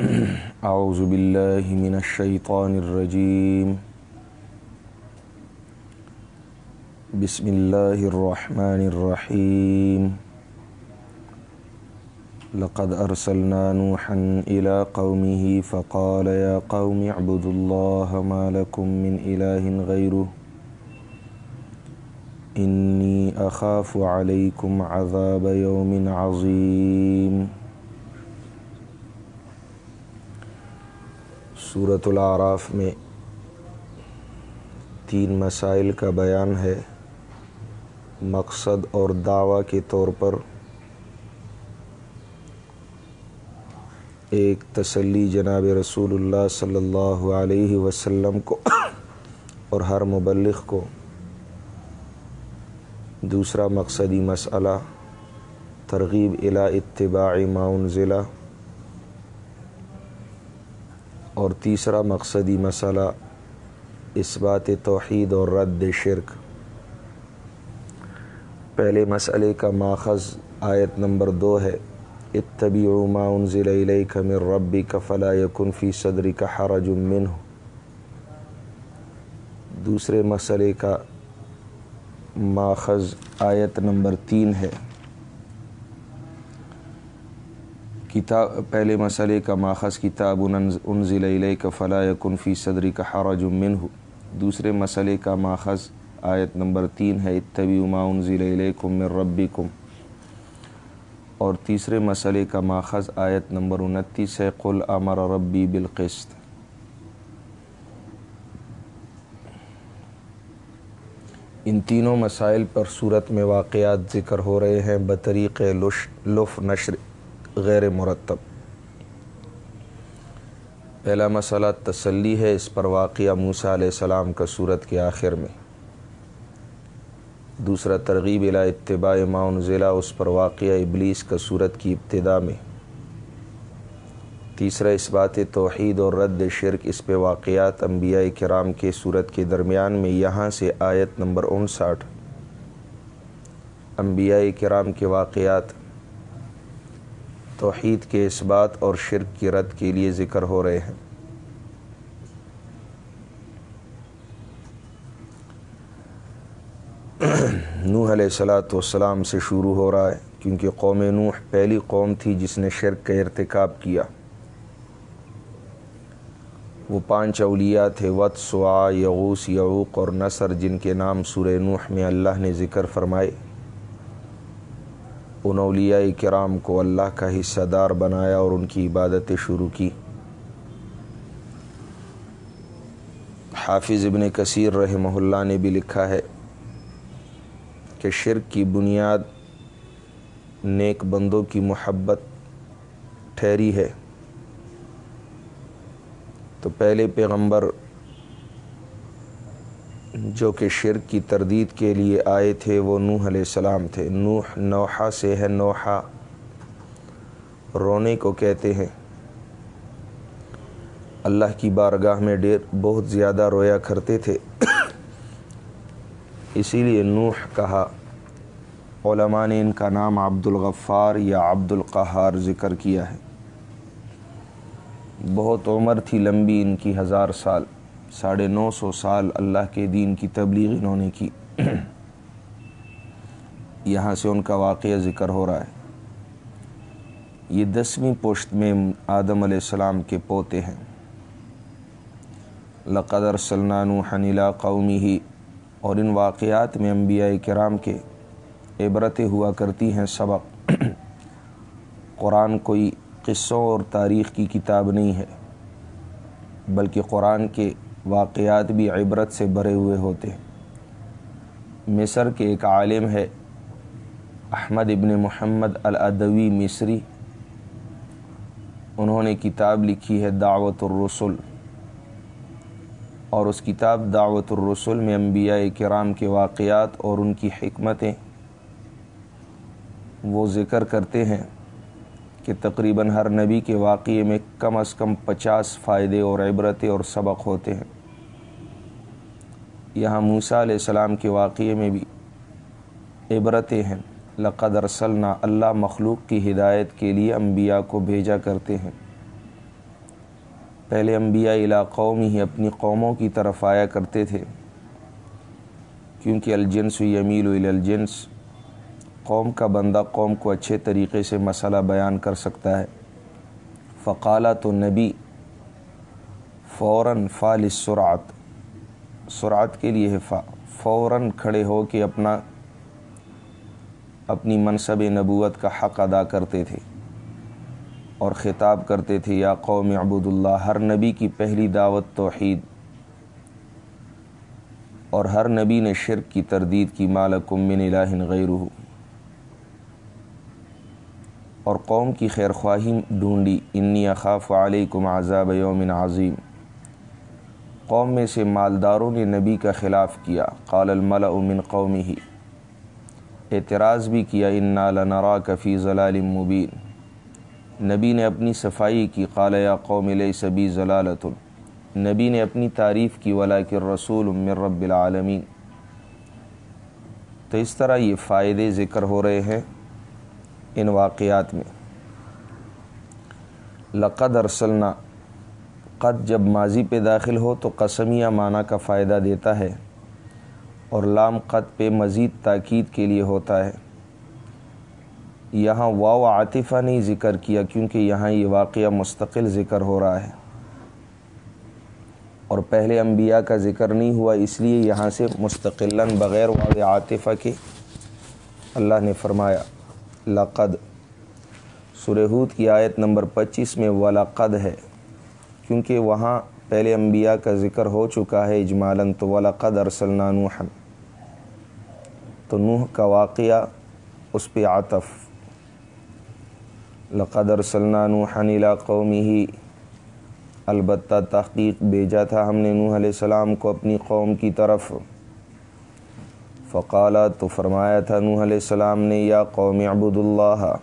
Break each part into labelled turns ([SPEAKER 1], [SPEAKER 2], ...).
[SPEAKER 1] اعوذ باللہ من الشیطان الرجیم بسم اللہ الرحمن الرحیم لقد ارسلنا نوحا الى قومه فقال يا قوم اعبدوا الله ما لكم من اله غيره. انی اخاف علیکم عذاب یوم عظیم صورت العراف میں تین مسائل کا بیان ہے۔ مقصد اور دعویٰ کے طور پر ایک تسلی جناب رسول اللہ صلی اللہ علیہ وسلم کو اور ہر مبلغ کو۔ دوسرا مقصدی مسئلہ، ترغیب الا اتباع معاون ضلع اور تیسرا مقصدی مسئلہ اس بات توحید اور رد شرک۔ پہلے مسئلے کا ماخذ آیت نمبر دو ہے۔ اتبعوا ما انزل الیک من ربک فلا یکن فی صدرک حرج منہ۔ دوسرے مسئلے کا ماخذ آیت نمبر تین ہے۔ کتاب پہلے مسئلے کا ماخذ کتاب انزل الیک فلا یکن فی صدری کا حرج منہ۔ دوسرے مسئلے کا ماخذ آیت نمبر تین ہے، اتبعوا ما انزل الیکم من ربکم۔ اور تیسرے مسئلے کا ماخذ آیت نمبر انتیس ہے، قل امر ربی بالقسط۔ ان تینوں مسائل پر صورت میں واقعات ذکر ہو رہے ہیں بطریق لف نشر غیر مرتب۔ پہلا مسئلہ تسلی ہے اس پر واقعہ موسیٰ علیہ السلام کا صورت کے آخر میں۔ دوسرا ترغیب الہ اتباع معاون ضلع اس پر واقعہ ابلیس کا صورت کی ابتدا میں۔ تیسرا، اس بات توحید اور رد شرک، اس پہ واقعات انبیاء کرام کے صورت کے درمیان میں یہاں سے آیت نمبر انسٹھ انبیاء کرام کے واقعات توحید کے اس بات اور شرک کی رد کے لیے ذکر ہو رہے ہیں۔ نوح علیہ السلاۃ والسلام سے شروع ہو رہا ہے، کیونکہ قوم نوح پہلی قوم تھی جس نے شرک کا ارتکاب کیا۔ وہ پانچ اولیاء تھے وط سعا یغوس یعوق اور نصر، جن کے نام سورہ نوح میں اللہ نے ذکر فرمائے۔ ان اولیاء کرام کو اللہ کا حصہ دار بنایا اور ان کی عبادتیں شروع کی۔ حافظ ابن کثیر رحمہ اللہ نے بھی لکھا ہے کہ شرک کی بنیاد نیک بندوں کی محبت ٹھہری ہے۔ تو پہلے پیغمبر جو کہ شرک کی تردید کے لیے آئے تھے، وہ نوح علیہ السلام تھے۔ نوح نوحہ سے ہے نوحہ۔ رونے کو کہتے ہیں۔ اللہ کی بارگاہ میں ڈیر بہت زیادہ رویا کرتے تھے۔ اسی لیے نوح کہا، علماء نے ان کا نام عبد الغفار یا عبد القہار ذکر کیا ہے۔ بہت عمر تھی لمبی ان کی ہزار سال۔ ساڑھے نو سو سال اللہ کے دین کی تبلیغ انہوں نے کی۔ یہاں سے ان کا واقعہ ذکر ہو رہا ہے۔ یہ دسویں پشت میں آدم علیہ السلام کے پوتے ہیں۔ لقدر سلنان حنیلا قومی ہی اور ان واقعات میں انبیاء کرام کے عبرتیں ہوا کرتی ہیں سبق۔ قرآن کوئی قصوں اور تاریخ کی کتاب نہیں ہے، بلکہ قرآن کے واقعات بھی عبرت سے بھرے ہوئے ہوتے ہیں۔ مصر کے ایک عالم ہے، احمد ابن محمد الادوی مصری۔ انہوں نے کتاب لکھی ہے دعوت الرسل۔ اور اس کتاب دعوت الرسل میں انبیاء کرام کے واقعات اور ان کی حکمتیں وہ ذکر کرتے ہیں۔ کہ تقریباً ہر نبی کے واقعے میں کم از کم پچاس فائدے اور عبرتیں اور سبق ہوتے ہیں۔ یہاں موسیٰ علیہ السلام کے واقعے میں بھی عبرتیں ہیں۔ لقد ارسلنا اللہ مخلوق کی ہدایت کے لیے انبیاء کو بھیجا کرتے ہیں۔ پہلے انبیاء قوم ہی اپنی قوموں کی طرف آیا کرتے تھے، کیونکہ الجنس یمیل الجنس۔ قوم کا بندہ قوم کو اچھے طریقے سے مسئلہ بیان کر سکتا ہے۔ فقالہ تو نبی فوراً فال سرعت سرعت کے لیے فا، فوراً کھڑے ہو کے اپنا، اپنی منصب نبوت کا حق ادا کرتے تھے اور خطاب کرتے تھے، یا قوم عبود اللہ ہر نبی کی پہلی دعوت توحید۔ اور ہر نبی نے شرک کی تردید کی مالکم من الہ غیرہ اور قوم کی خیر خواہی ڈھونڈی، انی اخاف علیکم عذاب یوم عظیم قوم میں سے مالداروں نے نبی کا خلاف کیا، قال الملأ من قومی ہی اعتراض بھی کیا، انا لنراک فی ضلال مبین نبی نے اپنی صفائی کی، قال یا قوم علیہ سبی ضلالت نبی نے اپنی تعریف کی ولا رسول من رب العالمین تو اس طرح یہ فائدے ذکر ہو رہے ہیں۔ ان واقعات میں۔ لقد ارسلنا، قد جب ماضی پہ داخل ہو تو قسمیہ معنی کا فائدہ دیتا ہے اور لام قد پہ مزید تاکید کے لیے ہوتا ہے۔ یہاں واو عاطفہ نہیں ذکر کیا کیونکہ یہاں یہ واقعہ مستقل ذکر ہو رہا ہے۔ اور پہلے انبیاء کا ذکر نہیں ہوا، اس لیے یہاں سے مستقل بغیر واو عاطفہ کے اللہ نے فرمایا۔ لقد۔ سرحود کی آیت نمبر پچیس میں ولاقد ہے۔ کیونکہ وہاں پہلے انبیاء کا ذکر ہو چکا ہے اجمالاً تو ولاقد ارسلنا نوحا۔ تو نوح کا واقعہ اس پہ عاطف لقد ارسلنا نوحا الى قومی ہی البتہ تحقیق بھیجا تھا ہم نے نوح علیہ السلام کو اپنی قوم کی طرف۔ فقالا تو فرمایا تھا، نوح علیہ السلام نے، یا قوم عبد اللہ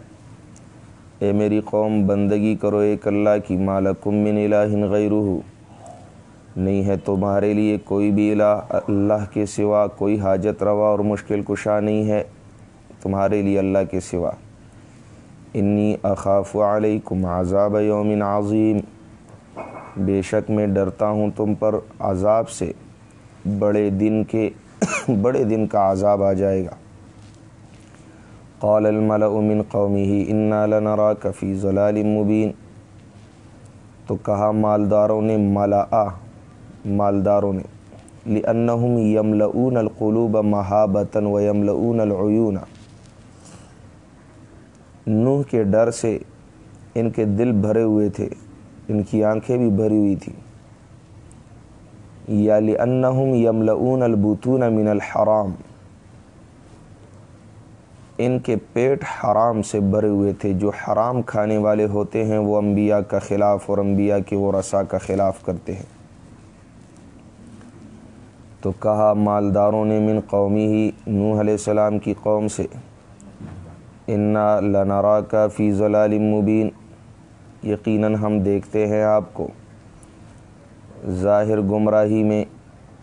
[SPEAKER 1] اے میری قوم، بندگی کرو ایک اللہ کی مالکم من الہ غیرہ۔ نہیں ہے تمہارے لیے کوئی بھی الہ اللہ کے سوا، کوئی حاجت روا اور مشکل کشا نہیں ہے تمہارے لیے اللہ کے سوا۔ انی اخاف علیکم عذاب یوم عظیم۔ بے شک میں ڈرتا ہوں تم پر عذاب سے۔ بڑے دن کے بڑے دن کا عذاب آ جائے گا۔ قال الملأ من قومه انا لنراك في ضلال مبین تو کہا مالداروں نے ملا مالداروں نے، لأنهم يملؤون القلوب محابتا ويملؤون العيون نوح کے ڈر سے ان کے دل بھرے ہوئے تھے، ان کی آنکھیں بھی بھری ہوئی تھیں۔ یا لأنہم یملؤون البتون من الحرام۔ ان کے پیٹ حرام سے بھرے ہوئے تھے، جو حرام کھانے والے ہوتے ہیں، وہ انبیاء کا خلاف اور انبیاء کے وہ رسا کا خلاف کرتے ہیں۔ تو کہا مالداروں نے من قومی ہی نوح علیہ السلام کی قوم سے، انا لنرا کا فی ضلال مبین یقیناً ہم دیکھتے ہیں آپ کو۔ ظاہر گمراہی میں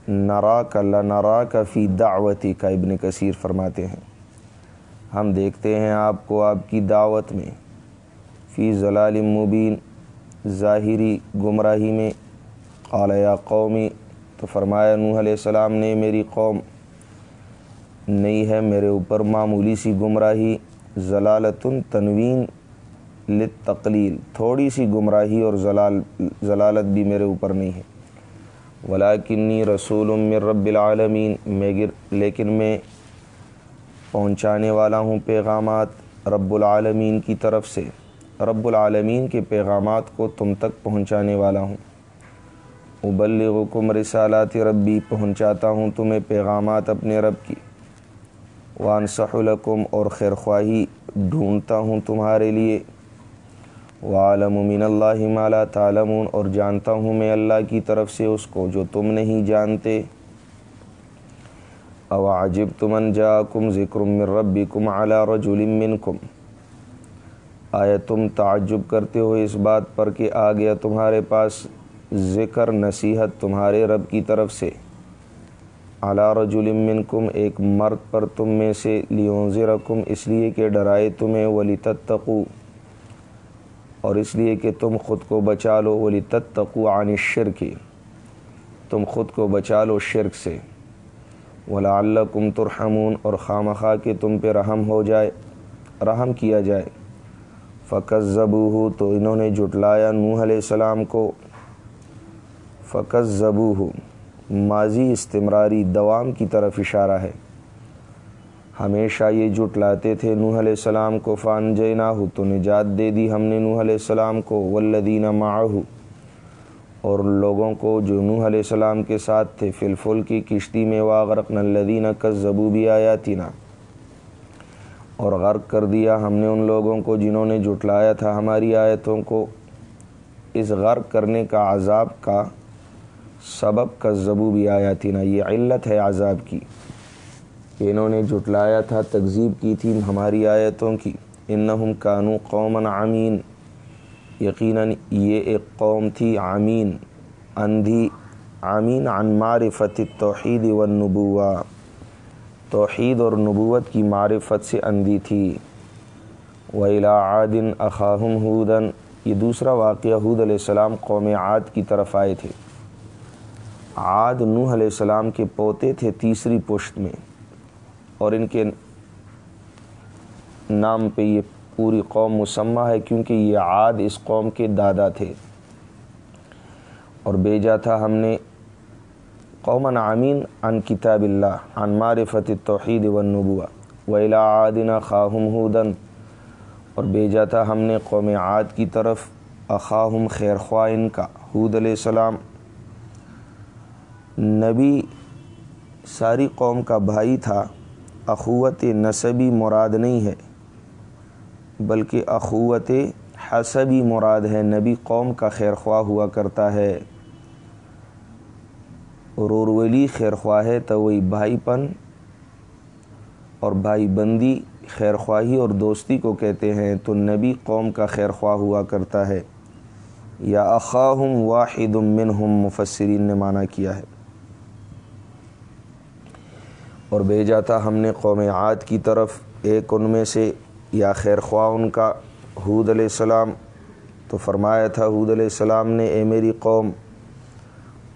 [SPEAKER 1] نرا کا لنرا کا فی دعوتی کا ابن کثیر فرماتے ہیں۔ ہم دیکھتے ہیں آپ کو آپ کی دعوت میں۔ فی ضلال مبین، ظاہری گمراہی میں۔ یا قومی، تو فرمایا نوح علیہ السلام نے، میری قوم نہیں ہے، میرے اوپر معمولی سی گمراہی ضلالت تنوین لتقلیل تھوڑی سی گمراہی اور ضلال ضلالت بھی میرے اوپر نہیں ہے۔ ولاکنی رسول من رب العالمین میگر لیکن میں پہنچانے والا ہوں پیغامات رب العالمین کی طرف سے۔ رب العالمین کے پیغامات کو تم تک پہنچانے والا ہوں۔ ابلغکم رسالات ربی، پہنچاتا ہوں تمہیں پیغامات اپنے رب کی۔ وانصح لکم اور خیر خواہی ڈھونڈتا ہوں تمہارے لیے۔ وعالم من اللہ مالا تعلمون اور جانتا ہوں میں اللہ کی طرف سے اس کو جو تم نہیں جانتے۔ او عجب تمن جا کم ذکر من ربکم علی رجل منکم آیا تم تعجب کرتے ہو اس بات پر کہ آ گیا تمہارے پاس ذکر نصیحت تمہارے رب کی طرف سے۔ اعلیٰ رجل منکم ایک مرد پر تم میں سے لیونز رقم اس لیے کہ ڈرائے تمہیں ولی تتقو اور اس لیے کہ تم خود کو بچا لو ولی تتقو عن شرک تم خود کو بچا لو شرک سے۔ ولا اللہ کم ترحمون۔ اور خام خواہ کہ تم پہ رحم ہو جائے، رحم کیا جائے۔ فقص ہو تو انہوں نے جٹلایا نوح علیہ السلام کو۔ فقص ہو ماضی استمراری دوام کی طرف اشارہ ہے۔ ہمیشہ یہ جٹلاتے تھے، نوح علیہ السلام کو فان جینا ہو تو نجات دے دی ہم نے نوح علیہ السلام کو ولدینہ معاہو اور لوگوں کو جو نوح علیہ السلام کے ساتھ تھے فلفل کی کشتی میں واغرقن الدینہ کس زبو بھی آیا اور غرق کر دیا ہم نے ان لوگوں کو جنہوں نے جٹلایا تھا ہماری آیتوں کو۔ اس غرق کرنے کا عذاب کا سبب کا زبو بھی آیا یہ علت ہے عذاب کی۔ کہ انہوں نے جٹلایا تھا، تکذیب کی تھی ہماری آیتوں کی۔ انہم کانو قومن عامین یقیناً یہ ایک قوم تھی عامین اندھی عامین عن معرفت توحید والنبوہ۔ توحید اور نبوت کی معرفت سے اندھی تھی۔ ویلا عادن اخاہم ہودن یہ دوسرا واقعہ حود علیہ السلام قوم عاد کی طرف آئے تھے۔ عاد نوح علیہ السلام کے پوتے تھے تیسری پشت میں۔ اور ان کے نام پہ یہ پوری قوم مسمہ ہے کیونکہ یہ عاد اس قوم کے دادا تھے۔ اور بھیجا تھا ہم نے قومن عامین عن کتاب اللہ، عن معرفت توحید و نبوا ویلا عادنا خواہم ہودن اور بھیجا تھا ہم نے قوم عاد کی طرف، اخاہم خیر خواہ ان کا۔ حود علیہ السلام نبی، ساری قوم کا بھائی تھا۔ اخوت نصبی مراد نہیں ہے، بلکہ اخوت حسبی مراد ہے۔ نبی قوم کا خیر خواہ ہوا کرتا ہے۔ رورولی خیر خواہ ہے تو وہی بھائی پن اور بھائی بندی خیر خواہی اور دوستی کو کہتے ہیں، تو نبی قوم کا خیر خواہ ہوا کرتا ہے۔ یا اخاہم واحد منہم، مفسرین نے معنی کیا ہے۔ اور بھیجا تھا ہم نے قوم عاد کی طرف، ایک ان میں سے، یا خیر خواہ ان کا حود علیہ السلام۔ تو فرمایا تھا حود علیہ السلام نے، اے میری قوم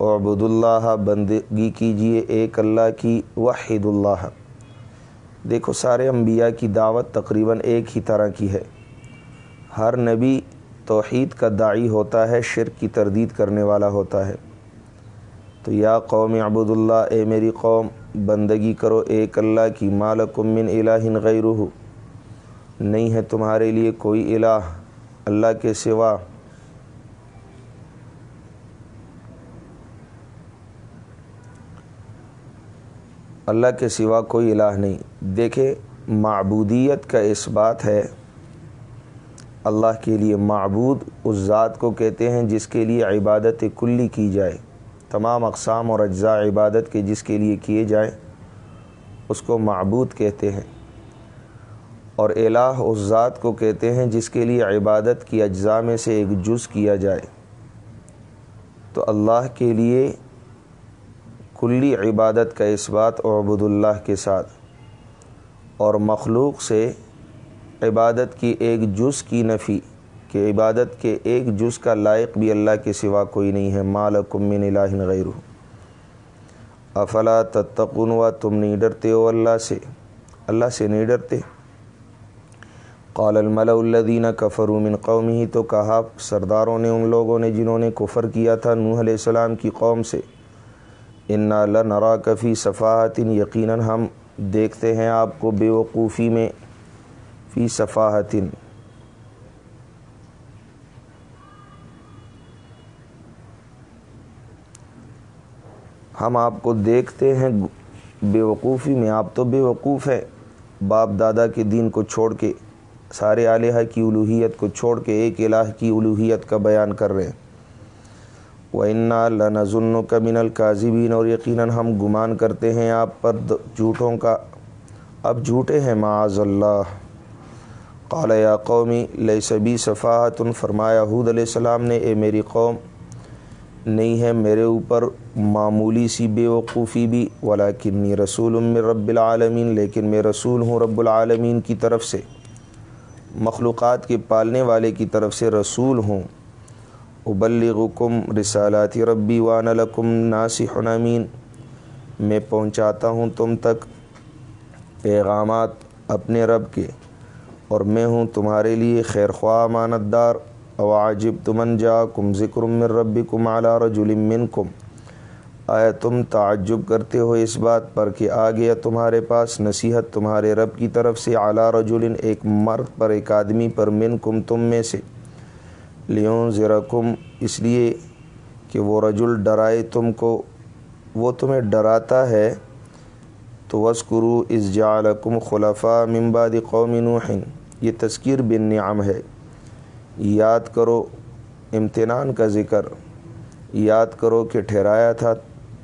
[SPEAKER 1] عبد اللہ بندگی کیجیے، ایک اللہ کی وحید اللہ دیکھو، سارے انبیاء کی دعوت تقریباً ایک ہی طرح کی ہے۔ ہر نبی توحید کا داعی ہوتا ہے، شرک کی تردید کرنے والا ہوتا ہے۔ تو یا قوم عبد اللہ اے میری قوم بندگی کرو، ایک اللہ کی مالکم من الہ غیرہ۔ نہیں ہے تمہارے لیے کوئی الہ اللہ کے سوا۔ اللہ کے سوا کوئی الہ نہیں۔ دیکھے معبودیت کا اس بات ہے، اللہ کے لیے معبود اس ذات کو کہتے ہیں جس کے لیے عبادت کلی کی جائے۔ تمام اقسام اور اجزاء عبادت کے جس کے لیے کیے جائیں، اس کو معبود کہتے ہیں۔ اور الہ اس ذات کو کہتے ہیں جس کے لیے عبادت کی اجزاء میں سے ایک جز کیا جائے۔ تو اللہ کے لیے کلی عبادت کا اس بات عبد اللہ کے ساتھ۔ اور مخلوق سے عبادت کی ایک جز کی نفی۔ کہ عبادت کے ایک جز کا لائق بھی اللہ کے سوا کوئی نہیں ہے۔ مالکم من الہ غیر افلا تتقون و تم نہیں ڈرتے ہو اللہ سے۔ اللہ سے نہیں ڈرتے۔ قال الملا الدین کفر من قومی ہی تو کہا سرداروں نے ان لوگوں نے جنہوں نے کفر کیا تھا نوح علیہ السلام کی قوم سے۔ ان لنرا کفی صفاحت یقیناً ہم دیکھتے ہیں آپ کو بے وقوفی میں۔ فی صفاحتن ہم آپ کو دیکھتے ہیں بے وقوفی میں آپ تو بے وقوف ہے باپ دادا کے دین کو چھوڑ کے، سارے علیہ کی الوحیت کو چھوڑ کے ایک الہ کی الوحیت کا بیان کر رہے ہیں۔ وہ انا لنظن و القاضبین اور یقیناً ہم گمان کرتے ہیں آپ پر جھوٹوں کا۔ اب جھوٹے ہیں، معاذ اللہ۔ قال یا قومی لئی صبی صفاحت فرمایا، حود علیہ السلام نے، اے میری قوم نہیں ہے میرے اوپر، معمولی سی بے وقوفی بھی ولاکنی رسول من رب العالمین، لیکن میں رسول ہوں رب العالمین کی طرف سے۔ مخلوقات کے پالنے والے کی طرف سے رسول ہوں۔ ابلغکم رسالات ربی وان لکم ناسح امین۔ میں پہنچاتا ہوں تم تک پیغامات اپنے رب کے، اور میں ہوں تمہارے لیے خیر خواہ امانت دار اواجب تمن جا کم ذکر من ربی کم اعلیٰ رجول من کم آیا تم تعجب کرتے ہو اس بات پر کہ آ گیا تمہارے پاس نصیحت تمہارے رب کی طرف سے اعلیٰ رجول ایک مرد پر ایک آدمی پر من کم تم میں سے۔ لیون ذرکم اس لیے کہ وہ رجل ڈرائے تم کو، وہ تمہیں ڈراتا ہے۔ تو وسکرو اس جعلکم خلفاء ممباد قوم نوح، یہ تذکیر بن نعم ہے۔ یاد کرو، امتنان کا ذکر۔ یاد کرو کہ ٹھہرایا تھا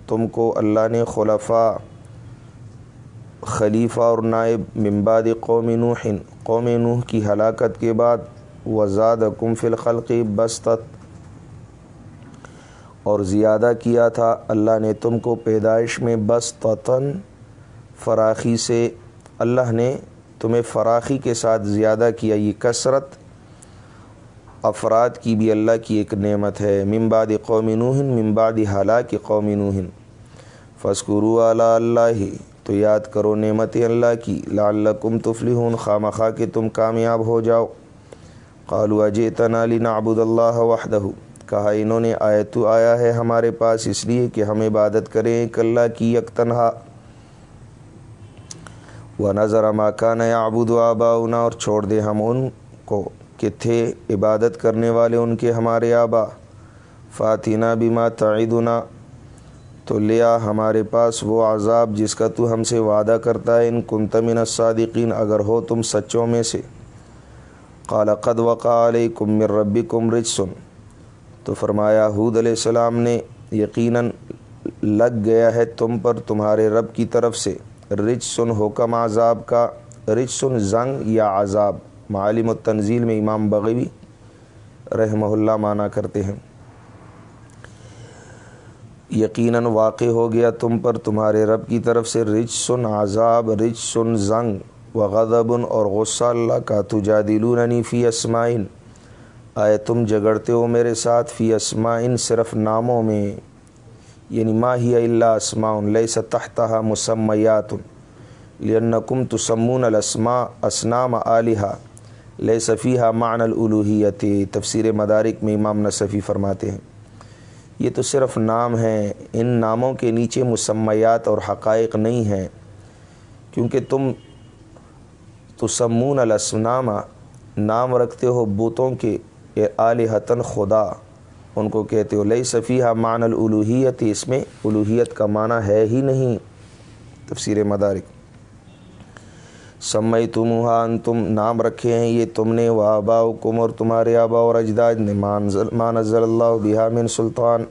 [SPEAKER 1] تم کو اللہ نے خلفاء، خلیفہ اور نائب ممباد قوم نوح قوم نوح کی ہلاکت کے بعد وزاد کم فی الخلقی بستت اور زیادہ کیا تھا، اللہ نے تم کو پیدائش میں بستتاً فراخی سے، اللہ نے تمہیں فراخی کے ساتھ زیادہ کیا، یہ کثرت افراد کی بھی اللہ کی ایک نعمت ہے۔ ممباد قومی نوہن ممباد حالہ کی قومی نوہن فسکرو اعلیٰ اللہ، تو یاد کرو نعمت اللہ کی۔ لعلکم تفلحون خام خواہ کہ تم کامیاب ہو جاؤ۔ قالو اجیتنا لنعبد اللہ وحدہ۔ کہا، انہوں نے آئے تو آیا ہے ہمارے پاس، اس لیے کہ ہم عبادت کریں ایک اللہ کی یک تنہا۔ و نظر ماکان آبود و آباؤنا، اور چھوڑ دے ہم ان کو۔ کہ تھے عبادت کرنے والے ان کے ہمارے آبا۔ فاتینہ بیما تعیدنا تو لیا ہمارے پاس وہ عذاب جس کا تو ہم سے وعدہ کرتا ہے، ان کنتمن الصادقین، اگر ہو تم سچوں میں سے۔ قال، قد وقع علیکم من ربکم رجسن تو فرمایا، حود علیہ السلام نے، یقیناً لگ گیا ہے تم پر تمہارے رب کی طرف سے۔ رج سن حکم عذاب کا رج سن زنگ یا عذاب۔ معالم و تنزیل میں امام بغوی رحمہ اللہ معنی کرتے ہیں۔ یقیناً واقع ہو گیا تم پر تمہارے رب کی طرف سے رج سن عذاب رج سن زنگ و غضبن اور غصہ۔ اللہ کا تجادلوننی فی اسمائن آئے تم جگڑتے ہو میرے ساتھ۔ فی اسمائن صرف ناموں میں۔ یعنی ماہی اللہ اسماء لیس تحتہ مسمیات۔ لنکم تسمون الاسماء، اسنام علیہ لے صفیحہ معن الالوحیت تفسیر مدارک میں امام نصفی فرماتے ہیں۔ یہ تو صرف نام ہیں ان ناموں کے نیچے مسمیات اور حقائق نہیں ہیں، کیونکہ تم تسمون الاسنام، نام رکھتے ہو بوتوں کے عالحتاً خدا۔ ان کو کہتے ہو لئی صفیحہ مان الوحیت اس میں الوحیت کا معنی ہے ہی نہیں۔ تفسیر مدارک۔ سمئی تم تم نام رکھے ہیں، یہ تم نے وہ آبا کم اور تمہارے آبا اور اجداد نے مان اللہ بہا من سلطان۔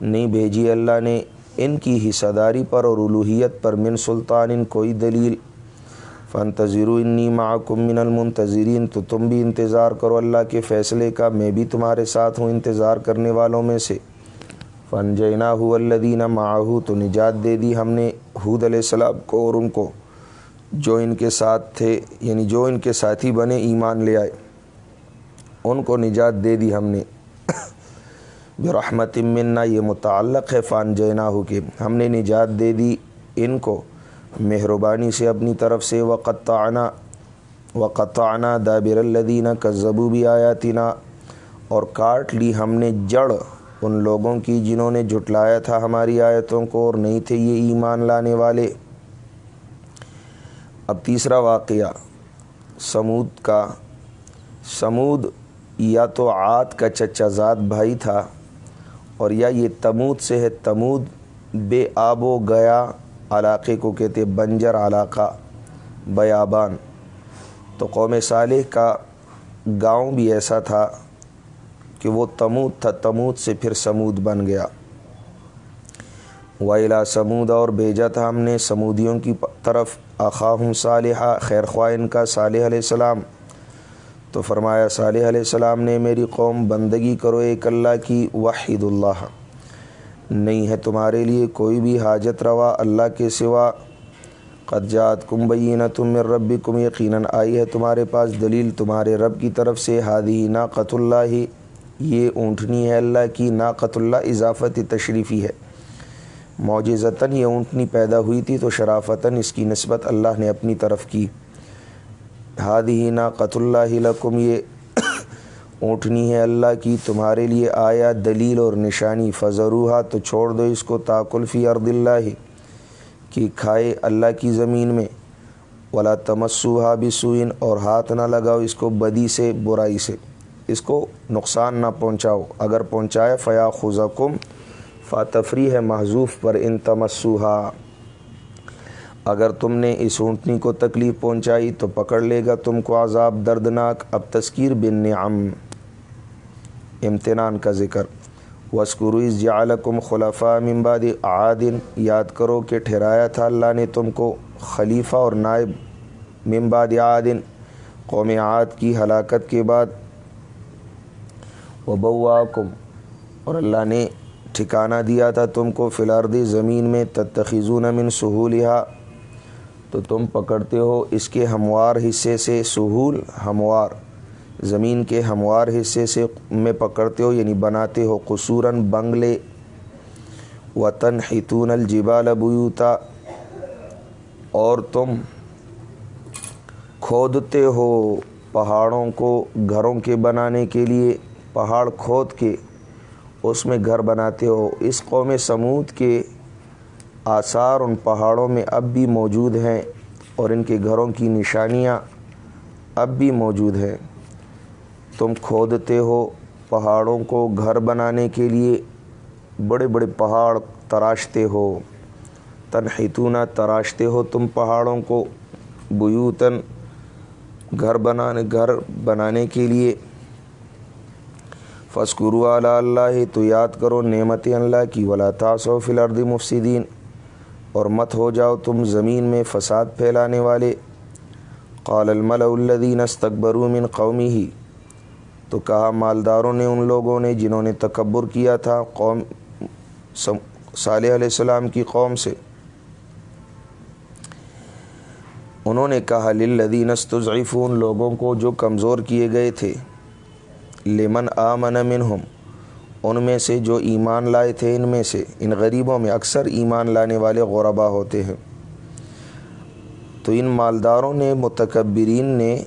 [SPEAKER 1] نہیں بھیجی اللہ نے ان کی حصہ داری پر اور الوحیت پر من سلطان ان کوئی دلیل۔ فن تذیر انی معکم من المنتظرین، تو تم بھی انتظار کرو اللہ کے فیصلے کا، میں بھی تمہارے ساتھ ہوں انتظار کرنے والوں میں سے۔ فن جینا ہو الدینہ معاہو تو نجات دے دی ہم نے حود علیہ السلام کو اور ان کو۔ جو ان کے ساتھ تھے یعنی جو ان کے ساتھی بنے، ایمان لے آئے۔ ان کو نجات دے دی ہم نے۔ برحمت منا یہ متعلق ہے فان جینا ہو کہ ہم نے نجات دے دی ان کو۔ مہربانی سے اپنی طرف سے۔ وقتعنا وقتعنا دابر الدینہ کا بھی آیاتنا اور کاٹ لی ہم نے جڑ ان لوگوں کی جنہوں نے جھٹلایا تھا ہماری آیتوں کو اور نہیں تھے یہ ایمان لانے والے۔ اب تیسرا واقعہ، سمود کا، سمود یا تو عاد کا چچا زاد بھائی تھا اور یا یہ تمود سے ہے تمود، بے آب و گیا علاقے کو کہتے بنجر علاقہ، بیابان۔ تو قوم صالح کا گاؤں بھی ایسا تھا کہ وہ تمود تھا، تمود سے پھر سمود بن گیا۔ ویلا سمود اور بھیجا تھا ہم نے سمودیوں کی طرف۔ اخاہم صالحہ خیر خواہ ان کا صالح علیہ السلام۔ تو فرمایا، صالح علیہ السلام نے میری قوم بندگی کرو، ایک اللہ کی وحید اللہ۔ نہیں ہے تمہارے لیے کوئی بھی حاجت روا اللہ کے سوا۔ قدجات کم بینہ تم ربی کم یقیناً آئی ہے تمہارے پاس دلیل تمہارے رب کی طرف سے۔ ہادی نا قط اللہ، یہ اونٹنی ہے اللہ کی نا اللہ اضافت تشریفی ہے۔ معجزتاً یہ اونٹنی پیدا ہوئی تھی تو شرافتاً اس کی نسبت اللہ نے اپنی طرف کی۔ ہادی نا قط اللہ لکم، یہ اونٹنی ہے اللہ کی، تمہارے لیے آیا دلیل اور نشانی۔ فضروحا تو چھوڑ دو اس کو تاکلفی ارد اللہ، کہ کھائے اللہ کی زمین میں۔ ولا تمسوحا بسوئن اور ہاتھ نہ لگاؤ اس کو بدی سے، برائی سے۔ اس کو نقصان نہ پہنچاؤ۔ اگر پہنچائے فیا خزکم فاتفری ہے محضوف پر ان تمسوحا اگر تم نے اس اونٹنی کو تکلیف پہنچائی تو پکڑ لے گا تم کو عذاب دردناک۔ اب تذکیر بن نعم امتنان کا ذکر۔ وسکروز جعلکم خلفاء من بعد عادن یاد کرو کہ ٹھہرایا تھا اللہ نے تم کو خلیفہ اور نائب من بعد عادن قوم عاد کی ہلاکت کے بعد۔ وبواکم۔ اور اللہ نے ٹھکانہ دیا تھا تم کو فلارد زمین میں، تتخذون من سہولہ تو تم پکڑتے ہو اس کے ہموار حصے سے سہول، ہموار۔ زمین کے ہموار حصے سے میں پکڑتے ہو یعنی بناتے ہو قصوراً بنگلے۔ وطن حتون الجبال بیوتا اور تم کھودتے ہو پہاڑوں کو گھروں کے بنانے کے لیے، پہاڑ کھود کے۔ اس میں گھر بناتے ہو۔ اس قوم سمود کے آثار ان پہاڑوں میں اب بھی موجود ہیں اور ان کے گھروں کی نشانیاں اب بھی موجود ہیں۔ تم کھودتے ہو پہاڑوں کو گھر بنانے کے لیے۔ بڑے بڑے پہاڑ تراشتے ہو۔ تنحیتونہ تراشتے ہو تم پہاڑوں کو۔ بیوتن گھر بنانے گھر بنانے کے لیے۔ فسکرو علی اللہ، تو یاد کرو نعمت اللہ کی، ولا تاسو فی الارض مفسدین۔ اور مت ہو جاؤ تم زمین میں فساد پھیلانے والے۔ قال الملأ الذین استکبروا من قومی ہی تو کہا مالداروں نے ان لوگوں نے جنہوں نے تکبر کیا تھا قوم صالح علیہ السلام کی قوم سے۔ انہوں نے کہا للذین استضعفون لوگوں کو جو کمزور کیے گئے تھے۔ لمن آمن منہم، ان میں سے جو ایمان لائے تھے ان میں سے، ان غریبوں میں اکثر ایمان لانے والے غربا ہوتے ہیں۔ تو ان مالداروں نے، متکبرین نے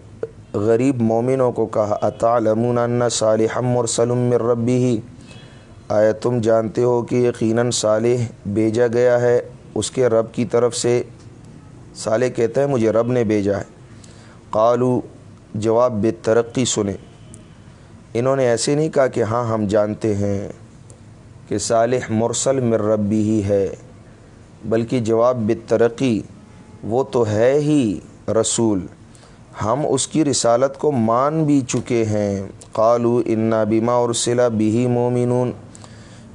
[SPEAKER 1] غریب مومنوں کو کہا اطالمون ان صالح مرسلم من ربی ہی آیا تم جانتے ہو کہ یقیناً صالح بھیجا گیا ہے اس کے رب کی طرف سے؟ صالح کہتا ہے، مجھے رب نے بھیجا ہے۔ قالو جواب بے ترقی سنے انہوں نے ایسے نہیں کہا کہ ہاں ہم جانتے ہیں کہ صالح مرسل من ربی ہی ہے، بلکہ جواب بے ترقی وہ تو ہے ہی رسول۔ ہم اس کی رسالت کو مان بھی چکے ہیں۔ قالو انا بیما اور صلا بھی مومنون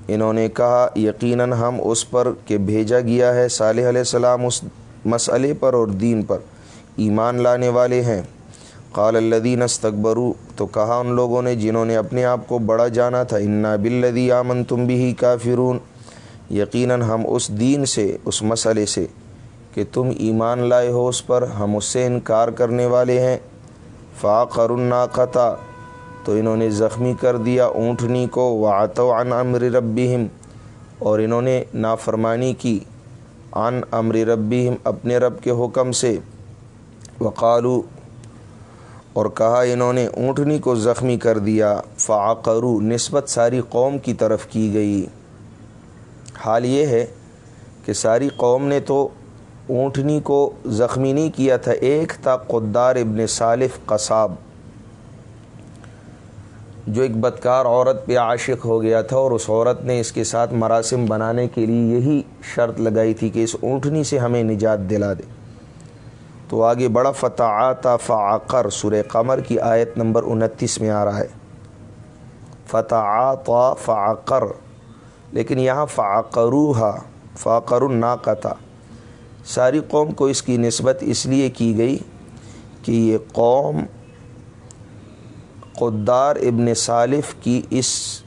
[SPEAKER 1] انہوں نے کہا، یقیناً ہم اس پر کہ بھیجا گیا ہے صالح علیہ السلام اس مسئلے پر اور دین پر۔ ایمان لانے والے ہیں۔ قال الدین استقبرو تو کہا ان لوگوں نے جنہوں نے اپنے آپ کو بڑا جانا تھا، انا بلدی آمن تم بھی کافرون یقیناً ہم اس دین سے، اس مسئلے سے کہ تم ایمان لائے ہو، اس پر ہم اس سے انکار کرنے والے ہیں۔ فاقر الناقتا تو انہوں نے زخمی کر دیا اونٹنی کو وعتو عن امر ربہم اور انہوں نے نافرمانی کی عن امر ربہم اپنے رب کے حکم سے۔ وقالو اور کہا انہوں نے اونٹنی کو زخمی کر دیا فعقرو نسبت ساری قوم کی طرف کی گئی۔ حال یہ ہے کہ ساری قوم نے تو اونٹنی کو زخمی نہیں کیا تھا، ایک تھا قدار ابن صالف قصاب، جو ایک بدکار عورت پہ عاشق ہو گیا تھا اور اس عورت نے اس کے ساتھ مراسم بنانے کے لیے یہی شرط لگائی تھی کہ اس اونٹنی سے ہمیں نجات دلا دے۔ تو آگے بڑا فتح آتا، فعقر سر قمر کی آیت نمبر انتیس میں آ رہا ہے۔ فتح آتا، فعقر۔ لیکن یہاں فعقروہا فاقر الناقتا ساری قوم کو اس کی نسبت اس لیے کی گئی کہ یہ قوم قدار ابن صالف کی اس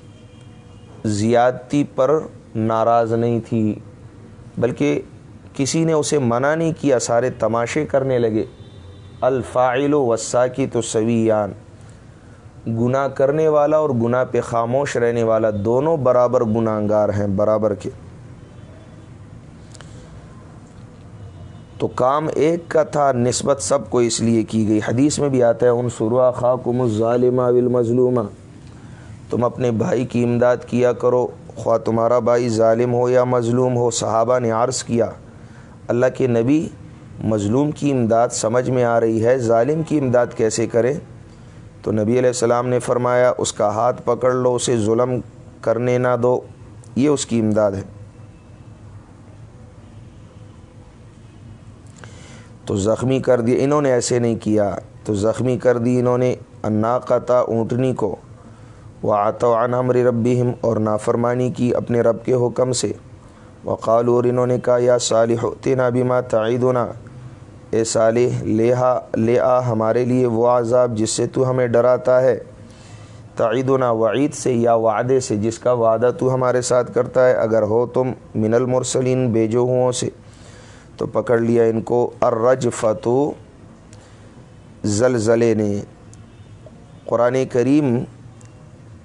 [SPEAKER 1] زیادتی پر ناراض نہیں تھی، بلکہ کسی نے اسے منع نہیں کیا، سارے تماشے کرنے لگے۔ الفاعل و وسا کی تو سویان۔ گناہ کرنے والا اور گناہ پہ خاموش رہنے والا دونوں برابر گناہ گار ہیں، برابر کے۔ تو کام ایک کا تھا، نسبت سب کو اس لیے کی گئی۔ حدیث میں بھی آتا ہے ان سروا خاکم الظالمہ بالمظلومہ تم اپنے بھائی کی امداد کیا کرو، خواہ تمہارا بھائی ظالم ہو یا مظلوم ہو، صحابہ نے عرض کیا۔ اللہ کے نبی مظلوم کی امداد سمجھ میں آ رہی ہے، ظالم کی امداد کیسے کرے؟ تو نبی علیہ السلام نے فرمایا، اس کا ہاتھ پکڑ لو، اسے ظلم کرنے نہ دو، یہ اس کی امداد ہے۔ تو زخمی کر دی، انہوں نے ایسے نہیں کیا۔ تو زخمی کر دی انہوں نے اناقتا اونٹنی کو۔ وہ عن امر ربیم اور نافرمانی کی اپنے رب کے حکم سے۔ وقال اور انہوں نے کہا، یا صالح تینا بیما تعیدنا۔ اے صالح، لے لے آ ہمارے لیے وہ عذاب جس سے تو ہمیں ڈراتا ہے۔ تعیدنا، وعید سے یا وعدے سے، جس کا وعدہ تو ہمارے ساتھ کرتا ہے۔ اگر ہو تم من المرسلین بیجو ہوں سے تو پکڑ لیا ان کو۔ ارج فتو زلزلے نے۔ قرآن کریم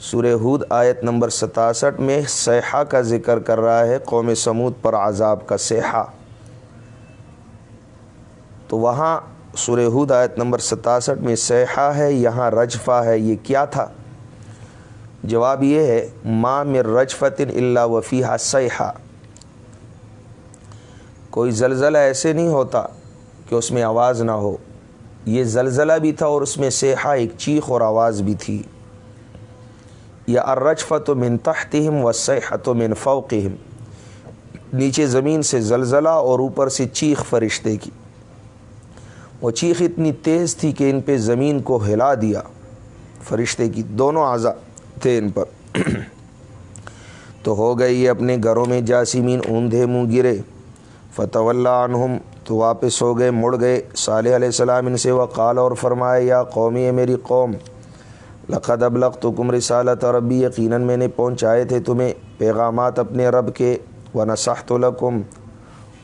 [SPEAKER 1] سورہ ہود آیت نمبر ستاسٹھ میں سیحا کا ذکر کر رہا ہے، قوم سمود پر عذاب کا سیحا تو وہاں سورہ ہود آیت نمبر ستاسٹھ میں سیحا ہے، یہاں رجفا ہے، یہ کیا تھا؟ جواب یہ ہے ماں میں رجفت اللہ وفیہ سیحا کوئی زلزلہ ایسے نہیں ہوتا کہ اس میں آواز نہ ہو۔ یہ زلزلہ بھی تھا اور اس میں سیحا ایک چیخ اور آواز بھی تھی۔ یا ارجفت و من تحتہم و و من فوقہم، نیچے زمین سے زلزلہ اور اوپر سے چیخ فرشتے کی۔ وہ چیخ اتنی تیز تھی کہ ان پہ زمین کو ہلا دیا۔ فرشتے کی دونوں اعضا تھے ان پر۔ تو ہو گئی یہ اپنے گھروں میں جاسمین اوندھے منہ گرے۔ فتح اللہ عنہم، تو واپس ہو گئے، مڑ گئے۔ صالح علیہ السلام ان سے وقال اور فرمائے، یا قومی ہے میری قوم لقد ابلغ تو کم رسالت اور ربی، یقیناً میں نے پہنچائے تھے تمہیں پیغامات اپنے رب کے و نصحت القم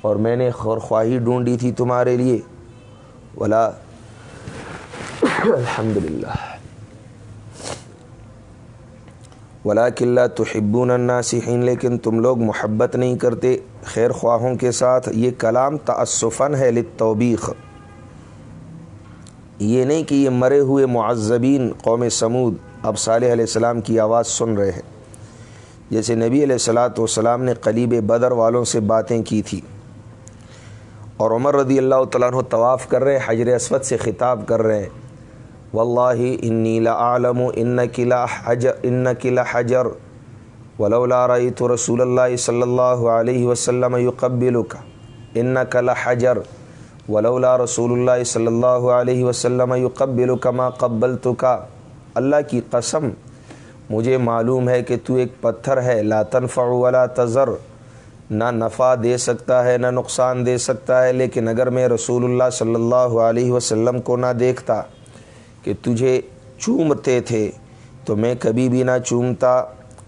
[SPEAKER 1] اور میں نے خورخواہی ڈھونڈی تھی تمہارے لیے۔ ولا الحمد للہ ولا قلعہ تو حبون الناسحین، لیکن تم لوگ محبت نہیں کرتے، خیر خواہوں کے ساتھ، یہ کلام تعصفن ہے لتوبیخ یہ نہیں کہ یہ مرے ہوئے معذبین قوم سمود اب صالح علیہ السلام کی آواز سن رہے ہیں۔ جیسے نبی علیہ السلاۃ والسلام نے قلیب بدر والوں سے باتیں کی تھی۔ اور عمر رضی اللہ تعالیٰ عنہ طواف کر رہے حجر اسود سے خطاب کر رہے ہیں۔ واللہ انی لعالم ان قلعہ حجر ان حجر ولولا رأيت رسول اللہ صلی اللہ علیہ وسلم يقبلك انك لحجر۔ ولولا رسول اللہ صلی اللہ علیہ وسلم يقبلك ما قبلتك اللہ کی قسم، مجھے معلوم ہے کہ تو ایک پتھر ہے، لا تنفع ولا تذر۔ نہ نفع دے سکتا ہے، نہ نقصان دے سکتا ہے، لیکن اگر میں رسول اللہ صلی اللہ علیہ وسلم کو نہ دیکھتا کہ تجھے چومتے تھے، تو میں کبھی بھی نہ چومتا۔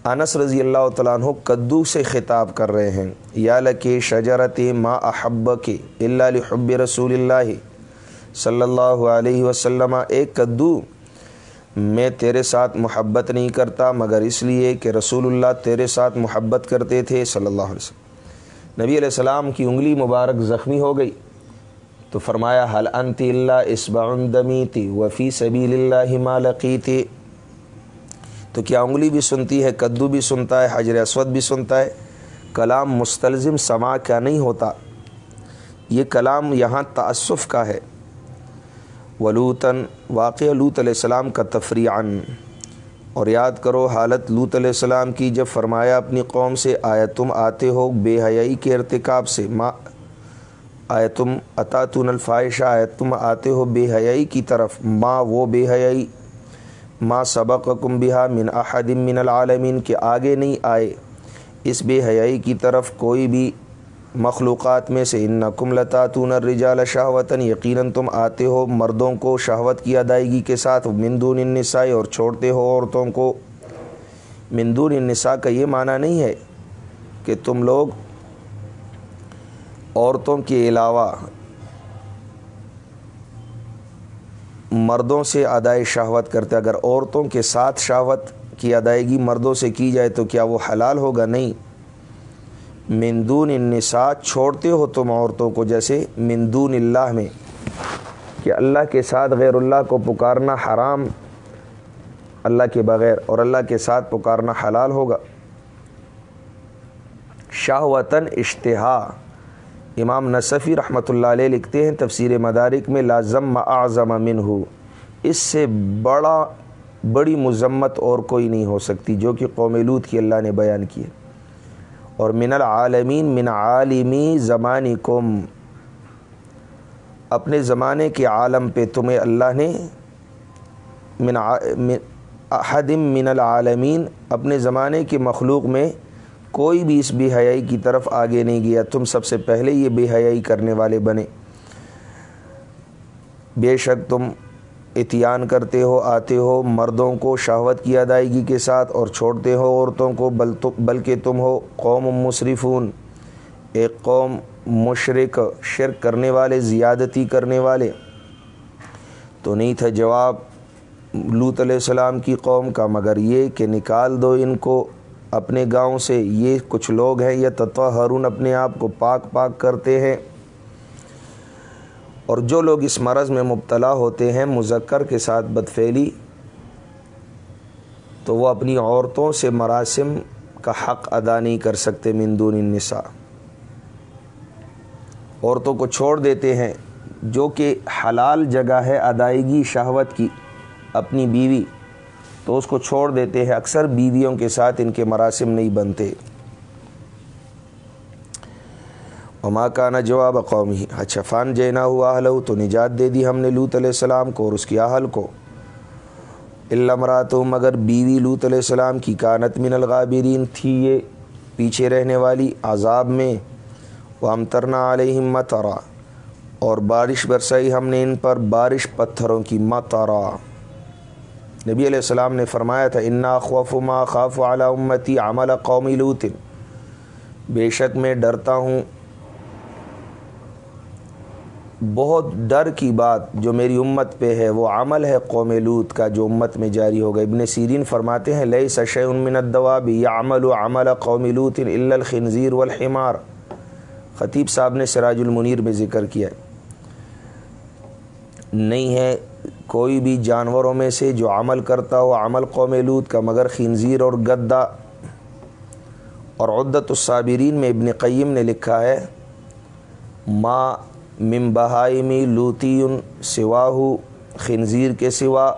[SPEAKER 1] انس رضی اللہ تعالیٰ عنہ کدو سے خطاب کر رہے ہیں۔ یا لکے شجرت ما احب کے اللہ حب رسول اللہ صلی اللہ علیہ وسلم ایک کدو، میں تیرے ساتھ محبت نہیں کرتا، مگر اس لیے کہ رسول اللہ تیرے ساتھ محبت کرتے تھے صلی اللہ علیہ وسلم۔ نبی علیہ السلام کی انگلی مبارک زخمی ہو گئی۔ تو فرمایا حل انت اللہ اسبعندمی تھی وفی سبیل اللہ مالقی تھی تو کیا انگلی بھی سنتی ہے، کدو بھی سنتا ہے، حجر اسود بھی سنتا ہے؟ کلام مستلزم سما کیا نہیں ہوتا؟ یہ کلام یہاں تعصف کا ہے۔ ولوتاً واقع لوت علیہ السلام کا تفریعن اور یاد کرو، حالت لوت علیہ السلام کی جب فرمایا اپنی قوم سے، آیا تم آتے ہو بے حیائی کے ارتکاب سے۔ ما آئے تم عطاطن الفائشہ آئے تم آتے ہو بے حیائی کی طرف۔ ماں وہ بے حیائی۔ ماں سبق کم بہا من احدم من العالمین کے آگے نہیں آئے۔ اس بے حیائی کی طرف کوئی بھی مخلوقات میں سے ان کم لطاطون الرجال شہوتاً یقیناً تم آتے ہو مردوں کو شہوت کی ادائیگی کے ساتھ۔ مندون النساء اور چھوڑتے ہو عورتوں کو۔ مندون النساء کا یہ معنی نہیں ہے کہ تم لوگ عورتوں کے علاوہ مردوں سے ادائے شہوت کرتے، اگر عورتوں کے ساتھ شہوت کی ادائیگی مردوں سے کی جائے تو کیا وہ حلال ہوگا؟ نہیں۔ مندون النساء چھوڑتے ہو تم عورتوں کو، جیسے مندون اللہ میں، کہ اللہ کے ساتھ غیر اللہ کو پکارنا حرام، اللہ کے بغیر، اور اللہ کے ساتھ پکارنا حلال ہوگا۔ شاہوتاً اشتہا امام نصفی رحمۃ اللہ علیہ لکھتے ہیں تفسیر مدارک میں، لازم اعظم من ہو اس سے بڑا، بڑی مذمت اور کوئی نہیں ہو سکتی، جو کہ قوم لوت کی اللہ نے بیان کی اور من العالمین من عالمی زمانی کم اپنے زمانے کے عالم پہ تمہیں اللہ نے من احدم من العالمین اپنے زمانے کے مخلوق میں کوئی بھی اس بے حیائی کی طرف آگے نہیں گیا۔ تم سب سے پہلے یہ بے حیائی کرنے والے بنے۔ بے شک تم اتیان کرتے ہو، آتے ہو، مردوں کو شہوت کی ادائیگی کے ساتھ اور چھوڑتے ہو عورتوں کو، بل بلکہ تم ہو قوم مصرفون۔ ایک قوم مشرق، شرک کرنے والے، زیادتی کرنے والے۔ تو نہیں تھا جواب لوت علیہ السلام کی قوم کا، مگر یہ کہ نکال دو ان کو۔ اپنے گاؤں سے یہ کچھ لوگ ہیں، یہ تتو ہرون اپنے آپ کو پاک پاک کرتے ہیں۔ اور جو لوگ اس مرض میں مبتلا ہوتے ہیں، مذکر کے ساتھ بدفعلی، تو وہ اپنی عورتوں سے مراسم کا حق ادا نہیں کر سکتے مندون النساء۔ عورتوں کو چھوڑ دیتے ہیں، جو کہ حلال جگہ ہے، ادائیگی، شہوت کی اپنی بیوی۔ تو اس کو چھوڑ دیتے ہیں۔ اکثر بیویوں کے ساتھ ان کے مراسم نہیں بنتے۔ وما کا نہ جواب قومی۔ اچھا فان جینا ہوا حل تو نجات دے دی ہم نے لوت علیہ السلام کو اور اس کی اہل کو۔ علامرات مگر بیوی لوت علیہ السلام کی کانت من الغابرین تھی یہ پیچھے رہنے والی۔ عذاب میں وہ امترنا علیہ مترا اور بارش برسائی ہم نے ان پر بارش پتھروں کی مترا نبی علیہ السلام نے فرمایا تھا، انا خوف ما خاف علی امتی عمل قومی لوت. بے شک میں ڈرتا ہوں، بہت ڈر کی بات جو میری امت پہ ہے، وہ عمل ہے قوم لوت کا جو امت میں جاری ہوگا ابن سیرین فرماتے ہیں لئی سش من الدواب یا عمل و عمل قوم لوت الا الخنزیر والحمار. خطیب صاحب نے سراج المنیر میں ذکر کیا ہے۔ نہیں ہے کوئی بھی جانوروں میں سے جو عمل کرتا ہو، عمل قوم لوت کا مگر خنزیر اور گدا اور عدت الصابرین میں ابن قیم نے لکھا ہے، ما مم بہائمی لوتی سواہو خنزیر کے سوا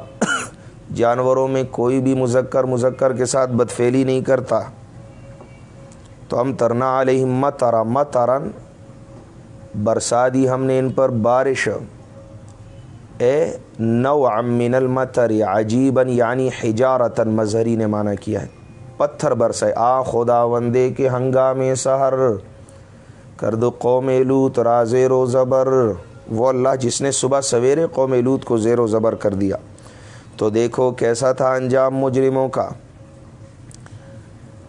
[SPEAKER 1] جانوروں میں کوئی بھی مذکر مذکر کے ساتھ بدفیلی نہیں کرتا۔ تو ہم ترنا علیہ مت ترا برسا دی ہم نے ان پر بارش۔ اے نو من المتر عجیباً یعنی حجارتاً، مظہری نے معنی کیا ہے۔ پتھر برسے آ خدا وندے کے ہنگام سحر کر دو قوم لوت را زیر و زبر۔ وہ اللہ جس نے صبح سویرے قوم لوت کو زیر و زبر کر دیا۔ تو دیکھو کیسا تھا انجام مجرموں کا۔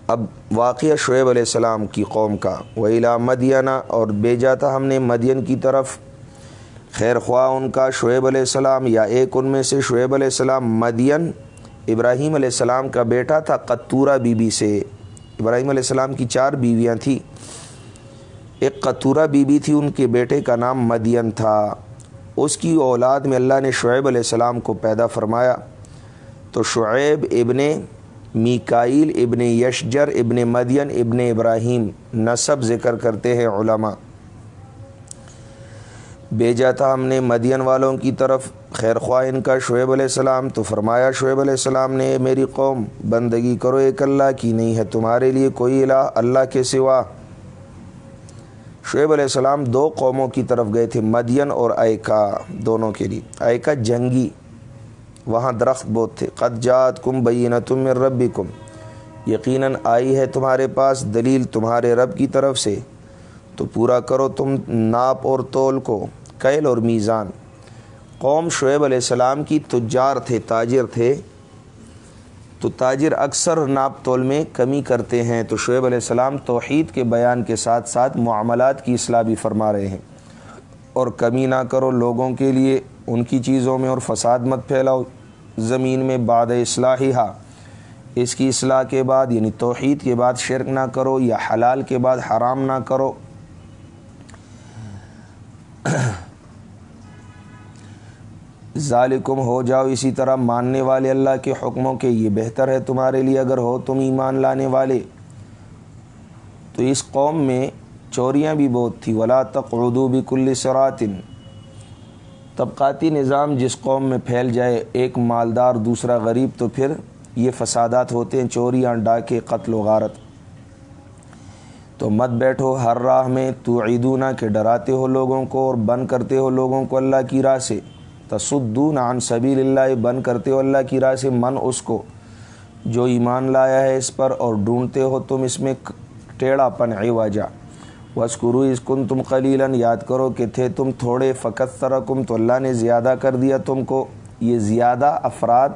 [SPEAKER 1] اب واقعہ شعیب علیہ السلام کی قوم کا۔ ویلا مدینہ اور بھیجا تھا ہم نے مدین کی طرف۔ خیر خواہ ان کا شعیب علیہ السلام یا ایک ان میں سے شعیب علیہ السلام مدین ابراہیم علیہ السلام کا بیٹا تھا قطورہ بی بی سے۔ ابراہیم علیہ السلام کی چار بیویاں تھیں۔ ایک قطورہ بی بی تھی، ان کے بیٹے کا نام مدین تھا۔ اس کی اولاد میں اللہ نے شعیب علیہ السلام کو پیدا فرمایا۔ تو شعیب ابن میکائل ابن یشجر ابن مدین ابن ابراہیم نصب ذکر کرتے ہیں علماء۔ بھیجا تھا ہم نے مدین والوں کی طرف۔ خیر خواہ ان کا شعیب علیہ السلام۔ تو فرمایا، شعیب علیہ السلام نے میری قوم، بندگی کرو، ایک اللہ کی نہیں ہے، تمہارے لیے کوئی الہ اللہ کے سوا۔ شعیب علیہ السلام دو قوموں کی طرف گئے تھے، مدین اور ایکا، دونوں کے لیے۔ ایکا جنگی، وہاں درخت بہت تھے۔ قد جات کم بینہ تم رب کم یقیناً آئی ہے تمہارے پاس دلیل تمہارے رب کی طرف سے۔ تو پورا کرو تم ناپ اور تول کو، کیل اور میزان۔ قوم شعیب علیہ السلام کی تجار تھے، تاجر تھے۔ تو تاجر اکثر ناپ تول میں کمی کرتے ہیں۔ تو شعیب علیہ السلام توحید کے بیان کے ساتھ ساتھ معاملات کی اصلاح بھی فرما رہے ہیں۔ اور کمی نہ کرو لوگوں کے لیے، ان کی چیزوں میں اور فساد مت پھیلاؤ۔ زمین میں بعد اصلاحی ہا۔ اس کی اصلاح کے بعد یعنی توحید کے بعد شرک نہ کرو یا حلال کے بعد حرام نہ کرو۔ ظالکم ہو جاؤ اسی طرح ماننے والے اللہ کے حکموں کے یہ بہتر ہے تمہارے لیے اگر ہو تم ایمان لانے والے۔ تو اس قوم میں چوریاں بھی بہت تھی ولا تک اردو بھی کل سراتن طبقاتی نظام جس قوم میں پھیل جائے، ایک مالدار دوسرا غریب تو پھر یہ فسادات ہوتے ہیں۔ چوریاں، ڈاکے، قتل و غارت۔ تو مت بیٹھو، ہر راہ میں تو عیدونہ کے ڈراتے ہو لوگوں کو اور بند کرتے ہو لوگوں کو اللہ کی راہ سے۔ تصدون عن سبیل اللہ بند کرتے ہو اللہ کی راہ سے، من اس کو۔ جو ایمان لایا ہے اس پر اور ڈھونڈتے ہو تم اس میں ٹیڑھا پن عواجہ وسکرو اس کن تم قلیلاً، یاد کرو کہ تھے تم تھوڑے، فقط ترکم تو اللہ نے زیادہ کر دیا تم کو۔ یہ زیادہ افراد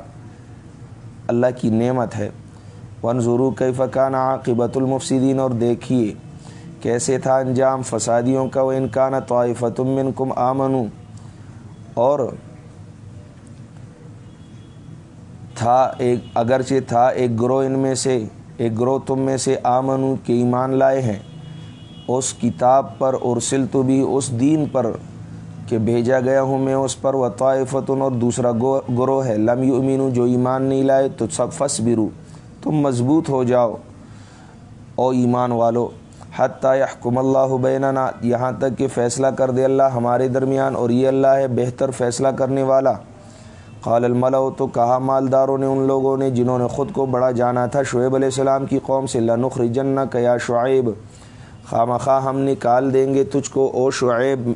[SPEAKER 1] اللہ کی نعمت ہے۔ ون ضرور کئی فقان عاقبت المفسدین، اور دیکھیے کیسے تھا انجام فسادیوں کا وہ انکان طائفت من کم آمنوں اور تھا ایک، اگرچہ تھا ایک گروہ ان میں سے، ایک گروہ تم میں سے آمنو کے ایمان لائے ہیں۔ اس کتاب پر ارسل تو بھی اس دین پر کہ بھیجا گیا ہوں میں اس پر و طائفتن اور دوسرا گروہ ہے۔ لم یؤمنو جو ایمان نہیں لائے تو سب فس برو تم مضبوط ہو جاؤ، او ایمان والو۔ حتیٰ یحکم اللہ بیننا، یہاں تک کہ فیصلہ کر دے اللہ ہمارے درمیان، اور یہ اللہ ہے بہتر فیصلہ کرنے والا۔ قال الملو تو کہا مالداروں نے ان لوگوں نے جنہوں نے خود کو بڑا جانا تھا، شعیب علیہ السلام کی قوم سے لنخرجن کیا شعیب۔ خام خواہ ہم نکال دیں گے تجھ کو، او شعیب،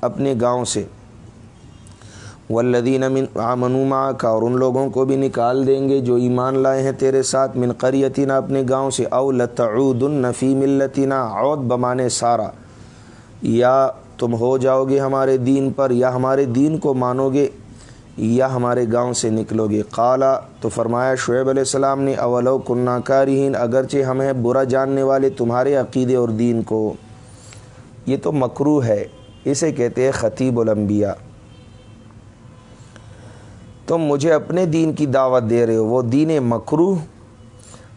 [SPEAKER 1] اپنے گاؤں سے۔ والذین من آمنوا کا اور ان لوگوں کو بھی نکال دیں گے جو ایمان لائے ہیں تیرے ساتھ، من قریتنا، اپنے گاؤں سے، او لتعودن فی ملتنا، عود بمانے سارا۔ یا تم ہو جاؤ گے ہمارے دین پر، یا ہمارے دین کو مانو گے، یا ہمارے گاؤں سے نکلو گے۔ قالا، تو فرمایا، شعیب علیہ السلام نے، اولو کنہ کارہین، اگرچہ ہمیں برا جاننے والے تمہارے عقیدے اور دین کو۔ یہ تو مکرو ہے، اسے کہتے ہیں خطیب الانبیاء۔ تم مجھے اپنے دین کی دعوت دے رہے ہو، وہ دین مکرو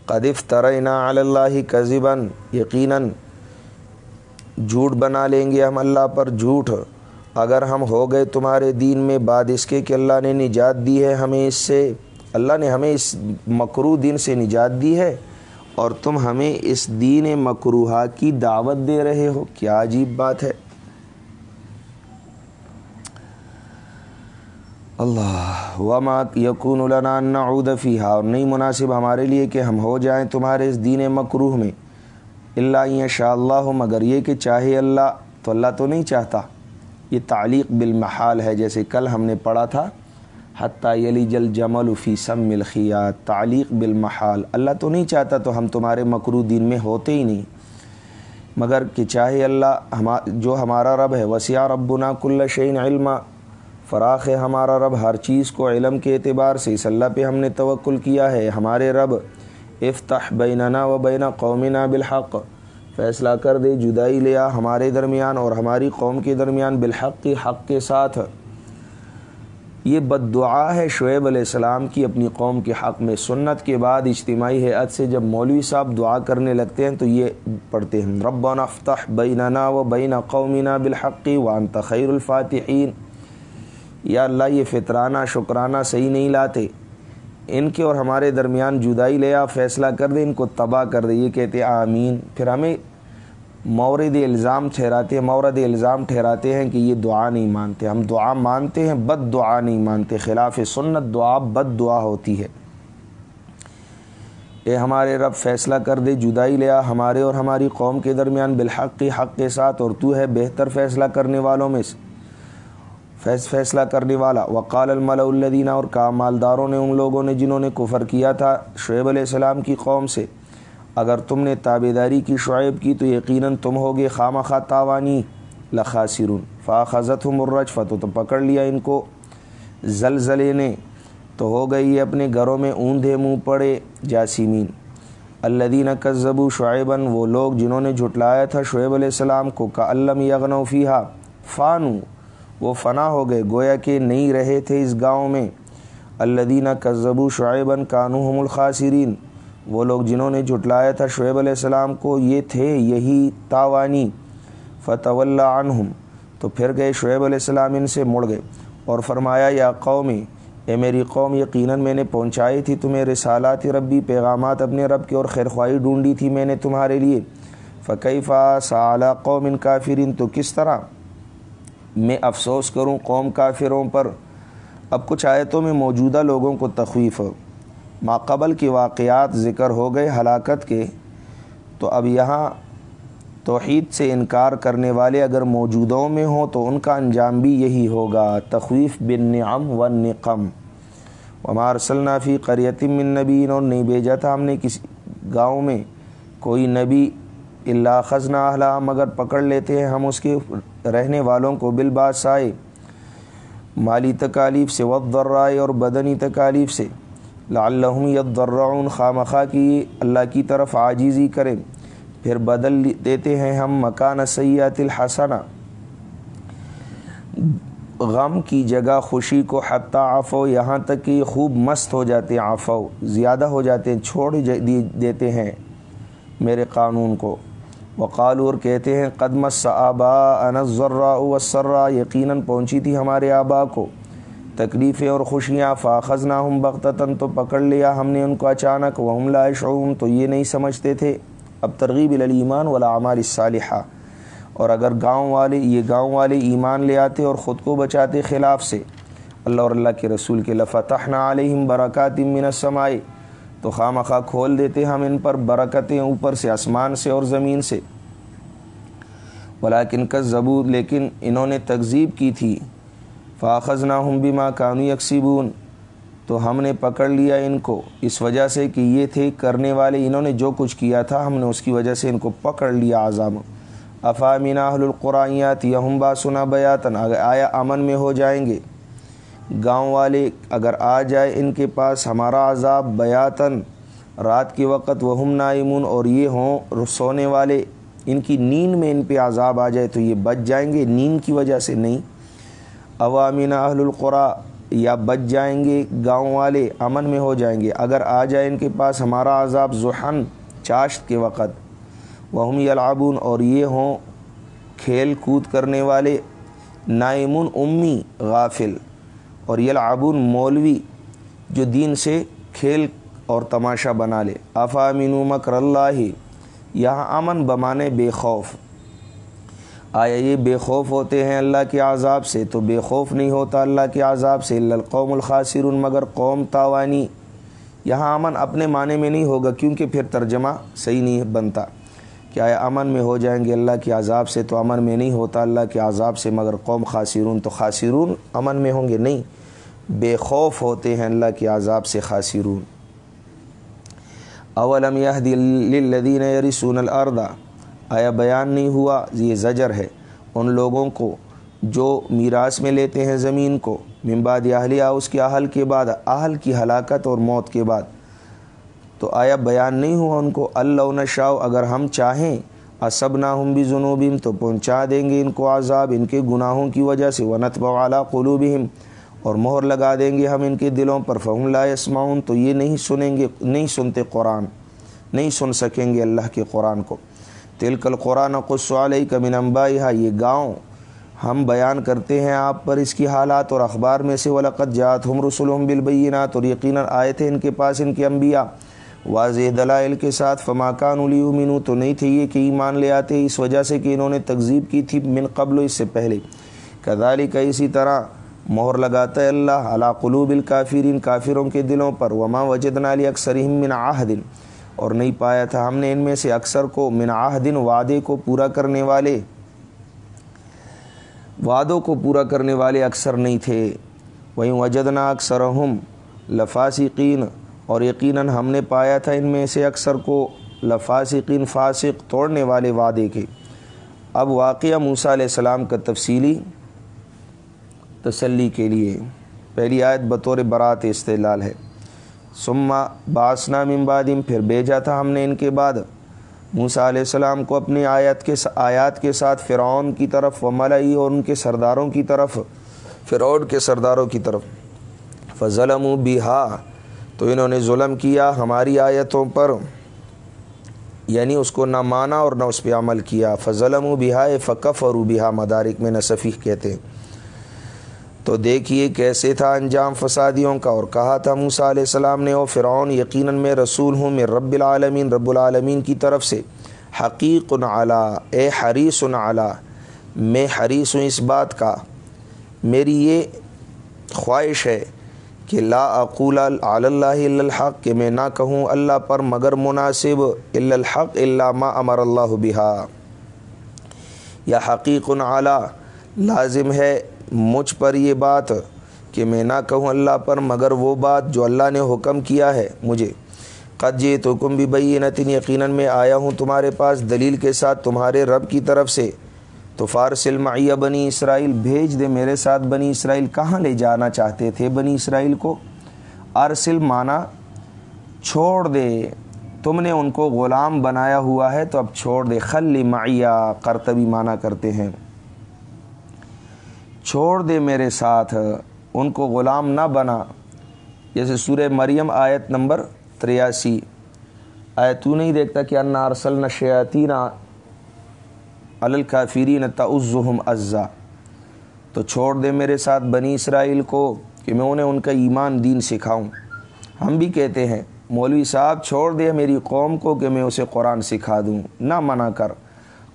[SPEAKER 1] قدف ترنا اللہ کذباً، یقیناً جھوٹ بنا لیں گے ہم اللہ پر، جھوٹ۔ اگر ہم ہو گئے تمہارے دین میں بعد اس کے کہ اللہ نے نجات دی ہے، ہمیں اس سے، اللہ نے ہمیں اس مکرو دین سے نجات دی ہے۔ اور تم ہمیں اس دین مکروحہ کی دعوت دے رہے ہو۔ کیا عجیب بات ہے۔ اللہ، وما یقون النا نعود فیہا اور نہیں مناسب ہمارے لیے کہ ہم ہو جائیں تمہارے اس دین مکروح میں۔ اللہ شاء اللہ، مگر یہ کہ چاہے اللہ، تو اللہ تو نہیں چاہتا۔ یہ تعلیق بالمحال ہے، جیسے کل ہم نے پڑھا تھا۔ حتیٰ یلی جل جمل فی سم ملخیات تعلیق بالمحال، اللہ تو نہیں چاہتا تو ہم تمہارے مکرو دین میں ہوتے ہی نہیں۔ مگر کہ چاہے اللہ جو ہمارا رب ہے۔ وسیع ربنا کل شعین علم فراخ ہے ہمارا رب، ہر چیز کو علم کے اعتبار سے، اس اللہ پہ ہم نے توکل کیا ہے، ہمارے رب۔ افتح بیننا و بین قومنا بالحق۔ فیصلہ کر دے، جدائی لیا ہمارے درمیان اور ہماری قوم کے درمیان بالحق کی حق کے ساتھ۔ یہ بد دعا ہے شعیب علیہ السلام کی اپنی قوم کے حق میں۔ سنت کے بعد اجتماعی حیات سے جب مولوی صاحب دعا کرنے لگتے ہیں تو یہ پڑھتے ہیں۔ ربنا افتح بیننا و بین قومنا بالحق وانت خیر الفاتحین۔ یا اللہ یہ فطرانہ، شکرانہ صحیح نہیں لاتے۔ ان کے اور ہمارے درمیان جدائی لے آپ فیصلہ کر دیں ان کو تباہ کر دے۔ یہ کہتے آمین۔ پھر ہمیں مورد الزام ٹھہراتے ہیں، مورد الزام ٹھہراتے ہیں کہ یہ دعا نہیں مانتے۔ ہم دعا مانتے ہیں، بد دعا نہیں مانتے۔ خلاف سنت دعا، بد دعا ہوتی ہے۔ اے ہمارے رب، فیصلہ کر دے، جدائی لیا ہمارے اور ہماری قوم کے درمیان بالحق کی حق کے ساتھ، اور تو ہے بہتر فیصلہ کرنے والوں میں سے۔ فیص، فیصلہ کرنے والا۔ وقال الملا الدینہ اور کا مالداروں نے ان لوگوں نے جنہوں نے کفر کیا تھا، شعیب علیہ السلام کی قوم سے، اگر تم نے تابے داری کی شعیب کی، تو یقیناً تم ہوگے خام خواہ تاوانی۔ لخاصرون فاخذت ہم مرج فتو تو پکڑ لیا ان کو۔ زلزلے نے تو ہو گئی اپنے گھروں میں اوندھے منہ پڑے جاسمین۔ الدین کذبو شعیباً وہ لوگ جنہوں نے جھٹلایا تھا شعیب علیہ السلام کو کا علم یغن فیحہ فانو وہ فنا ہو گئے، گویا کہ نہیں رہے تھے اس گاؤں میں۔ الدینہ کذبو شعیباً کانوہم الخاصرین وہ لوگ جنہوں نے جھٹلایا تھا شعیب علیہ السلام کو، یہ تھے یہی تاوانی۔ فتح اللہ عنہم۔ تو پھر گئے شعیب علیہ السلام ان سے مڑ گئے۔ اور فرمایا، یا قومی، اے میری قوم، یقیناً میں نے پہنچائی تھی تمہیں رسالات ربی، پیغامات اپنے رب کے اور خیر خواہی ڈھونڈی تھی میں نے تمہارے لیے۔ فقیفہ سعلیٰ قوم ان کافرین۔ تو کس طرح میں افسوس کروں قوم کافروں پر۔ اب کچھ آیتوں میں موجودہ لوگوں کو تخویف ماقبل کے واقعات ذکر ہو گئے ہلاکت کے۔ تو اب یہاں توحید سے انکار کرنے والے اگر موجودوں میں ہوں تو ان کا انجام بھی یہی ہوگا۔ تخویف بن نعم و نقم ومار صلافی قریتم من نبین اور نہیں بھیجا تھا ہم نے کسی گاؤں میں کوئی نبی اللہ خزنہ اہلا مگر پکڑ لیتے ہیں ہم اس کے رہنے والوں کو بالباس آئے مالی تکالیف سے وقت درائے اور بدنی تکالیف سے۔ لعلہم یدرعون خامخواہ کی اللہ کی طرف عاجزی کریں۔ پھر بدل دیتے ہیں ہم مکان سیات الحسنہ۔ غم کی جگہ خوشی کو حتیٰ آفو یہاں تک کہ خوب مست ہو جاتے ہیں آفو زیادہ ہو جاتے ہیں، چھوڑ دیتے ہیں میرے قانون کو۔ وقال اور کہتے ہیں قدم صعبہ انضرا وسرا یقیناً پہنچی تھی ہمارے آبا کو۔ تکلیفیں اور خوشیاں فاخذ نہ ہم بغتاً تو پکڑ لیا ہم نے ان کو اچانک۔ وہ ہم لائشعوم تو یہ نہیں سمجھتے تھے۔ اب ترغیب الایمان والعمال الصالحہ۔ اور اگر گاؤں والے، یہ گاؤں والے ایمان لے آتے اور خود کو بچاتے خلاف سے۔ اللہ اور اللہ کے رسول کے لفتحنا علیہم برکات من السماء۔ تو خواہ مخواہ کھول دیتے ہم ان پر برکتیں اوپر سے، آسمان سے اور زمین سے۔ ولیکن کا زبور لیکن انہوں نے تکذیب کی تھی۔ فاخذ نہ ہم بھی ماں کانو یکسیبون تو ہم نے پکڑ لیا ان کو۔ اس وجہ سے کہ یہ تھے کرنے والے۔ انہوں نے جو کچھ کیا تھا، ہم نے اس کی وجہ سے ان کو پکڑ لیا اعظم افامین اہل القرآیات یا ہم با سنا بیاتن آیا امن میں ہو جائیں گے۔ گاؤں والے اگر آ جائے ان کے پاس ہمارا عذاب بیاتن رات کے وقت وہ ہم نائمون اور یہ ہوں سونے والے، ان کی نیند میں ان پہ عذاب آ جائے تو یہ بچ جائیں گے، نیند کی وجہ سے نہیں۔ عوامین اہل القرا یا بچ جائیں گے، گاؤں والے امن میں ہو جائیں گے۔ اگر آ جائے ان کے پاس ہمارا عذاب ذہن چاشت کے وقت، وہ یلعبون اور یہ ہوں کھیل کود کرنے والے نائمن امی غافل۔ اور یلعبون مولوی جو دین سے کھیل اور تماشا بنا لے۔ افامین مکر اللہ، یہاں امن بمانے بے خوف۔ آیا یہ بے خوف ہوتے ہیں اللہ کے عذاب سے؟ تو بے خوف نہیں ہوتا اللہ کے عذاب سے القوم الخاصر مگر قوم تاوانی۔ یہاں امن اپنے معنی میں نہیں ہوگا، کیونکہ پھر ترجمہ صحیح نہیں بنتا۔ کہ آیا امن میں ہو جائیں گے اللہ کے عذاب سے؟ تو امن میں نہیں ہوتا اللہ کے عذاب سے، مگر قوم خاصرون تو خاصرون امن میں ہوں گے۔ نہیں بے خوف ہوتے ہیں اللہ کے عذاب سے خاصرون اولم للذین یرسون الارض؟ آیا بیان نہیں ہوا؟ یہ زجر ہے۔ ان لوگوں کو جو میراث میں لیتے ہیں زمین کو ممباد اہلیہ اس کے اہل کے بعد، اہل کی ہلاکت اور موت کے بعد۔ تو آیا بیان نہیں ہوا ان کو؟ اللہ نشاء، اگر ہم چاہیں اسب نہ ہم بھی جنوبیم تو پہنچا دیں گے ان کو عذاب ان کے گناہوں کی وجہ سے۔ ونت والا قلوبہم اور مہر لگا دیں گے ہم ان کے دلوں پر۔ فہم لا اسماؤن تو یہ نہیں سنیں گے، نہیں سنتے قرآن، نہیں سن سکیں گے اللہ کے قرآن کو۔ تلکل قرآن قص علیہ کا من امبائیہ یہ گاؤں ہم بیان کرتے ہیں آپ پر اس کی حالات اور اخبار میں سے۔ ولاقت جات ہم رسول بالبینات اور یقیناً آئے تھے ان کے پاس ان کے انبیاء۔ واضح دلائل کے ساتھ فماکان علی منو تو نہیں تھے یہ کہ ایمان لے آتے۔ اس وجہ سے کہ انہوں نے تکذیب کی تھی من قبل اس سے پہلے۔ کدالی کا اسی طرح مہر لگاتا ہے اللہ علا قلوب الکافرین کافروں کے دلوں پر، وما وجدنا علی اکثر من عہدن اور نہیں پایا تھا ہم نے ان میں سے اکثر کو مناہ دن وعدے کو پورا کرنے والے۔ وعدوں کو پورا کرنے والے اکثر نہیں تھے۔ وہیں وجدنا اکثر ہم لفاسقین۔ اور یقیناً ہم نے پایا تھا ان میں سے اکثر کو لفاسقین، فاسق توڑنے والے وعدے کے۔ اب واقعہ موسیٰ علیہ السلام کا تفصیلی تسلی کے لیے۔ پہلی آیت بطور برات استعلال ہے۔ سما باسنا ممبادم پھر بھیجا تھا ہم نے ان کے بعد۔ موسا علیہ السلام کو اپنی آیت کے آیات کے ساتھ فرعون کی طرف و ملئی اور ان کے سرداروں کی طرف، فرعون کے سرداروں کی طرف۔ فضلم و تو انہوں نے ظلم کیا ہماری آیتوں پر۔ یعنی اس کو نہ مانا اور نہ اس پہ عمل کیا۔ فضلم و بہا فقف اور بہا مدارک میں نصفی کہتے۔ ہیں تو دیکھیے کیسے تھا انجام فسادیوں کا۔ اور کہا تھا موسیٰ علیہ السلام نے، او فرعون، یقیناً میں رسول ہوں، میں رب العالمین رب العالمین کی طرف سے۔ حقیق علا اے حریث علا میں حریث ہوں اس بات کا۔ میری یہ خواہش ہے کہ لا اقول اللہ الحق، کہ میں نہ کہوں اللہ پر مگر مناسب الحق اللہ ما امر اللہ بہا۔ یا حقیق علا لازم ہے مجھ پر یہ بات کہ میں نہ کہوں اللہ پر، مگر وہ بات جو اللہ نے حکم کیا ہے مجھے۔ قد جی تو کم بھی بئی نتن یقیناً میں آیا ہوں تمہارے پاس دلیل کے ساتھ تمہارے رب کی طرف سے۔ تو فارسل معیہ بنی اسرائیل، بھیج دے میرے ساتھ بنی اسرائیل۔ کہاں لے جانا چاہتے تھے بنی اسرائیل کو؟ ارسل مانا، چھوڑ دے۔ تم نے ان کو غلام بنایا ہوا ہے، تو اب چھوڑ دے۔ خلی معیہ کرتبی مانا کرتے ہیں۔ چھوڑ دے میرے ساتھ، ان کو غلام نہ بنا۔ جیسے سورہ مریم آیت نمبر تریاسی۔ آئے تو نہیں دیکھتا کہ انا ارسل نہ شیاطین الکافرین تعزہم اجزا تو چھوڑ دے میرے ساتھ بنی اسرائیل کو کہ میں انہیں ان کا ایمان دین سکھاؤں۔ ہم بھی کہتے ہیں، مولوی صاحب، چھوڑ دے میری قوم کو کہ میں اسے قرآن سکھا دوں۔ نہ منع کر۔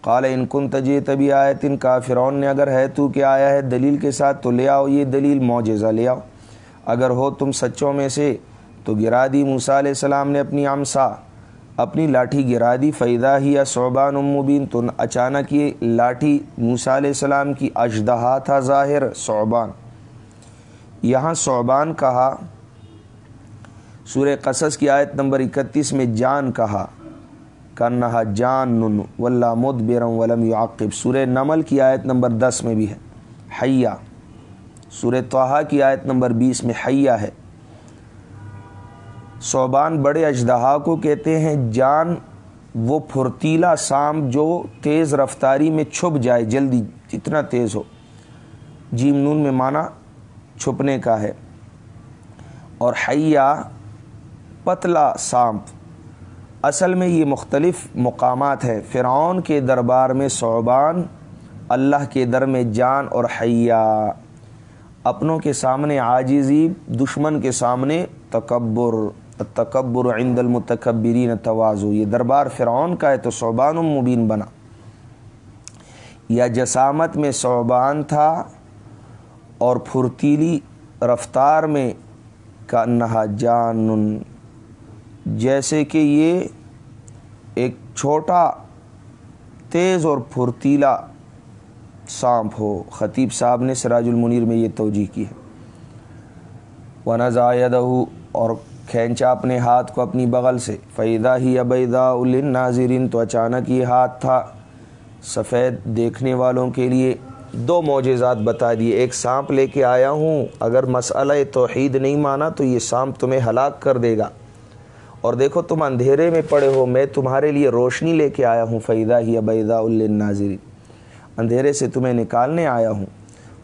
[SPEAKER 1] قال، ان کن تجے تبھی آیت ان کا فرعون نے اگر ہے تو کہ آیا ہے دلیل کے ساتھ تو لے آؤ، یہ دلیل معجزہ لے آؤ۔ اگر ہو تم سچوں میں سے تو گرا دی۔ موسیٰ علیہ السلام نے اپنی عمسا اپنی لاٹھی گرا دی۔ فیدہ ہی یا صوبان مبین، تو اچانک یہ لاٹھی موسیٰ علیہ السلام کی اجدہا تھا ظاہر صوبان یہاں صوبان کہا، سورہ قصص کی آیت نمبر اکتیس میں جان کہا کنہا جان نن واللہ مدبرم ولم یعقب۔ سورہ نمل کی آیت نمبر دس میں بھی ہے۔ حیا۔ سورہ توحا کی آیت نمبر بیس میں حیا ہے۔ صوبان بڑے اجدہا کو کہتے ہیں، جان وہ پھرتیلا سام جو تیز رفتاری میں چھپ جائے، جلدی جتنا تیز ہو۔ جیم نون میں مانا چھپنے کا ہے۔ اور حیا پتلا سانپ اصل میں یہ مختلف مقامات ہے فرعون کے دربار میں صوبان اللہ کے در میں جان اور حیا۔ اپنوں کے سامنے عاجزی، دشمن کے سامنے تکبر۔ تکبر عند المتکبرین توازو۔ یہ دربار فرعون کا ہے تو صوبان مبین بنا۔ یا جسامت میں صوبان تھا اور پھرتیلی رفتار میں کا نہا جان جیسے کہ یہ ایک چھوٹا، تیز اور پھرتیلا سانپ ہو۔ خطیب صاحب نے سراج المنیر میں یہ توجہ کی ہے۔ ونزا اور کھینچا اپنے ہاتھ کو اپنی بغل سے۔ فیدہ ہی ابیدا الن ناظرین تو اچانک یہ ہاتھ تھا۔ سفید دیکھنے والوں کے لیے دو معجزات بتا دیے۔ ایک سانپ لے کے آیا ہوں۔ اگر مسئلہ توحید نہیں مانا تو یہ سانپ تمہیں ہلاک کر دے گا۔ اور دیکھو تم اندھیرے میں پڑے ہو، میں تمہارے لیے روشنی لے کے آیا ہوں۔ فیدہ ہی ابیدا الناظری اندھیرے سے تمہیں نکالنے آیا ہوں۔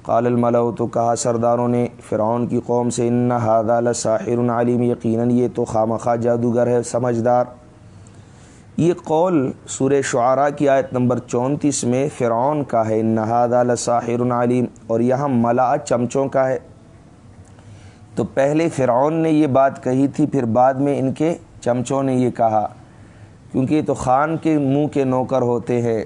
[SPEAKER 1] قال الملو تو کہا سرداروں نے، فرعون کی قوم سے، ان حاد ساحر عالم یقیناً یہ تو خواہ جادوگر ہے، سمجھدار۔ یہ قول سور شعراء کی آیت نمبر چونتیس میں فرعون کا ہے، ان حاد ساحر علیم اور یہاں ملا چمچوں کا ہے۔ تو پہلے فرعون نے یہ بات کہی تھی، پھر بعد میں ان کے چمچوں نے یہ کہا، کیونکہ یہ تو خان کے منہ کے نوکر ہوتے ہیں۔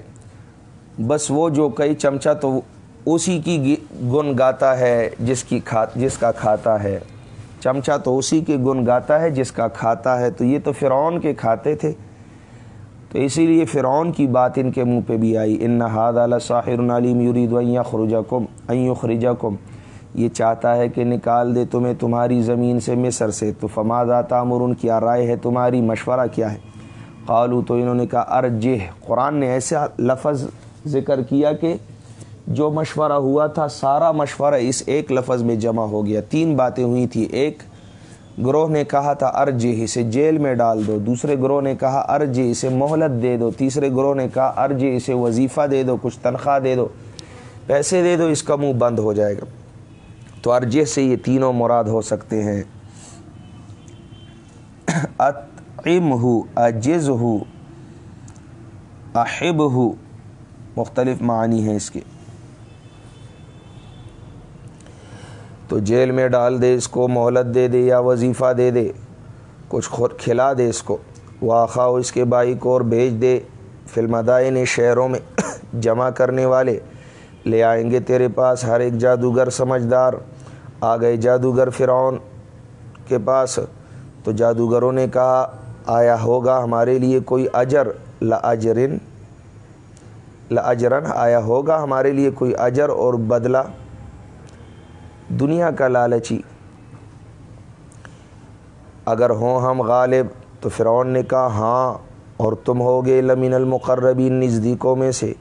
[SPEAKER 1] بس وہ جو کئی چمچہ تو اسی کی گن گاتا ہے جس کی کھا، جس کا کھاتا ہے۔ چمچہ تو اسی کے گن گاتا ہے جس کا کھاتا ہے۔ تو یہ تو فرعون کے کھاتے تھے۔ تو اسی لیے فرعون کی بات ان کے منہ پہ بھی آئی، ان ہاد علیہ ساحر علیم یورید خروجہ کم این خرجہ کم یہ چاہتا ہے کہ نکال دے تمہیں تمہاری زمین سے مصر سے، تو فماد آتا مرن کیا رائے ہے تمہاری؟ مشورہ کیا ہے؟ قالو تو انہوں نے کہا ارجہ قرآن نے ایسا لفظ ذکر کیا کہ جو مشورہ ہوا تھا، سارا مشورہ اس ایک لفظ میں جمع ہو گیا۔ تین باتیں ہوئی تھیں۔ ایک، گروہ نے کہا تھا ارج اسے جیل میں ڈال دو۔ دوسرے، گروہ نے کہا ارج اسے مہلت دے دو۔ تیسرے، گروہ نے کہا ارج اسے وظیفہ دے دو، کچھ تنخواہ دے دو۔ پیسے دے دو، اس کا منہ بند ہو جائے گا۔ تو ارجے سے یہ تینوں مراد ہو سکتے ہیں۔ اطعم ہو اجز ہو احب ہو مختلف معنی ہیں اس کے۔ تو جیل میں ڈال دے اس کو، مہلت دے دے یا وظیفہ دے دے، کچھ کھلا دے اس کو۔ واقع اس کے بھائی کو اور بھیج دے۔ فلمدائن شہروں میں جمع کرنے والے۔ لے آئیں گے تیرے پاس ہر ایک جادوگر، سمجھدار۔ آ گئے جادوگر فرعون کے پاس۔ تو جادوگروں نے کہا، آیا ہوگا ہمارے لیے کوئی اجر؟ لاجرن لاجرن آیا ہوگا ہمارے لیے کوئی اجر اور بدلہ؟ دنیا کا لالچی۔ اگر ہوں ہم غالب، تو فرعون نے کہا ہاں اور تم ہوگے لمن المقربین نزدیکوں میں سے۔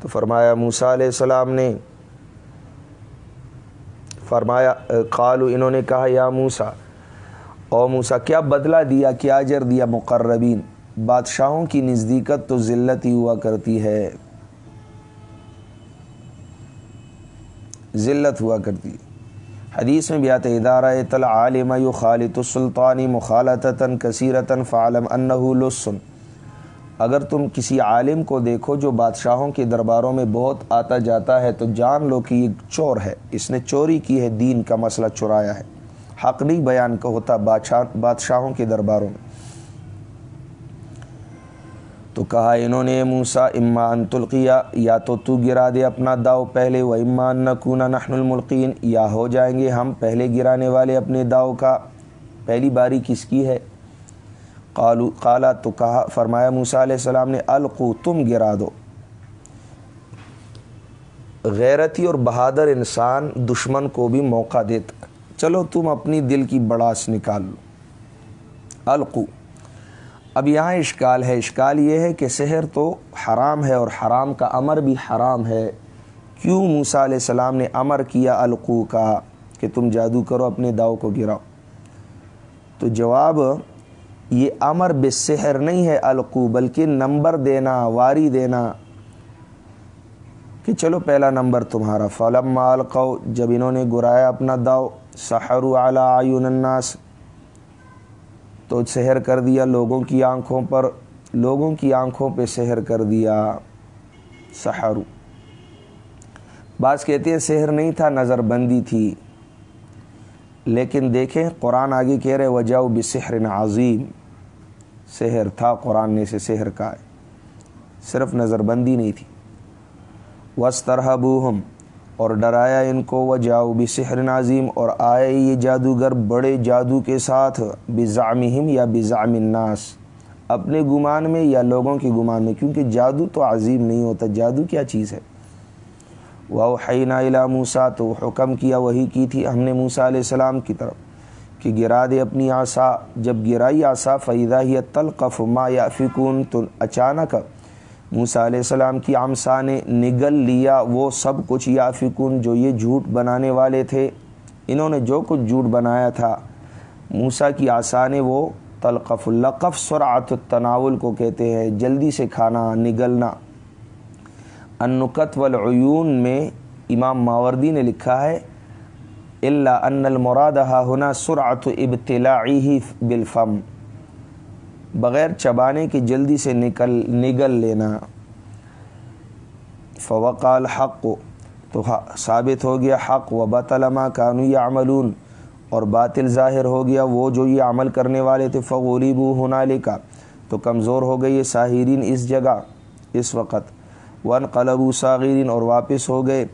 [SPEAKER 1] تو فرمایا موسا علیہ السلام نے فرمایا قالو، انہوں نے کہا، یا موسا او موسا کیا بدلہ دیا، کیا اجر دیا مقربین؟ بادشاہوں کی نزدیکت تو ذلت ہی ہوا کرتی ہے۔ ذلت ہوا کرتی ہے۔ حدیث میں بھی بیات ادارہ طلع عالم خالط السلطانی مخالطتاً کثیرتاً فعالم انہو لسن اگر تم کسی عالم کو دیکھو جو بادشاہوں کے درباروں میں بہت آتا جاتا ہے، تو جان لو کہ یہ چور ہے۔ اس نے چوری کی ہے، دین کا مسئلہ چرایا ہے۔ حق نہیں بیان کا ہوتا بادشاہوں کے درباروں میں۔ تو کہا انہوں نے موسا امان تلقیہ یا تو تو گرا دے اپنا داؤ پہلے وہ امان نقونا نحن الملقین۔ یا ہو جائیں گے ہم پہلے گرانے والے اپنے داؤ کا۔ پہلی باری کس کی ہے؟ قالو قالا تو کہا، فرمایا موسا علیہ السلام نے، القو تم گرا دو۔ غیرتی اور بہادر انسان دشمن کو بھی موقع دیتا چلو، تم اپنی دل کی بڑاس نکال لو۔ القو۔ اب یہاں اشکال ہے۔ اشکال یہ ہے کہ سحر تو حرام ہے اور حرام کا امر بھی حرام ہے۔ کیوں موسا علیہ السلام نے امر کیا القو کا کہ تم جادو کرو، اپنے داؤ کو گراؤ؟ تو جواب یہ امر بے سحر نہیں ہے القو، بلکہ نمبر دینا، واری دینا۔ کہ چلو پہلا نمبر تمہارا۔ فلم القو جب انہوں نے گرایا اپنا داؤ سحر عیون الناس۔ تو سحر کر دیا لوگوں کی آنکھوں پر، لوگوں کی آنکھوں پہ سحر کر دیا۔ سحرو بعض کہتے ہیں سحر نہیں تھا، نظر بندی تھی۔ لیکن دیکھیں، قرآن آگے کہہ رہے، وجاؤ بسحر عظیم سحر تھا، قرآن نے سے سحر کا صرف نظر بندی نہیں تھی۔ وس طرح اور ڈرایا ان کو وہ جاؤ بھی سحر نازیم اور آئے یہ جادوگر بڑے جادو کے ساتھ بزامہم یا بزام الناس۔ اپنے گمان میں یا لوگوں کے گمان میں، کیونکہ جادو تو عظیم نہیں ہوتا، جادو کیا چیز ہے؟ وہ حینا علا موسا تو حکم کیا وہی کی تھی ہم نے موسا علیہ السلام کی طرف۔ کہ گرا دے اپنی آسا۔ جب گرائی آسا فیدہ ہی تلقف ما یا فکون تو اچانک موسا علیہ السلام کی آمسا نے نگل لیا۔ وہ سب کچھ یافقن جو یہ جھوٹ بنانے والے تھے۔ انہوں نے جو کچھ جھوٹ بنایا تھا۔ موسا کی آسان وہ تلقف القف سرعت التناول کو کہتے ہیں۔ جلدی سے کھانا، نگلنا۔ انقت والعیون میں امام ماوردی نے لکھا ہے اللہ ان المراد ہونا سرعت ابتلاعی بالفم. بغیر چبانے کی جلدی سے نکل نگل لینا. فوقع الحق. تو ثابت ہو گیا حق. و بطلما کانو یا عملون اور باطل ظاہر ہو گیا وہ جو یہ عمل کرنے والے تھے. فغولیب ہونا کا تو کمزور ہو گئی ساحرین اس جگہ، اس وقت. ون قلب و ساغرین اور واپس ہو گئے.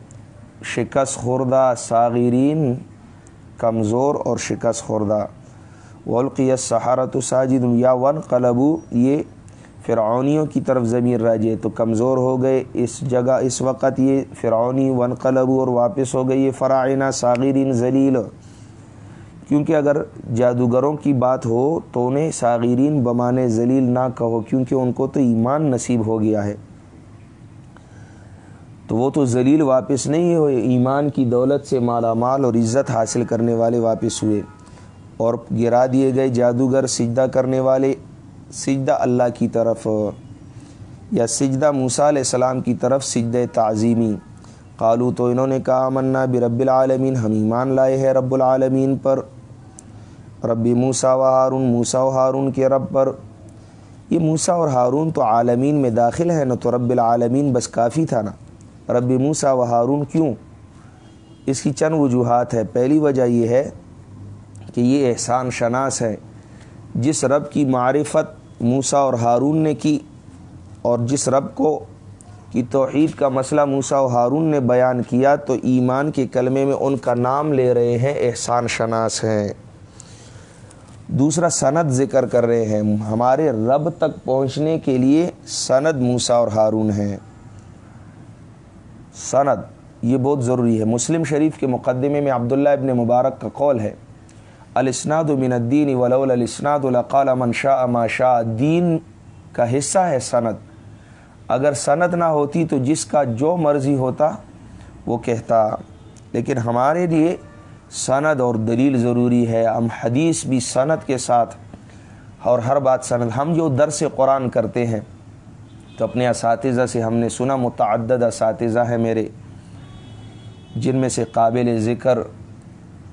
[SPEAKER 1] شکست خوردہ ساغرین کمزور اور شکست خوردہ۔ ولقی سہارت ساجد یا ون قلبو یہ فرعونیوں کی طرف ضمیر راجے تو کمزور ہو گئے۔ اس جگہ، اس وقت یہ فرعونی ون قلبو اور واپس ہو گئے۔ یہ فرائنہ ساغرین ذلیل۔ کیونکہ اگر جادوگروں کی بات ہو تو انہیں ساغرین بمانے ذلیل نہ کہو، کیونکہ ان کو تو ایمان نصیب ہو گیا ہے۔ تو وہ تو ذلیل واپس نہیں ہوئے، ایمان کی دولت سے مالا مال اور عزت حاصل کرنے والے واپس ہوئے اور گرا دیے گئے جادوگر سجدہ کرنے والے، سجدہ اللہ کی طرف، یا سجدہ موسیٰ علیہ السلام کی طرف سجدہ تعظیمی۔ قالو تو انہوں نے کہا منا برب العالمین، ہم ایمان لائے ہیں رب العالمین پر۔ رب موسا و ہارون موسا و ہارون کے رب پر۔ یہ موسا اور ہارون تو عالمین میں داخل ہے نا تو رب العالمین، بس کافی تھا نا۔ رب موسا و ہارون کیوں؟ اس کی چند وجوہات ہے پہلی وجہ یہ ہے کہ یہ احسان شناس ہے جس رب کی معرفت موسا اور ہارون نے کی اور جس رب کو کی توحید کا مسئلہ موسا و ہارون نے بیان کیا تو ایمان کے کلمے میں ان کا نام لے رہے ہیں، احسان شناس ہیں۔ دوسرا، سند ذکر کر رہے ہیں۔ ہمارے رب تک پہنچنے کے لیے سند موسا اور ہارون ہیں۔ سند، یہ بہت ضروری ہے۔ مسلم شریف کے مقدمے میں عبداللہ ابن مبارک کا قول ہے، الاسناد من الدین ولول الاسناد لقال من شاء ما شاء۔ دین کا حصہ ہے سند۔ اگر سند نہ ہوتی تو جس کا جو مرضی ہوتا، وہ کہتا۔ لیکن ہمارے لیے سند اور دلیل ضروری ہے۔ ہم حدیث بھی سند کے ساتھ، اور ہر بات سند۔ ہم جو درس قرآن کرتے ہیں تو اپنے اساتذہ سے ہم نے سنا، متعدد اساتذہ ہیں میرے، جن میں سے قابل ذکر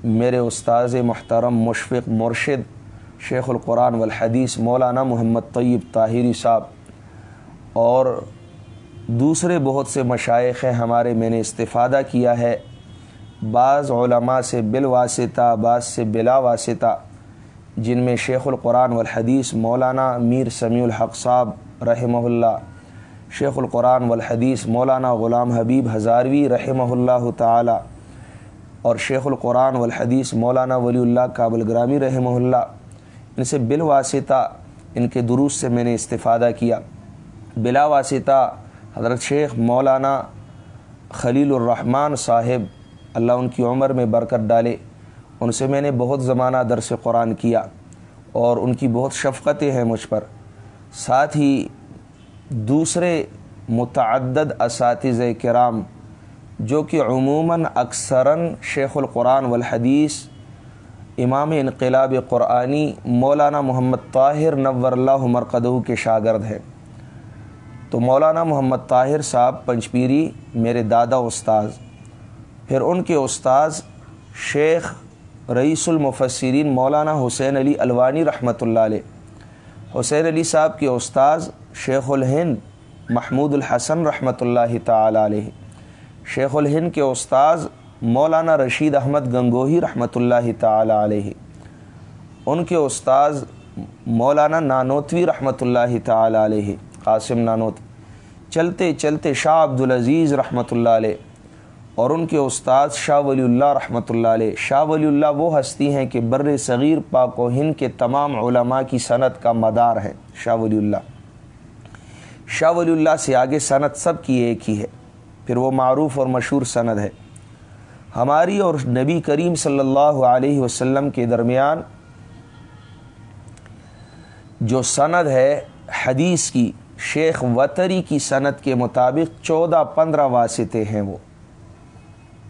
[SPEAKER 1] میرے استاذ محترم، مشفق، مرشد شیخ القرآن والحدیث مولانا محمد طیب طاہری صاحب اور دوسرے بہت سے مشائق ہیں ہمارے، میں نے استفادہ کیا ہے۔ بعض علماء سے بالواسطہ، بعض سے بلا واسطہ، جن میں شیخ القرآن والحدیث مولانا میر سمیع الحق صاحب رحمہ اللہ شیخ القرآن والحدیث مولانا غلام حبیب ہزاروی رحمہ اللہ تعالی اور شیخ القرآن والحدیث مولانا ولی اللہ کابل گرامی رحمہ اللہ، ان سے بالواسطہ ان کے دروس سے میں نے استفادہ کیا۔ بلا واسطہ حضرت شیخ مولانا خلیل الرحمن صاحب اللہ ان کی عمر میں برکت ڈالے۔ ان سے میں نے بہت زمانہ درس قرآن کیا اور ان کی بہت شفقتیں ہیں مجھ پر۔ ساتھ ہی دوسرے متعدد اساتذ کرام جو کہ عموماً اکثراً شیخ القرآن والحدیث، امام انقلاب قرآنی مولانا محمد طاہر نور اللہ مرقدہ کے شاگرد ہیں۔ تو مولانا محمد طاہر صاحب پنچپیری، میرے دادا استاذ، پھر ان کے استاذ شیخ رئیس المفسرین مولانا حسین علی الوانی رحمۃ اللہ علیہ۔ حسین علی صاحب کے استاذ شیخ الہند محمود الحسن رحمۃ اللہ تعالی علیہ۔ شیخ الہند کے استاذ مولانا رشید احمد گنگوہی رحمۃ اللہ تعالی علیہ۔ ان کے استاذ مولانا نانوتوی رحمۃ اللہ تعالی علیہ۔ قاسم نانوت۔ چلتے چلتے شاہ عبدالعزیز رحمۃ اللہ علیہ۔ اور ان کے استاد شاہ ولی اللہ رحمۃ اللہ علیہ۔ شاہ ولی اللہ وہ ہستی ہیں کہ بر صغیر پاک و ہند کے تمام علماء کی صنعت کا مدار ہے، شاہ ولی اللہ۔ شاہ ولی اللہ سے آگے صنعت سب کی ایک ہی ہے۔ پھر وہ معروف اور مشہور سند ہے۔ ہماری اور نبی کریم صلی اللہ علیہ وسلم کے درمیان جو سند ہے، حدیث کی، شیخ وطری کی صنعت کے مطابق چودہ پندرہ واسطے ہیں وہ۔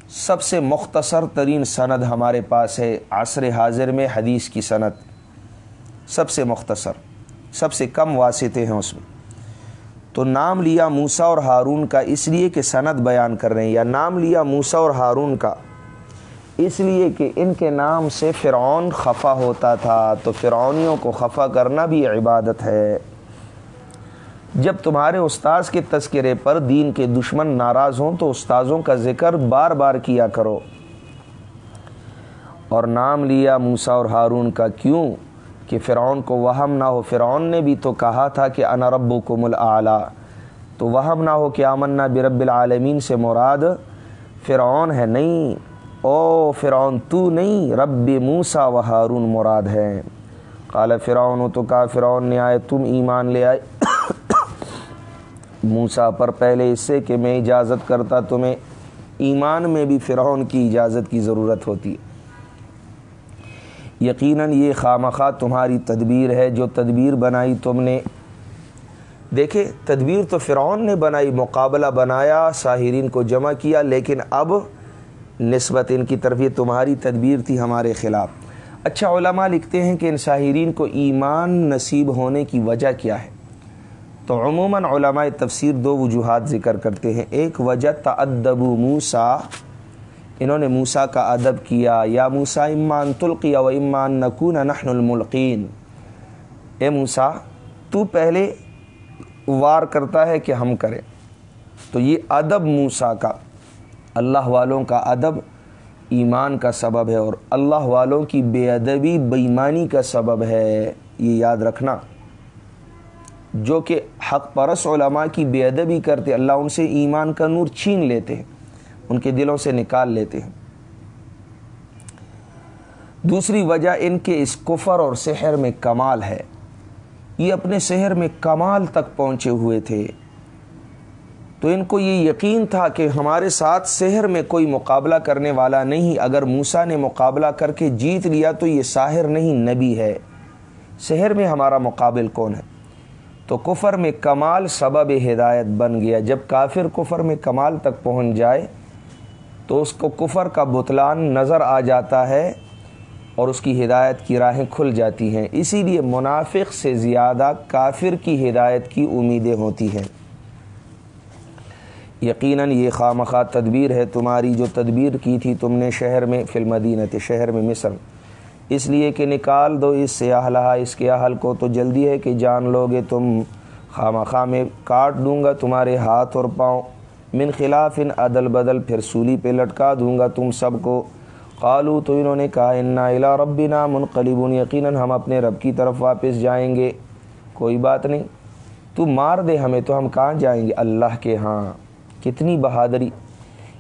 [SPEAKER 1] سب سے مختصر ترین سند ہمارے پاس ہے، عصر حاضر میں حدیث کی صنعت۔ سب سے مختصر، سب سے کم واسطے ہیں اس میں۔ تو نام لیا موسا اور ہارون کا، اس لیے کہ سند بیان کر رہے ہیں، یا نام لیا موسا اور ہارون کا۔ اس لیے کہ ان کے نام سے فرعون خفا ہوتا تھا، تو فرعونیوں کو خفا کرنا بھی عبادت ہے۔ جب تمہارے استاذ کے تذکرے پر دین کے دشمن ناراض ہوں، تو استاذوں کا ذکر بار بار کیا کرو۔ اور نام لیا موسا اور ہارون کا، کیوں؟ کہ فرعون کو وہم نہ ہو۔ فرعون نے بھی تو کہا تھا کہ انا رب کو مل تو وہم نہ ہو کہ آمنا برب العالمین سے مراد فرعون ہے نہیں۔ او فرعون، تو نہیں، رب موسا و ہارون مراد ہے۔ قال فرعون، تو کہا فرعون نے آئے، تم ایمان لے آئے۔ موسا پر پہلے اس سے کہ میں اجازت کرتا، تمہیں ایمان میں بھی فرعون کی اجازت کی ضرورت ہوتی۔ ہے یقیناً یہ خامخواہ تمہاری تدبیر ہے جو تدبیر بنائی تم نے۔ دیکھیں، تدبیر تو فرعون نے بنائی، مقابلہ بنایا ساحرین کو جمع کیا، لیکن اب نسبت ان کی طرف یہ تمہاری تدبیر تھی ہمارے خلاف۔ اچھا علماء لکھتے ہیں کہ ان ساحرین کو ایمان نصیب ہونے کی وجہ کیا ہے۔ تو عموماً علماء تفسیر دو وجوہات ذکر کرتے ہیں۔ ایک، وجہ تعدب موسا انہوں نے موسا کا ادب کیا، یا موسا امان تلقی و امان نقون نحن الملقین اے موسا تو پہلے وار کرتا ہے کہ ہم کریں۔ تو یہ ادب موسا کا، اللہ والوں کا ادب ایمان کا سبب ہے اور اللہ والوں کی بے ادبی بےمانی کا سبب ہے، یہ یاد رکھنا۔ جو کہ حق پرس علماء کی بے ادبی کرتے، اللہ ان سے ایمان کا نور چھین لیتے۔ ہیں ان کے دلوں سے نکال لیتے ہیں۔ دوسری وجہ ان کے اس کفر اور سحر میں کمال ہے۔ یہ اپنے شہر میں کمال تک پہنچے ہوئے تھے۔ تو ان کو یہ یقین تھا کہ ہمارے ساتھ شہر میں کوئی مقابلہ کرنے والا نہیں، اگر موسا نے مقابلہ کر کے جیت لیا تو یہ ساحر نہیں، نبی ہے۔ شہر میں ہمارا مقابل کون ہے؟ تو کفر میں کمال سبب ہدایت بن گیا۔ جب کافر کفر میں کمال تک پہنچ جائے تو اس کو کفر کا بتلان نظر آ جاتا ہے اور اس کی ہدایت کی راہیں کھل جاتی ہیں۔ اسی لیے منافق سے زیادہ کافر کی ہدایت کی امیدیں ہوتی ہیں۔ یقیناً یہ خواہ مخواہ تدبیر ہے۔ تمہاری جو تدبیر کی تھی تم نے شہر میں فلم مدینہ شہر میں مصر۔ اس لیے کہ نکال دو اس سے اہلہ اس کے اہل کو تو جلدی ہے کہ جان لو گے تم۔ خواہ مخواہ میں کاٹ دوں گا تمہارے ہاتھ اور پاؤں۔ من خلاف ان عدل بدل پھر سولی پہ لٹکا دوں گا تم سب کو۔ قالو تو انہوں نے کہا، انا الا ربنا منقلب یقیناً ہم اپنے رب کی طرف واپس جائیں گے۔ کوئی بات نہیں۔ تو مار دے ہمیں، تو ہم کہاں جائیں گے؟ اللہ کے ہاں۔ کتنی بہادری۔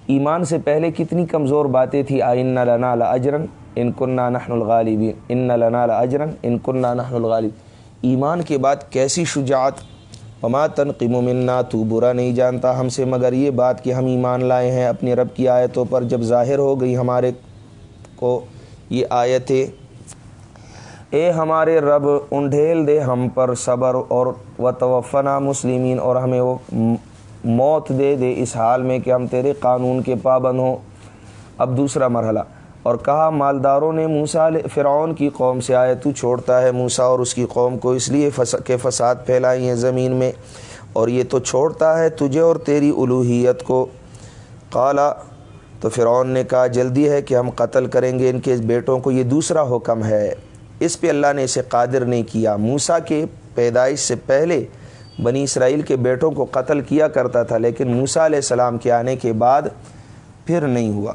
[SPEAKER 1] ایمان سے پہلے کتنی کمزور باتیں تھیں۔ آئن لنا اجرن ان کنہ نحن الغالب ان لنا اجرن ان کنہ نحن الغالب ایمان کے بعد کیسی شجاعت۔ وما تنقم منا، تو برا نہیں جانتا ہم سے، مگر یہ بات کہ ہم ایمان لائے ہیں اپنے رب کی آیتوں پر جب ظاہر ہو گئی ہمارے کو یہ آیتیں۔ اے ہمارے رب، انڈھیل دے ہم پر صبر اور و توفنا مسلمین اور ہمیں وہ موت دے دے اس حال میں کہ ہم تیرے قانون کے پابند ہوں۔ اب دوسرا مرحلہ۔ اور کہا، مالداروں نے موسا فرعون کی قوم سے آئے تو چھوڑتا ہے۔ موسا اور اس کی قوم کو اس لیے کہ فساد پھیلائی ہیں زمین میں۔ اور یہ تو چھوڑتا ہے تجھے اور تیری الوحیت کو۔ قالا، تو فرعون نے کہا، جلدی ہے کہ ہم قتل کریں گے۔ ان کے بیٹوں کو یہ دوسرا حکم ہے۔ اس پہ اللہ نے اسے قادر نہیں کیا۔ موسا کے پیدائش سے پہلے بنی اسرائیل کے بیٹوں کو قتل کیا کرتا تھا، لیکن موسا علیہ السلام کے آنے کے بعد پھر نہیں ہوا۔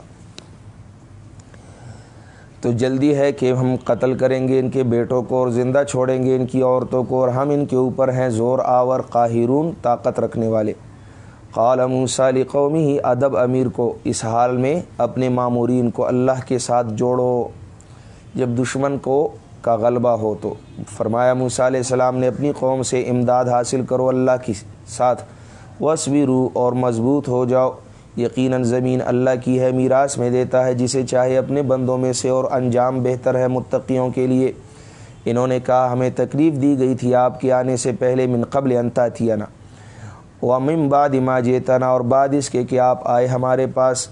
[SPEAKER 1] تو جلدی ہے کہ ہم قتل کریں گے ان کے بیٹوں کو اور زندہ چھوڑیں گے ان کی عورتوں کو اور ہم ان کے اوپر ہیں زور آور قاہرون طاقت رکھنے والے۔ قال موسیٰ قومی ہی ادب امیر کو، اس حال میں اپنے معمورین کو اللہ کے ساتھ جوڑو، جب دشمن کو کا غلبہ ہو تو۔ فرمایا، موسیٰ علیہ السلام نے اپنی قوم سے امداد حاصل کرو اللہ کی ساتھ۔ وصوی رو اور مضبوط ہو جاؤ۔ یقیناً زمین اللہ کی ہے، میراث میں دیتا ہے، جسے چاہے اپنے بندوں میں سے اور انجام بہتر ہے متقیوں کے لیے۔ انہوں نے کہا، ہمیں تکلیف دی گئی تھی، آپ کے آنے سے پہلے من قبل انتا تھی نا ومم بعد ما جیتنا اور بعد اس کے کہ آپ آئے ہمارے پاس۔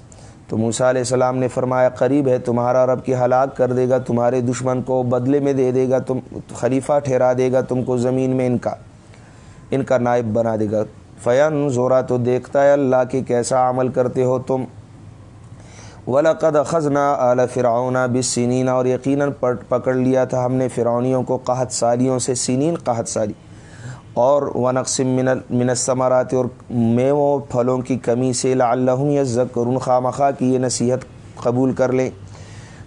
[SPEAKER 1] تو موسیٰ علیہ السلام نے فرمایا، قریب ہے، تمہارا رب کی ہلاک کر دے گا، تمہارے دشمن کو بدلے میں دے دے گا، تم خلیفہ ٹھہرا دے گا، تم کو زمین میں ان کا ان کا نائب بنا دے گا۔ فین زورا تو دیکھتا ہے اللہ کہ کیسا عمل کرتے ہو تم۔ ولاقد خزنا اعلی فرعونہ بس اور یقیناً پکڑ لیا تھا ہم نے فرعونیوں کو قحط سالیوں سے۔ سینین قحط سالی۔ اور ونقسم من منسمرات اور میووں پھلوں کی کمی سے لعلہم یذکرون خامخواہ کی یہ نصیحت قبول کر لیں۔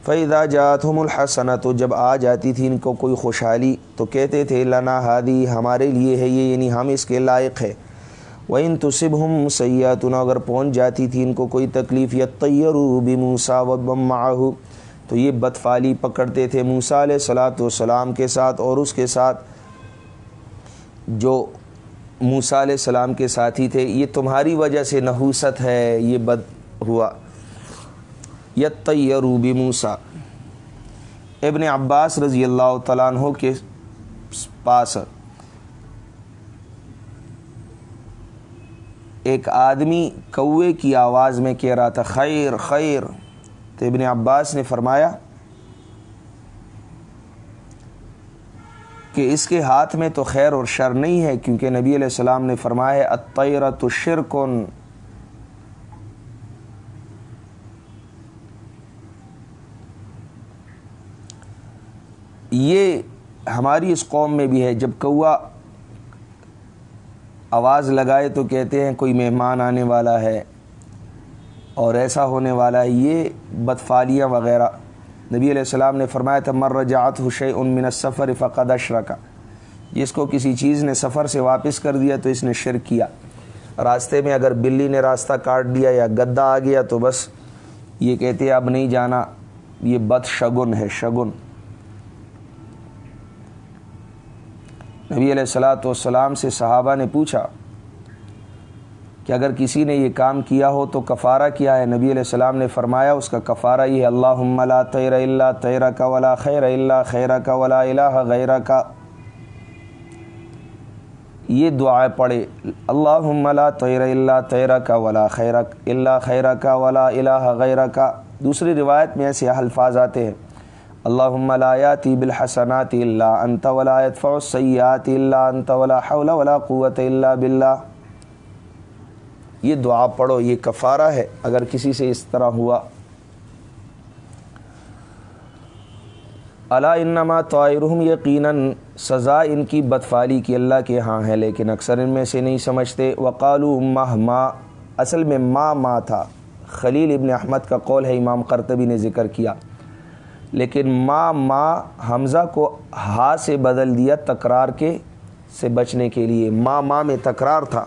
[SPEAKER 1] فیدا جات ہم تو جب آ جاتی تھی ان کو کوئی خوشحالی، تو کہتے تھے، لنا، ہادی ہمارے لیے ہے یہ یعنی ہم اس کے لائق ہے وہ ان تصب ہم سیاتن اگر پہنچ جاتی تھی ان کو کوئی تکلیف یا تیرو بھی موسا و بم تو یہ بدفالی پکڑتے تھے موسا علیہ صلاۃ والسلام کے ساتھ اور اس کے ساتھ جو موسا علیہ السلام کے ساتھی تھے۔ یہ تمہاری وجہ سے نحوست ہے، یہ بد ہوا۔ یت روبی موسا ابن عباس رضی اللہ تعالیٰ عنہ کے پاس ایک آدمی کوے کی آواز میں کہہ رہا تھا، خیر خیر تو ابن عباس نے فرمایا کہ اس کے ہاتھ میں تو خیر اور شر نہیں ہے، کیونکہ نبی علیہ السلام نے فرمایا اطیرت شرکن یہ ہماری اس قوم میں بھی ہے، جب کوا آواز لگائے تو کہتے ہیں کوئی مہمان آنے والا ہے اور ایسا ہونے والا ہے، یہ بدفالیاں وغیرہ۔ نبی علیہ السلام نے فرمایا تھا مر رجعت حشے ان من سفر فقد اشرکا جس کو کسی چیز نے سفر سے واپس کر دیا تو اس نے شرک کیا۔ راستے میں اگر بلی نے راستہ کاٹ دیا یا گدا آ گیا تو بس یہ کہتے اب نہیں جانا۔ یہ بد شگن ہے، شگن۔ نبی علیہ السلاۃ والسلام سے صحابہ نے پوچھا کہ اگر کسی نے یہ کام کیا ہو تو کفارہ کیا ہے؟ نبی علیہ السلام نے فرمایا، اس کا کفارہ یہ اللہ لا تیر اللہ تیر کا ولا خیر اللہ خیر کا ولا الہ غیر کا یہ دعائیں پڑھے اللہ لا تیر اللہ تیر کا ولا خیر اللہ خیر کا ولا الہ غیر کا دوسری روایت میں ایسے الفاظ آتے ہیں اللہ لاتی بالحسنات اللہ انت ولا يدفع السیئات اللہ انت ولا حول ولا قوت اللہ باللہ یہ دعا پڑھو، یہ کفارہ ہے، اگر کسی سے اس طرح ہوا۔ اللہ انما طائرہم یقیناً، سزا ان کی بدفالی کی اللہ کے ہاں ہے، لیکن اکثر ان میں سے نہیں سمجھتے۔ وقالو ماہ ماں اصل میں ماں ماں تھا۔ خلیل ابن احمد کا قول ہے، امام قرطبی نے ذکر کیا۔ لیکن ماں ماں حمزہ کو ہا سے بدل دیا تکرار کے سے بچنے کے لیے۔ ماں ماں میں تکرار تھا۔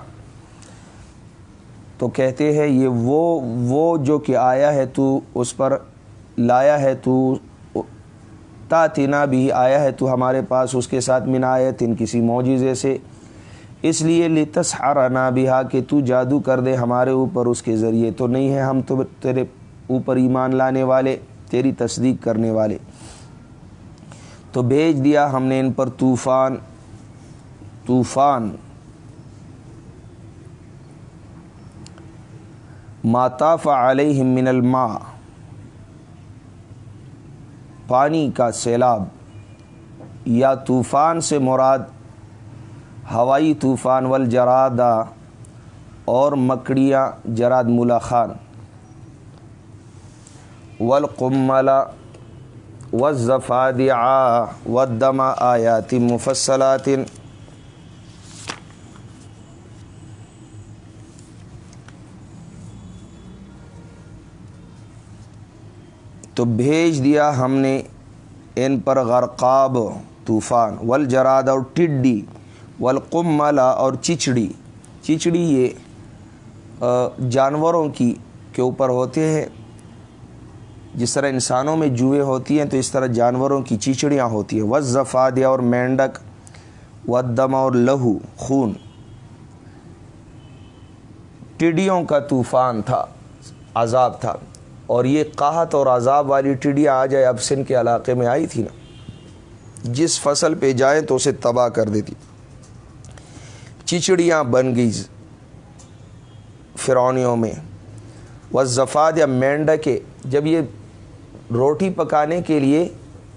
[SPEAKER 1] تو کہتے ہیں یہ وہ وہ جو کہ آیا ہے تو اس پر لایا ہے تو تا تینا بھی آیا ہے تو ہمارے پاس اس کے ساتھ من تن کسی معجزے سے۔ اس لیے لتس ہرانا بھی کہ تو جادو کر دے ہمارے اوپر اس کے ذریعے۔ تو نہیں ہے ہم تو تیرے اوپر ایمان لانے والے۔ تیری تصدیق کرنے والے۔ تو بھیج دیا ہم نے ان پر طوفان طوفان۔ ماتاف علیہ من الماء۔ پانی کا سیلاب۔ یا طوفان سے مراد ہوائی طوفان والجرادہ اور مکڑیاں، جراد ملا خان۔ والقملہ والزفادعا والدم آیات مفصلات تو بھیج دیا ہم نے ان پر غرقاب، طوفان ولجراد اور ٹڈی ولقملا اور چچڑی۔ چچڑی یہ جانوروں کی کے اوپر ہوتے ہیں۔ جس طرح انسانوں میں جوئیں ہوتی ہیں تو اس طرح جانوروں کی چچڑیاں ہوتی ہیں۔ وزفادیا اور مینڈک ودم اور لہو، خون۔ ٹڈیوں کا طوفان تھا، عذاب تھا۔ اور یہ قاہت اور عذاب والی ٹڈیاں آ جائے اب سن کے علاقے میں آئی تھی نا۔ جس فصل پہ جائیں تو اسے تباہ کر دیتی۔ چچڑیاں بن گئی فرونیوں میں۔ وہ یا مینڈا جب یہ روٹی پکانے کے لیے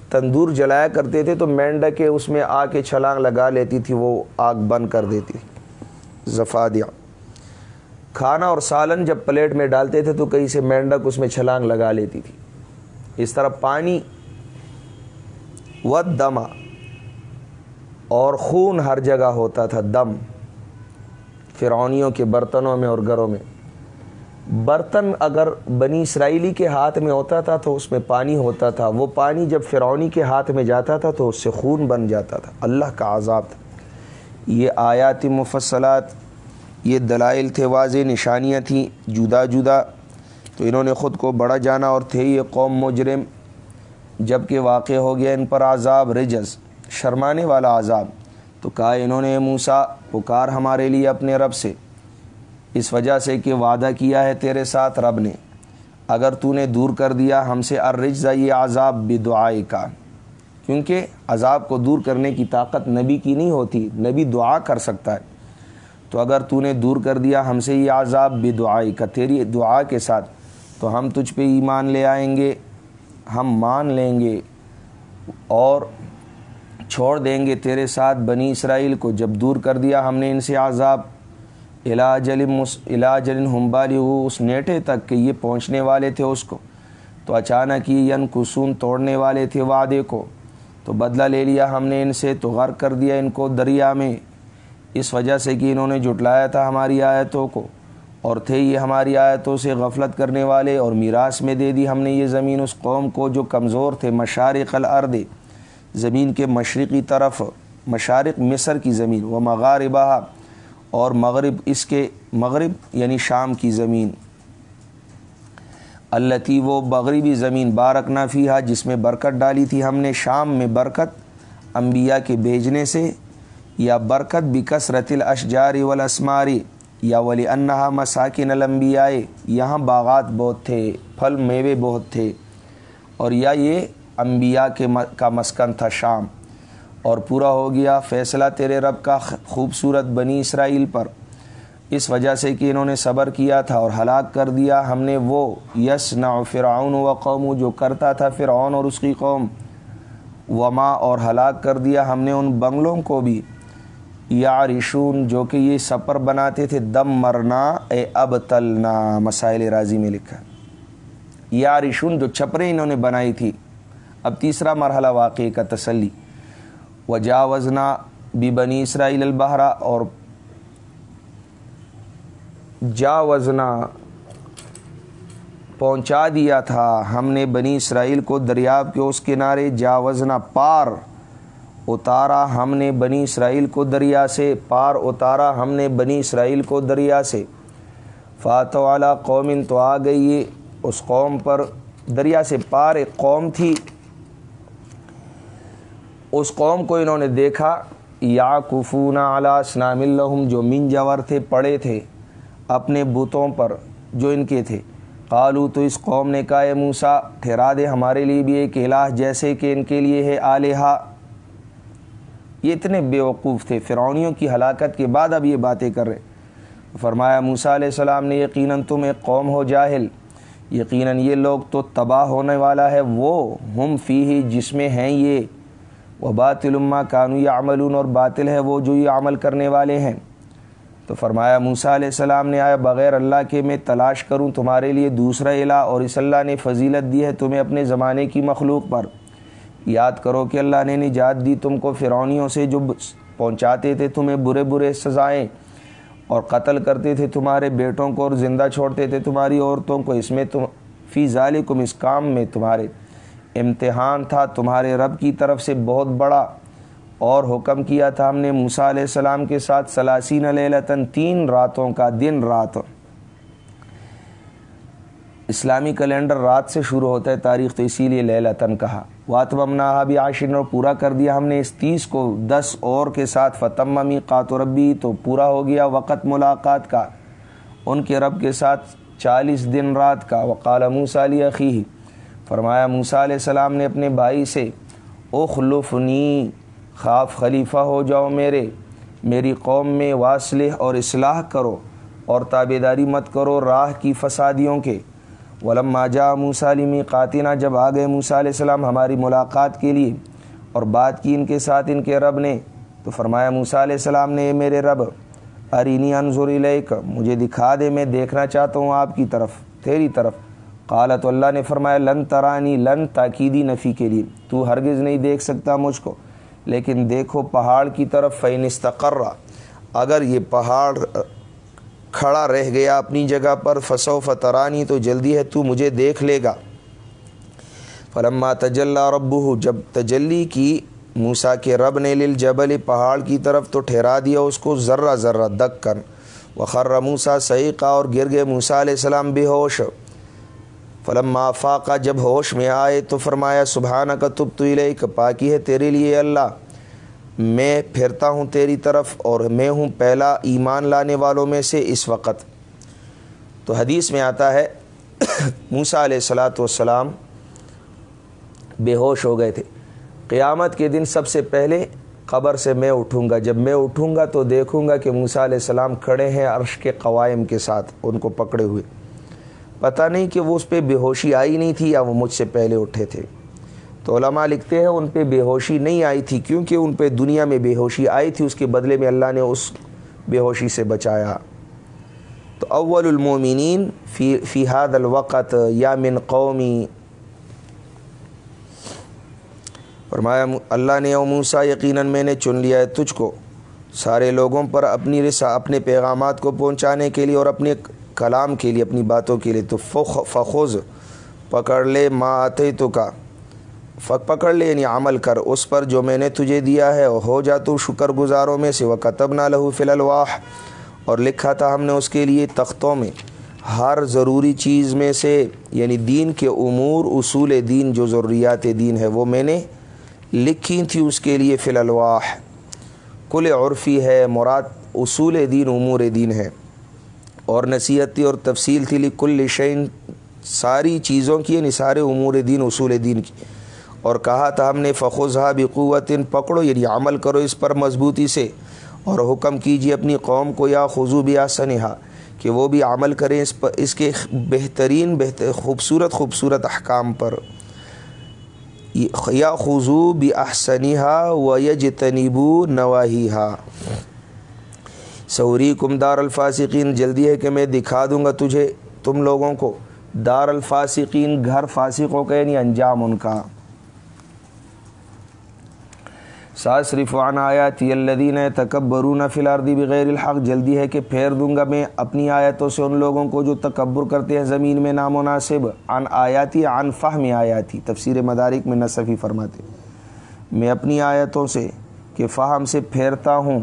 [SPEAKER 1] تندور جلایا کرتے تھے تو مینڈا کے اس میں آ کے چھلانگ لگا لیتی تھی، وہ آگ بند کر دیتی۔ زفادیاں۔ کھانا اور سالن جب پلیٹ میں ڈالتے تھے تو کہیں سے مینڈک اس میں چھلانگ لگا لیتی تھی۔ اس طرح پانی و دما اور خون ہر جگہ ہوتا تھا۔ دم۔ فرعونیوں کے برتنوں میں اور گھروں میں۔ برتن اگر بنی اسرائیلی کے ہاتھ میں ہوتا تھا تو اس میں پانی ہوتا تھا، وہ پانی جب فرعونی کے ہاتھ میں جاتا تھا تو اس سے خون بن جاتا تھا۔ اللہ کا عذاب تھا۔ یہ آیاتی مفصلات، یہ دلائل تھے، واضح نشانیاں تھیں جدا جدا۔ تو انہوں نے خود کو بڑا جانا اور تھے یہ قوم مجرم جبکہ واقع ہو گیا ان پر عذاب، رجز، شرمانے والا عذاب۔ تو کہا انہوں نے موسا پکار ہمارے لیے اپنے رب سے۔ اس وجہ سے کہ وعدہ کیا ہے تیرے ساتھ رب نے۔ اگر تو نے دور کر دیا ہم سے ارجزا یہ عذاب بدعائے کا کیونکہ عذاب کو دور کرنے کی طاقت نبی کی نہیں ہوتی، نبی دعا کر سکتا ہے۔ تو اگر تو نے دور کر دیا ہم سے یہ عذاب بے دعائی کا تیری دعا کے ساتھ، تو ہم تجھ پہ ایمان لے آئیں گے، ہم مان لیں گے اور چھوڑ دیں گے۔ تیرے ساتھ بنی اسرائیل کو جب دور کر دیا ہم نے ان سے عذاب علاجل علاجل ہمبالی ہو اس نیٹے تک کہ یہ پہنچنے والے تھے اس کو۔ تو اچانک یہ ین کسون توڑنے والے تھے وعدے کو۔ تو بدلہ لے لیا ہم نے ان سے، تو غرق کر دیا ان کو دریا میں۔ اس وجہ سے کہ انہوں نے جٹلایا تھا ہماری آیتوں کو۔ اور تھے یہ ہماری آیتوں سے غفلت کرنے والے اور میراث میں دے دی ہم نے یہ زمین اس قوم کو جو کمزور تھے، مشارق الارض، زمین کے مشرقی طرف، مشارق مصر کی زمین۔ و مغاربہ اور مغرب، اس کے مغرب یعنی شام کی زمین۔ اللہ وہ مغربی زمین بارک نافیہ جس میں برکت ڈالی تھی ہم نے شام میں برکت انبیاء کے بھیجنے سے، یا برکت بکس رتل اشجاری والاسماری یا ولی انہا مساکن الانبیاء، یہاں باغات بہت تھے، پھل میوے بہت تھے، اور یا یہ انبیاء کے کا مسکن تھا شام۔ اور پورا ہو گیا فیصلہ تیرے رب کا خوبصورت بنی اسرائیل پر۔ اس وجہ سے کہ انہوں نے صبر کیا تھا اور ہلاک کر دیا۔ ہم نے وہ یس نہ فرعون و قوم جو کرتا تھا فرعون اور اس کی قوم، وما اور ہلاک کر دیا۔ ہم نے ان بنگلوں کو بھی۔ یا رشون جو کہ یہ سپر بناتے تھے، دم مرنا، اے اب تلنا مسائل راضی میں لکھا۔ یا رشون جو چھپریں انہوں نے بنائی تھی۔ اب تیسرا مرحلہ واقعی کا تسلی۔ وجا وزنا بھی بنی اسرائیل البہرا اور جا وزنا پہنچا دیا تھا۔ ہم نے بنی اسرائیل کو دریاب کے اس کنارے جا وزنا پار اتارا۔ ہم نے بنی اسرائیل کو دریا سے پار اتارا۔ ہم نے بنی اسرائیل کو دریا سے۔ فاتح والا قومن تو آ گئی۔ اس قوم پر دریا سے پار ایک قوم تھی۔ اس قوم کو انہوں نے دیکھا یا کفون اعلیٰ اسلام الحم جو من جور تھے، پڑے تھے اپنے بتوں پر جو ان کے تھے۔ قالو تو اس قوم نے کہا، اے موسا ٹھہرا دے، ہمارے لیے بھی ایک الہ جیسے کہ ان کے لیے ہے آلیہ یہ اتنے بیوقوف تھے، فرعونیوں کی ہلاکت کے بعد اب یہ باتیں کر رہے۔ فرمایا موسا علیہ السلام نے، یقیناً تم ایک قوم ہو جاہل۔ یقیناً یہ لوگ تو تباہ ہونے والا ہے، وہ ہم فی ہی جس میں ہیں یہ۔ وہ باطل کانو یا عملون اور باطل ہے وہ جو یہ عمل کرنے والے ہیں۔ تو فرمایا موسا علیہ السلام نے آیا، بغیر اللہ کے میں تلاش کروں، تمہارے لیے دوسرا الہ اور اس اللہ نے فضیلت دی ہے تمہیں اپنے زمانے کی مخلوق پر۔ یاد کرو کہ اللہ نے نجات دی تم کو فرونیوں سے جو پہنچاتے تھے، تمہیں برے برے سزائیں اور قتل کرتے تھے، تمہارے بیٹوں کو اور زندہ چھوڑتے تھے، تمہاری عورتوں کو۔ اس میں تم، فی ظالکم اس کام میں تمہارے امتحان تھا، تمہارے رب کی طرف سے بہت بڑا اور حکم کیا تھا۔ ہم نے موسیٰ علیہ السلام کے ساتھ سلاسین لیلتن تین راتوں کا دن رات اسلامی کیلنڈر رات سے شروع ہوتا ہے تاریخ تو اسی لیے لیلتن کہا۔ وات بھی عاشن اور پورا کر دیا ہم نے۔ اس تیس کو دس اور کے ساتھ فتممی قات و ربی تو پورا ہو گیا۔ وقت ملاقات کا، ان کے رب کے ساتھ چالیس دن رات کا۔ وقال موسیٰ علی عقی فرمایا، موسیٰ علیہ السلام نے اپنے بھائی سے، اخلفنی، خواب خلیفہ ہو جاؤ میرے، میری قوم میں واصلح اور اصلاح کرو اور تابے داری مت کرو راہ کی فسادیوں کے۔ ولما جا موسالمی قاتینہ جب آ گئے موسیٰ علیہ السلام ہماری ملاقات کے لیے اور بات کی ان کے ساتھ ان کے رب نے، تو فرمایا، موسیٰ علیہ السلام نے میرے رب ارینی انظر الیک، مجھے دکھا دے، میں دیکھنا چاہتا ہوں آپ کی طرف، تیری طرف۔ قالت اللہ نے فرمایا، لن ترانی، لن تاکیدی نفی کے لیے۔ تو ہرگز نہیں دیکھ سکتا مجھ کو۔ لیکن دیکھو پہاڑ کی طرف فین استقرہ اگر یہ پہاڑ کھڑا رہ گیا اپنی جگہ پر فسو فترانی تو جلدی ہے، تو مجھے دیکھ لے گا۔ فلما تجلّہ رب جب تجلی کی موسا کے رب نے لل جبل پہاڑ کی طرف تو ٹھہرا دیا، اس کو ذرہ ذرہ دک کر۔ وخر موسا سعیقہ اور گر گئے موسا علیہ السلام بے ہوش۔ فلما فاقہ جب ہوش میں آئے تو فرمایا سبحانہ کا تب تو علیہ پاکی ہے تیرے لیے اللہ۔ میں پھرتا ہوں تیری طرف اور میں ہوں پہلا ایمان لانے والوں میں سے اس وقت۔ تو حدیث میں آتا ہے موسا علیہ السلاۃ والسلام بے ہوش ہو گئے تھے۔ قیامت کے دن سب سے پہلے قبر سے میں اٹھوں گا۔ جب میں اٹھوں گا تو دیکھوں گا کہ موسیٰ علیہ السلام کھڑے ہیں عرش کے قوائم کے ساتھ، ان کو پکڑے ہوئے۔ پتہ نہیں کہ وہ اس پہ بے ہوشی آئی نہیں تھی یا وہ مجھ سے پہلے اٹھے تھے۔ تو علماء لکھتے ہیں ان پہ بے ہوشی نہیں آئی تھی کیونکہ ان پہ دنیا میں بے ہوشی آئی تھی، اس کے بدلے میں اللہ نے اس بے ہوشی سے بچایا۔ تو اول المومنین فی فی حاد الوقت یا من قومی۔ فرمایا، اللہ نے موسا یقیناً میں نے چن لیا ہے تجھ کو۔ سارے لوگوں پر اپنی رسا، اپنے پیغامات کو پہنچانے کے لیے اور اپنے کلام کے لیے، اپنی باتوں کے لیے، تو فخوز پکڑ لے ماں آتے تو کا پکڑ لے یعنی عمل کر۔ اس پر جو میں نے تجھے دیا ہے، ہو جا تو شکر گزاروں میں سے۔ وہ کتب نہ لہو فی الواح اور لکھا تھا ہم نے اس کے لیے تختوں میں۔ ہر ضروری چیز میں سے یعنی دین کے امور، اصول دین، جو ضروریات دین ہے، وہ میں نے لکھی تھی اس کے لیے۔ فی الواح کل عرفی ہے، مراد اصول دین، امور دین ہے۔ اور نصیحتی اور تفصیل تھی کل شعین ساری چیزوں کی یعنی سارے امور دین، اصول دین کی۔ اور کہا تھا ہم نے فخوضہ بقوت پکڑو یعنی عمل کرو اس پر مضبوطی سے۔ اور حکم کیجیے اپنی قوم کو، یا خضو بیا سنہا کہ وہ بھی عمل کریں اس پر، اس کے بہترین، بہتر، خوبصورت خوبصورت احکام پر۔ یا خضو بھی احسنیحا و یج تنیبو سوری کم دار الفاسقین جلدی ہے کہ میں دکھا دوں گا تجھے تم لوگوں کو۔ دار الفاسقین گھر فاسقوں کا یعنی انجام ان کا۔ صرف عن آیات الدین تکبرون فی الارض بغیر الحق، جلدی ہے کہ پھیر دوں گا میں اپنی آیتوں سے ان لوگوں کو جو تکبر کرتے ہیں زمین میں نامناسب۔ عن آیاتی، عن فہم آیاتی، تفسیر مدارک میں نصفی فرماتے میں اپنی آیتوں سے کہ فہم سے پھیرتا ہوں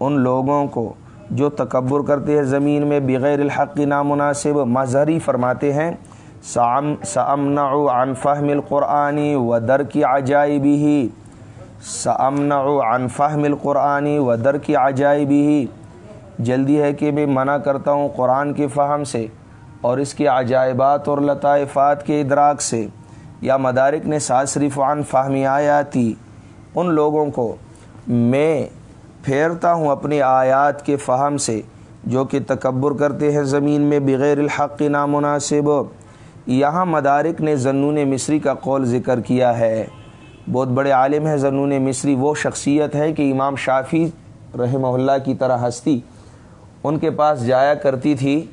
[SPEAKER 1] ان لوگوں کو۔ جو تکبر کرتے ہیں زمین میں بغیر الحق کی نامناسب مظہری فرماتے ہیں سام سامنا عن فہم القرآنی و در کی عجائبی ہی سامنا عن فہم القرآنی و در کی عجائبی ہی جلدی ہے کہ میں منع کرتا ہوں قرآن کے فہم سے اور اس کے عجائبات اور لطائفات کے ادراک سے۔ یا مدارک نے صرف عن فہمی آیاتی۔ ان لوگوں کو میں پھیرتا ہوں اپنی آیات کے فہم سے، جو کہ تکبر کرتے ہیں زمین میں بغیر الحق نامناسب۔ یہاں مدارک نے زنون مصری کا قول ذکر کیا ہے۔ بہت بڑے عالم ہیں زنون مصری، وہ شخصیت ہے کہ امام شافی رحمہ اللہ کی طرح ہستی، ان کے پاس جایا کرتی تھی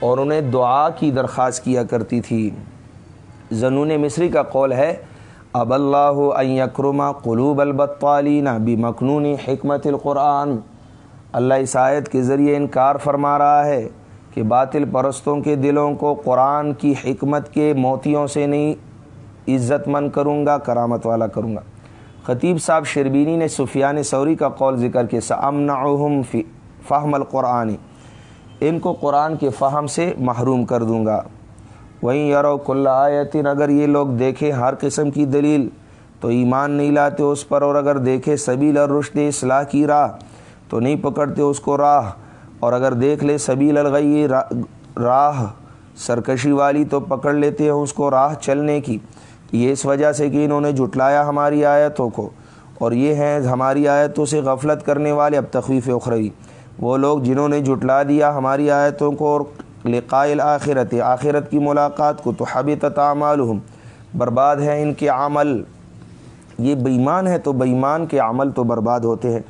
[SPEAKER 1] اور انہیں دعا کی درخواست کیا کرتی تھی۔ زنون مصری کا قول ہے اب اللہ اکرما قلوب البطالین بھی حکمت القرآن۔ اللہ عیسائیت کے ذریعے انکار فرما رہا ہے کہ باطل پرستوں کے دلوں کو قرآن کی حکمت کے موتیوں سے نہیں عزت مند کروں گا، کرامت والا کروں گا۔ خطیب صاحب شربینی نے سفیان سوری کا قول ذکر کے سامنعہم فی فہم القرآنی ان کو قرآن کے فہم سے محروم کر دوں گا۔ وہیں یرو کل آیتن اگر یہ لوگ دیکھیں ہر قسم کی دلیل، تو ایمان نہیں لاتے اس پر، اور اگر دیکھے سبیل الرشد، اصلاح کی راہ، تو نہیں پکڑتے اس کو راہ۔ اور اگر دیکھ لے سبیل الغی راہ، سرکشی والی، تو پکڑ لیتے ہیں اس کو راہ چلنے کی۔ یہ اس وجہ سے کہ انہوں نے جھٹلایا ہماری آیتوں کو۔ اور یہ ہیں ہماری آیتوں سے غفلت کرنے والے، اب تخویف اخروی۔ وہ لوگ جنہوں نے جھٹلا دیا ہماری آیتوں کو، اور لقائل آخرت آخرت کی ملاقات کو تو حبت تعمالہم برباد ہے ان کے عمل۔ یہ بےمان ہے تو بےمان کے عمل تو برباد ہوتے ہیں۔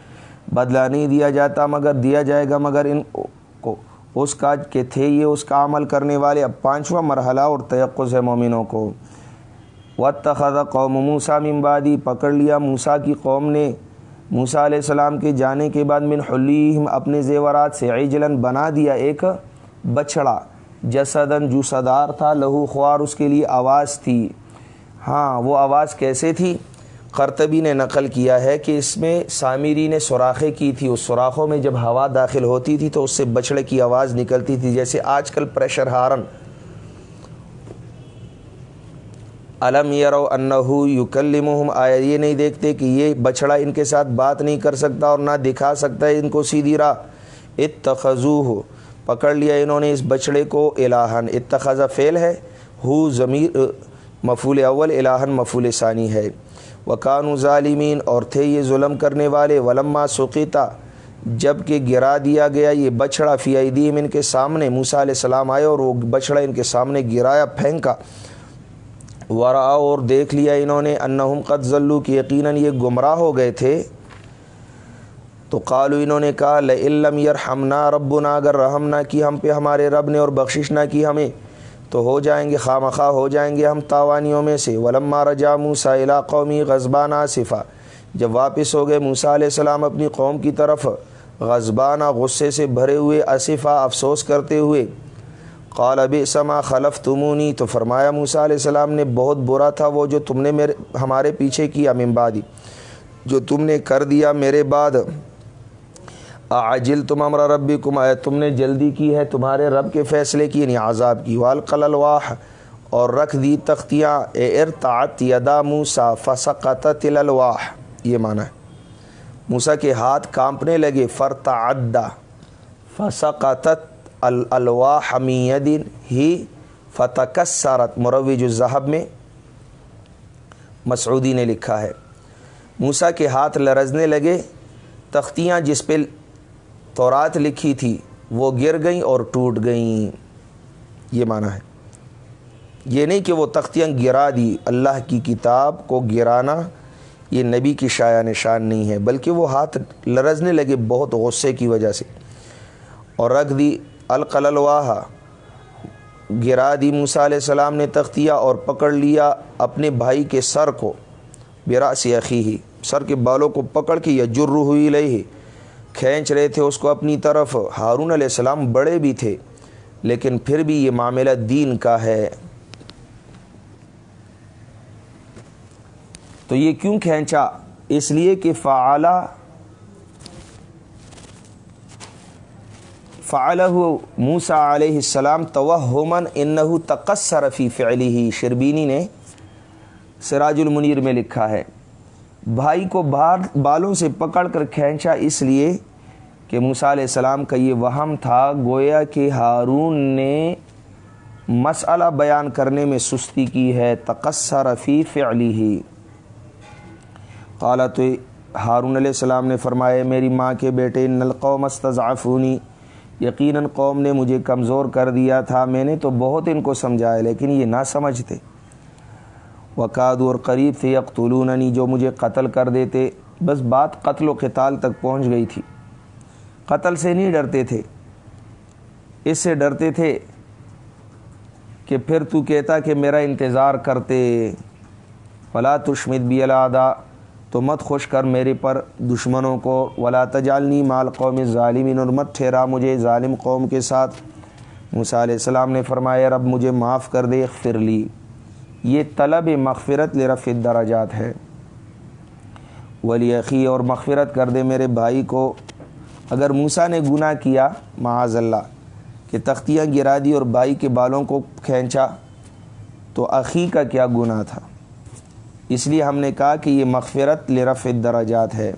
[SPEAKER 1] بدلہ نہیں دیا جاتا، مگر دیا جائے گا، مگر ان کو، اس کا کہ تھے یہ اس کا عمل کرنے والے۔ اب پانچواں مرحلہ اور تیقز ہے مومنوں کو۔ وطخذ قوم موسا ممبادی پکڑ لیا۔ موسا کی قوم نے موسا علیہ السلام کے جانے کے بعد من حلیم اپنے زیورات سے عجلن بنا دیا۔ ایک بچڑا جسدن جو صدار تھا، لہو خوار اس کے لیے آواز تھی۔ ہاں وہ آواز کیسے تھی؟ قرطبی نے نقل کیا ہے کہ اس میں سامری نے سوراخیں کی تھی اس سوراخوں میں جب ہوا داخل ہوتی تھی تو اس سے بچڑے کی آواز نکلتی تھی، جیسے آج کل پریشر ہارن۔ علم یرو انہو یکلمہم؟ آیا یہ نہیں دیکھتے کہ یہ بچڑا ان کے ساتھ بات نہیں کر سکتا اور نہ دکھا سکتا ہے ان کو سیدھی راہ۔ اتخذو ہو پکڑ لیا انہوں نے اس بچڑے کو الہن اتخذ فعل ہے، ہو ضمیر مفول اول الہن مفول ثانی ہے۔ وکان ظالمین، اور تھے یہ ظلم کرنے والے، ولما سقیتا، جبکہ گرا دیا گیا یہ بچڑا فی عیدیم ان کے سامنے موسا علیہ السلام آئے اور وہ بچڑا ان کے سامنے گرایا، پھینکا۔ ورا اور دیکھ لیا انہوں نے، انہم قد ذلو کہ یقیناً یہ گمراہ ہو گئے تھے۔ تو قالو انہوں نے کہا لم یر ہمنا رب نہ اگر رحم نہ کی ہم پہ ہمارے رب نے اور بخشش نہ کی ہمیں، تو ہو جائیں گے، خواہ مخواہ ہو جائیں گے ہم تاوانیوں میں سے۔ ولما رجا موسا علا قومی غزبانہ صفا جب واپس ہو گئے موسا علیہ السلام اپنی قوم کی طرف غزبانہ غصے سے بھرے ہوئے اصفہ افسوس کرتے ہوئے قالب سما خلف تمونی تو فرمایا موسا علیہ السلام نے، بہت برا تھا وہ جو تم نے میرے، ہمارے پیچھے کیا ممبادی جو تم نے کر دیا میرے بعد۔ عجل تم امر ربی کم تم نے جلدی کی ہے، تمہارے رب کے فیصلے کی یعنی عذاب کی۔ والقل اور رکھ دی تختیاں، اے ارتعت یدا موسا فسقطت الواح۔ یہ معنی ہے۔ موسا کے ہاتھ کانپنے لگے فرتعدہ فسقطت الواح میدن ہی فتکسرت، مروج الظہب میں مسعودی نے لکھا ہے۔ موسا کے ہاتھ لرزنے لگے، تختیاں جس پہ تورات لکھی تھی، وہ گر گئیں اور ٹوٹ گئیں۔ یہ معنی ہے۔ یہ نہیں کہ وہ تختیاں گرا دی، اللہ کی کتاب کو گرانا یہ نبی کی شاع نشان نہیں ہے، بلکہ وہ ہاتھ لرزنے لگے بہت غصے کی وجہ سے۔ اور رکھ دی القلواہ گرا دی، موسیٰ علیہ السلام نے تختیا اور پکڑ لیا اپنے بھائی کے سر کو براسی عقی ہی سر کے بالوں کو پکڑ کے یا جر ہوئی لئی کھینچ رہے تھے اس کو اپنی طرف۔ ہارون علیہ السلام بڑے بھی تھے، لیکن پھر بھی یہ معاملہ دین کا ہے۔ تو یہ کیوں کھینچا؟ اس لیے کہ فعالہ فعلہ موسا علیہ السلام توہمن انہو بھائی کو بار بالوں سے پکڑ کر کھینچا، اس لیے کہ موسیٰ علیہ السلام کا یہ وہم تھا، گویا کہ ہارون نے مسئلہ بیان کرنے میں سستی کی ہے، تقصر فی فعلی ہی قالت ہارون علیہ السلام نے فرمایا، میری ماں کے بیٹے نلقوم استضعفونی۔ یقیناً قوم نے مجھے کمزور کر دیا تھا، میں نے تو بہت ان کو سمجھایا، لیکن یہ نہ سمجھتے۔ وقاد اور قریب تھے یقتلوننی جو مجھے قتل کر دیتے، بس بات قتل و قتال تک پہنچ گئی تھی۔ قتل سے نہیں ڈرتے تھے۔ اس سے ڈرتے تھے کہ پھر تو کہتا کہ میرا انتظار کرتے۔ فلا تشمت بھی الادا تو مت خوش کر میرے پر دشمنوں کو۔ ولا تجالنی مال قوم ظالمین اور مت ٹھہرا مجھے ظالم قوم کے ساتھ۔ موسیٰ علیہ السلام نے فرمایا، رب مجھے معاف کر دے فر لی۔ یہ طلب مغفرت لرف درجات ہے۔ ولی عقی اور مغفرت کر دے میرے بھائی کو۔ اگر موسا نے گناہ کیا، معاذ اللہ، کہ تختیاں گرا دی اور بھائی کے بالوں کو کھینچا، تو عقی کا کیا گناہ تھا؟ اس لیے ہم نے کہا کہ یہ مغفرت لرف دراجات ہے۔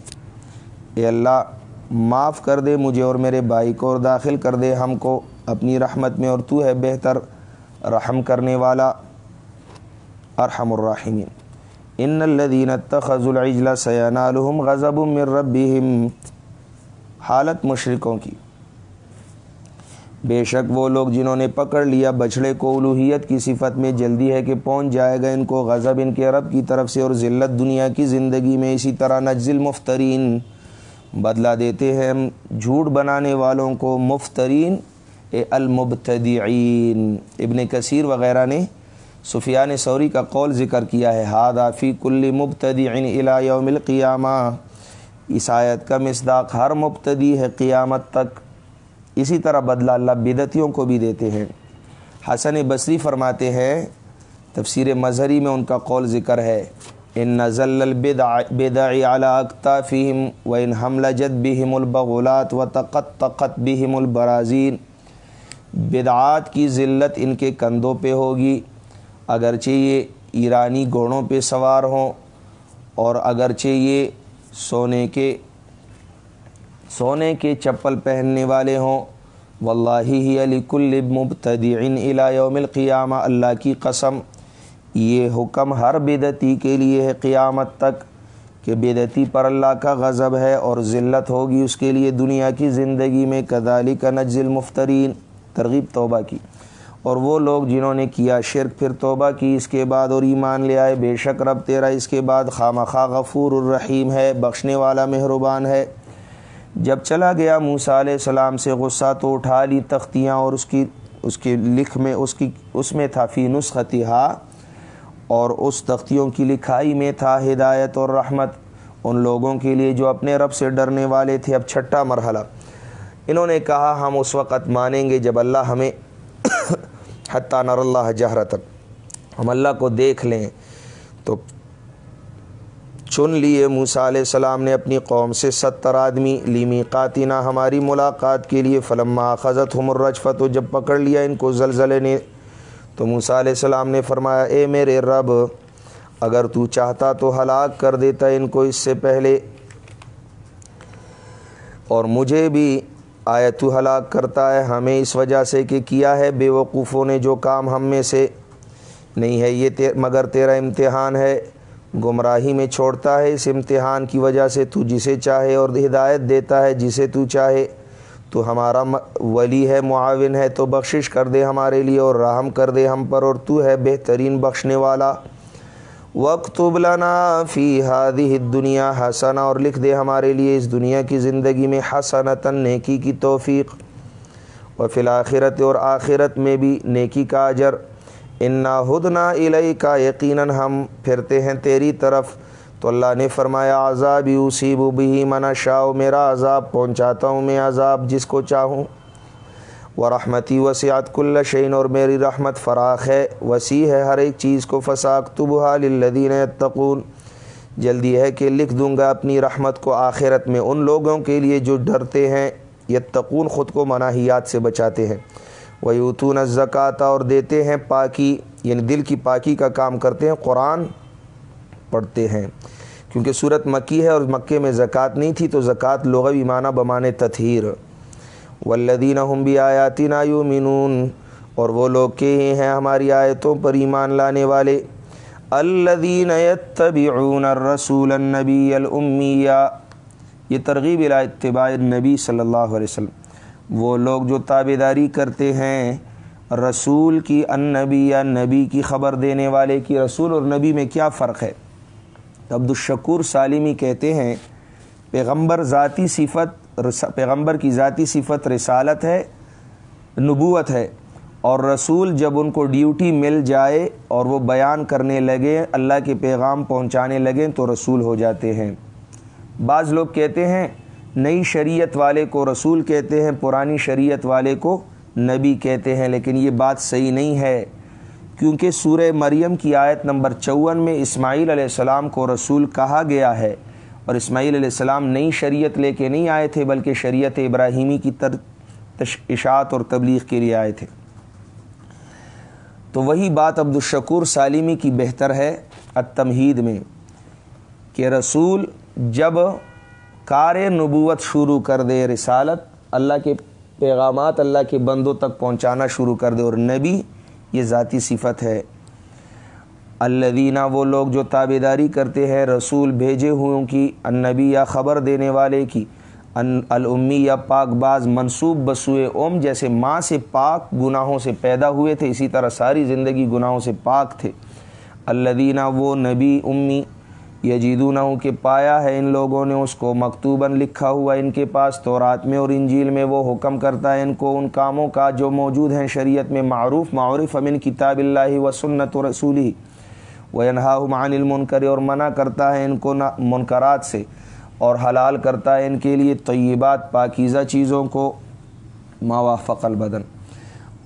[SPEAKER 1] اے اللہ، معاف کر دے مجھے اور میرے بھائی کو اور داخل کر دے ہم کو اپنی رحمت میں اور تو ہے بہتر رحم کرنے والا۔ ارحم الرحمین ان الذين اتخذوا العجل سينالهم غضب من ربهم. حالت مشرقوں کی. بے شک وہ لوگ جنہوں نے پکڑ لیا بچھڑے کو الوحیت کی صفت میں جلدی ہے کہ پہنچ جائے گا ان کو غضب ان کے رب کی طرف سے اور ذلت دنیا کی زندگی میں اسی طرح نجزل مفترین بدلا دیتے ہیں ہم جھوٹ بنانے والوں کو مفترین، اے المبتدعین. ابن کثیر وغیرہ نے سفیان سوری کا قول ذکر کیا ہے ہاد آفی کل مبتدعین الى یوم القیامہ. عیسائیت کا مصداق ہر مبتدی ہے قیامت تک۔ اسی طرح بدلہ اللہ بدتیوں کو بھی دیتے ہیں۔ حسن بصری فرماتے ہیں، تفسیر مظہری میں ان کا قول ذکر ہے، ان نزل البدع اعلیٰ اقتا فیم و ان حملہ جد بہم البغولات و تقت تقت بہم البرازین۔ بدعات کی ذلت ان کے کندھوں پہ ہوگی۔ اگرچہ یہ ایرانی گھوڑوں پہ سوار ہوں اور اگرچہ یہ سونے کے سونے کے چپل پہننے والے ہوں، واللہ ہی علی کل مبتدعین الى یوم القیامہ، اللہ کی قسم، یہ حکم ہر بدعتی کے لیے ہے قیامت تک کہ بدعتی پر اللہ کا غضب ہے اور ذلت ہوگی اس کے لیے دنیا کی زندگی میں کدالی کا نجل مفترین ترغیب، توبہ کی۔ اور وہ لوگ جنہوں نے کیا شرک، پھر توبہ کی اس کے بعد اور ایمان لے آئے۔ بے شک رب تیرا اس کے بعد خام غفور الرحیم ہے، بخشنے والا مہربان ہے۔ جب چلا گیا موسیٰ علیہ السلام سے غصہ تو اٹھا لی تختیاں اور اس کی اس کی لکھ میں، اس کی، اس میں تھا فی نسختہ اور اس تختیوں کی لکھائی میں تھا ہدایت اور رحمت۔ ان لوگوں کے لیے جو اپنے رب سے ڈرنے والے تھے۔ اب چھٹا مرحلہ۔ انہوں نے کہا، ہم اس وقت مانیں گے جب اللہ ہمیں حتیٰ نر اللہ جہرت ہم اللہ کو دیکھ لیں تو چن لیے موسیٰ علیہ السلام نے اپنی قوم سے ستر آدمی لیمی قاتینہ ہماری ملاقات کے لیے، فلما خزت ہم الرجفت و جب پکڑ لیا ان کو زلزلے نے، تو موسیٰ علیہ السلام نے فرمایا، اے میرے رب، اگر تو چاہتا تو ہلاک کر دیتا ان کو اس سے پہلے، اور مجھے بھی آیا تو ہلاک کرتا ہے؟ ہمیں اس وجہ سے کہ کیا ہے؟ بے وقوفوں نے جو کام ہم میں سے نہیں ہے، یہ مگر تیرا امتحان ہے، گمراہی میں چھوڑتا ہے۔ اس امتحان کی وجہ سے تو جسے چاہے اور ہدایت دیتا ہے، جسے تو چاہے تو ہمارا ولی ہے، معاون ہے۔ تو بخشش کر دے ہمارے لیے اور رحم کر دے ہم پر، اور تو ہے بہترین بخشنے والا۔ وقت لنا فی ہادی دنیا حسنا اور لکھ دے ہمارے لیے اس دنیا کی زندگی میں حسنتاً نیکی کی توفیق۔ و فی الآخرت اور آخرت میں بھی نیکی کا اجر۔ انا ہدنا علیہ کا یقیناً ہم پھرتے ہیں تیری طرف۔ تو اللہ نے فرمایا، عذاب یوسیب بھی منا شاہ میرا عذاب پہنچاتا ہوں، میں عذاب جس کو چاہوں۔ و رحمتی وسیعت کل شعین اور میری رحمت فراخ ہے، وسیع ہے ہر ایک چیز کو فساق تب حالدین تقون جلدی ہے کہ لکھ دوں گا اپنی رحمت کو آخرت میں ان لوگوں کے لیے جو ڈرتے ہیں، یتقون خود کو مناحیات سے بچاتے ہیں۔ وہ یوتون زکاتہ اور دیتے ہیں پاکی یعنی دل کی پاکی کا کام کرتے ہیں، قرآن پڑھتے ہیں۔ کیونکہ صورت مکی ہے اور مکے میں زکوٰۃ نہیں تھی، تو زکوٰۃ لغوی معنی بمان تطہیر۔ والذین ہم بھی آیاتی نا یومنون اور وہ لوگ کہ ہیں ہماری آیتوں پر ایمان لانے والے۔ الذین یتبعون الرسول النبی الامیہ یہ ترغیب الى اتباع النبی صلی اللہ علیہ وسلم۔ وہ لوگ جو تابے داری کرتے ہیں رسول کی النبی یا نبی کی خبر دینے والے کی رسول اور نبی میں کیا فرق ہے؟ عبد الشکور سالمی کہتے ہیں، پیغمبر ذاتی صفت پیغمبر کی ذاتی صفت رسالت ہے، نبوت ہے اور رسول جب ان کو ڈیوٹی مل جائے اور وہ بیان کرنے لگے، اللہ کے پیغام پہنچانے لگیں تو رسول ہو جاتے ہیں۔ بعض لوگ کہتے ہیں، نئی شریعت والے کو رسول کہتے ہیں، پرانی شریعت والے کو نبی کہتے ہیں، لیکن یہ بات صحیح نہیں ہے۔ کیونکہ سورہ مریم کی آیت نمبر چون میں اسماعیل علیہ السلام کو رسول کہا گیا ہے۔ اور اسماعیل علیہ السلام نئی شریعت لے کے نہیں آئے تھے، بلکہ شریعت ابراہیمی کی تر اشاعت اور تبلیغ کے لیے آئے تھے۔ تو وہی بات عبد الشکور سالمی کی بہتر ہے التمہید میں کہ رسول جب کار نبوت شروع کر دے رسالت، اللہ کے پیغامات اللہ کے بندوں تک پہنچانا شروع کر دے اور نبی یہ ذاتی صفت ہے الدینہ وہ لوگ جو تابے داری کرتے ہیں، رسول بھیجے ہوئوں کی، النبی یا خبر دینے والے کی، ان الامی یا پاک باز منصوب بسوئے اوم جیسے ماں سے پاک گناہوں سے پیدا ہوئے تھے، اسی طرح ساری زندگی گناہوں سے پاک تھے۔ الدینہ وہ نبی امی یجیدونہ کہ پایا ہے، ان لوگوں نے اس کو مکتوباً لکھا ہوا ان کے پاس تو رات میں اور انجیل میں وہ حکم کرتا ہے ان کو، ان کاموں کا جو موجود ہیں شریعت میں معروف معروف امن کتاب اللہ و سنت و رسولی۔ وہ انہا عن المنکر اور منع کرتا ہے ان کو منکرات سے اور حلال کرتا ہے ان کے لیے طیبات، پاکیزہ چیزوں کو۔ موافق البدن۔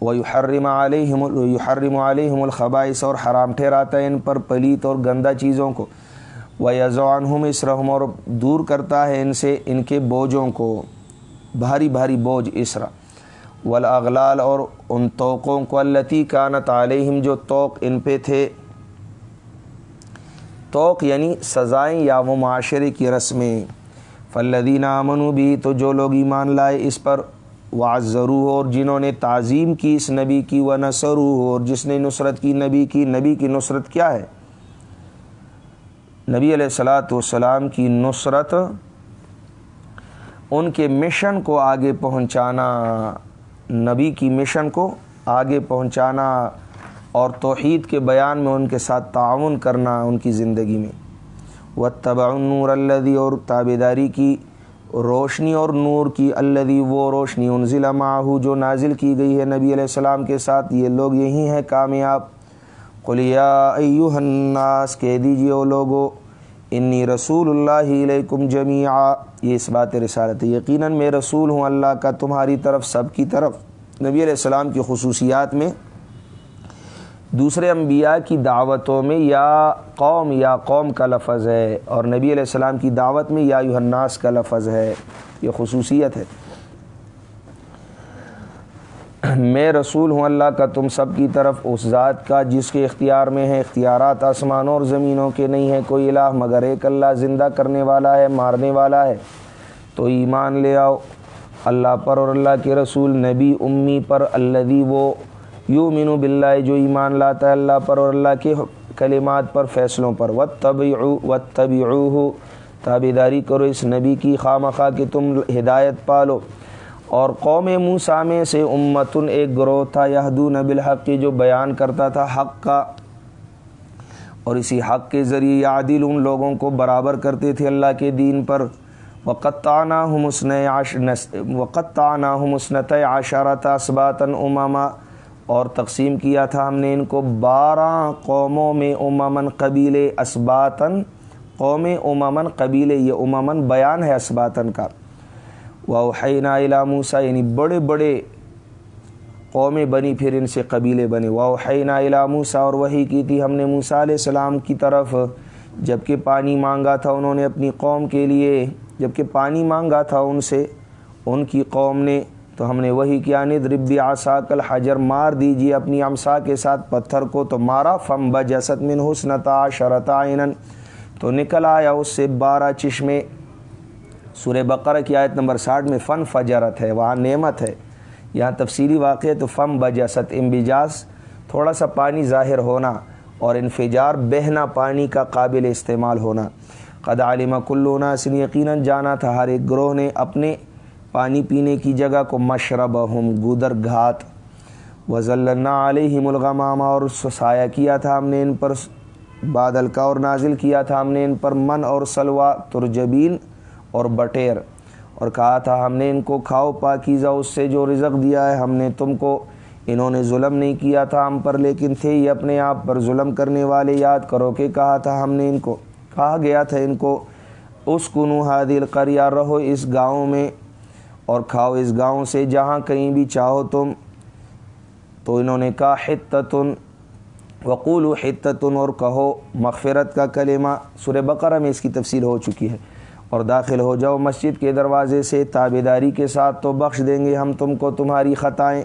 [SPEAKER 1] وہ یحرم علیہم یحرم علیہم الخبائث اور حرام ٹھہراتا ہے ان پر پلیت اور گندہ چیزوں کو۔ وہ یزوان ہم اسرحم اور دور کرتا ہے ان سے ان کے بوجھوں کو۔ بھاری بھاری بوجھ اسرا ولاغلال اور ان توقوں کو التی کانت علیہم جو توق ان پہ تھے۔ توق یعنی سزائیں یا وہ معاشرے کی رسمیں۔ فلدینہ امن بھی تو جو لوگ ایمان لائے، اس پر واضرو اور جنہوں نے تعظیم کی اس نبی کی و نصرو اور جس نے نصرت کی نبی کی نبی کی نصرت کیا ہے؟ نبی علیہ السلاۃ والسلام کی نصرت، ان کے مشن کو آگے پہنچانا، نبی کی مشن کو آگے پہنچانا اور توحید کے بیان میں ان کے ساتھ تعاون کرنا ان کی زندگی میں۔ و تبا نور الدی اور تابے داری کی روشنی اور نور کی الدی وہ روشنی ان ضلع ماہو جو نازل کی گئی ہے نبی علیہ السلام کے ساتھ، یہ لوگ یہی ہیں کامیاب۔ قلیا ایوہ الناس، کہہ دیجیے او لوگو انی رسول اللہ علیکم جمیعا یہ اس بات رسالت ہے۔ یقیناً میں رسول ہوں اللہ کا، تمہاری طرف، سب کی طرف۔ نبی علیہ السلام کی خصوصیات میں دوسرے انبیاء کی دعوتوں میں یا قوم یا قوم کا لفظ ہے اور نبی علیہ السلام کی دعوت میں یا یوحناس کا لفظ ہے، یہ خصوصیت ہے۔ میں رسول ہوں اللہ کا، تم سب کی طرف اس ذات کا، جس کے اختیار میں ہے اختیارات آسمانوں اور زمینوں کے نہیں ہیں، کوئی الہ مگر ایک اللہ زندہ کرنے والا ہے، مارنے والا ہے۔ تو ایمان لے آؤ، اللہ پر اور اللہ کے رسول، نبی، امی پر اللہ وہ یو مینو جو ایمان لاتا ہے اللہ پر اور اللہ کے کلمات پر، فیصلوں پر۔ و طب و طبی تابے داری کرو اس نبی کی خواہ کہ تم ہدایت پالو۔ اور قوم موسا میں سے امتن ایک گروہ تھا، یہدون بالحق کی جو بیان کرتا تھا حق کا۔ اور اسی حق کے ذریعے عادل ان لوگوں کو برابر کرتے تھے اللہ کے دین پر۔ وقتانہ حمسن عش وقتانہ حمسنت عشارت اسباتاً امامہ اور تقسیم کیا تھا ہم نے ان کو بارہ قوموں میں امامن قبیل اسباتاً قوم امامن قبیل یہ امامن بیان ہے اسباتاً کا۔ واؤحینا علا موسا یعنی بڑے بڑے قومیں بنی، پھر ان سے قبیلے بنے۔ واؤحینا علا موسا اور وہی کی تھی ہم نے موسا علیہ السلام کی طرف۔ جبکہ پانی مانگا تھا انہوں نے اپنی قوم کے لیے جبکہ پانی مانگا تھا ان سے، ان کی قوم نے تو ہم نے وہی کیا ند ربی آسا کل حجر مار دیجیے اپنی امسا کے ساتھ پتھر کو، تو مارا، فم بجسط من حسنتا شرطا تو نکل آیا اس سے بارہ چشمے۔ سورہ بقرہ کی آیت نمبر ساٹھ میں فن فجرت ہے، وہاں نعمت ہے۔ یہاں تفصیلی واقع تو فم بجست امبجاز تھوڑا سا پانی ظاہر ہونا اور انفجار، بہنا پانی کا قابل استعمال ہونا۔ قد عالمہ کلونا سن یقیناً جانا تھا، ہر ایک گروہ نے اپنے پانی پینے کی جگہ کو مشرب ہم گودر گھات وزل علیہ ملغمامہ اور سایہ کیا تھا ہم نے ان پر، بادل کا اور نازل کیا تھا ہم نے ان پر من اور سلوا ترجبین اور بٹیر۔ اور کہا تھا ہم نے ان کو کھاؤ پاکیزہ، اس سے جو رزق دیا ہے ہم نے تم کو۔ انہوں نے ظلم نہیں کیا تھا ہم پر، لیکن تھے یہ اپنے آپ پر۔ ظلم کرنے والے یاد کرو کہ کہا تھا ہم نے ان کو، کہا گیا تھا ان کو اس کنو حادل قریہ رہو اس گاؤں میں۔ اور کھاؤ اس گاؤں سے جہاں کہیں بھی چاہو تم۔ تو انہوں نے کہا حتتن وقول و حتتن اور کہو، مغفرت کا کلمہ سر بقرہ میں اس کی تفصیل ہو چکی ہے۔ اور داخل ہو جاؤ مسجد کے دروازے سے تابے داری کے ساتھ تو بخش دیں گے ہم تم کو تمہاری خطائیں۔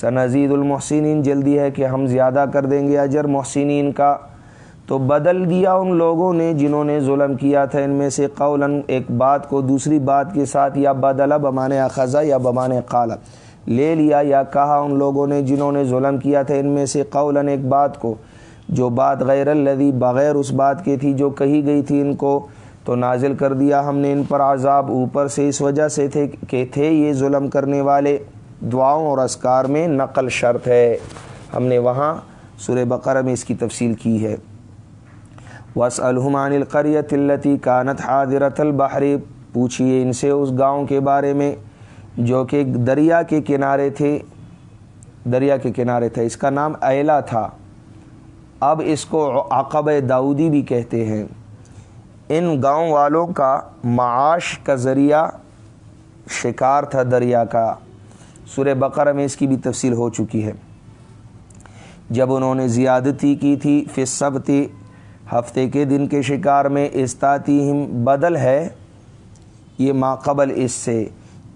[SPEAKER 1] سنزید المحسنین، جلدی ہے کہ ہم زیادہ کر دیں گے اجر۔ محسنین کا تو بدل دیا ان لوگوں نے جنہوں نے ظلم کیا تھا۔ ان میں سے قولاً ایک بات کو دوسری بات کے ساتھ یا بدلا بمان خزا یا بمان قالا لے لیا یا کہا ان لوگوں نے جنہوں نے ظلم کیا تھا۔ ان میں سے قولاً ایک بات کو۔ جو بات غیر الدی بغیر اس بات کی تھی جو کہی گئی تھی ان کو تو نازل کر دیا۔ ہم نے ان پر عذاب اوپر سے اس وجہ سے تھے کہ تھے یہ ظلم کرنے والے۔ دعاؤں اور اسکار میں نقل شرط ہے۔ ہم نے وہاں سر بقرہ میں اس کی تفصیل کی ہے۔ وس الحمان القریت التی کانت حاضرت البحری پوچھیے ان سے اس گاؤں کے بارے میں جو کہ دریا کے کنارے تھے۔ دریا کے کنارے تھے۔ اس کا نام ایلا تھا۔ اب اس کو عقب داودی بھی کہتے ہیں۔ ان گاؤں والوں کا معاش کا ذریعہ شکار تھا دریا کا۔ سورہ بقرہ میں اس کی بھی تفصیل ہو چکی ہے۔ جب انہوں نے زیادتی کی تھی فصبتی ہفتے کے دن کے شکار میں استاتی بدل ہے۔ یہ ماقبل اس سے۔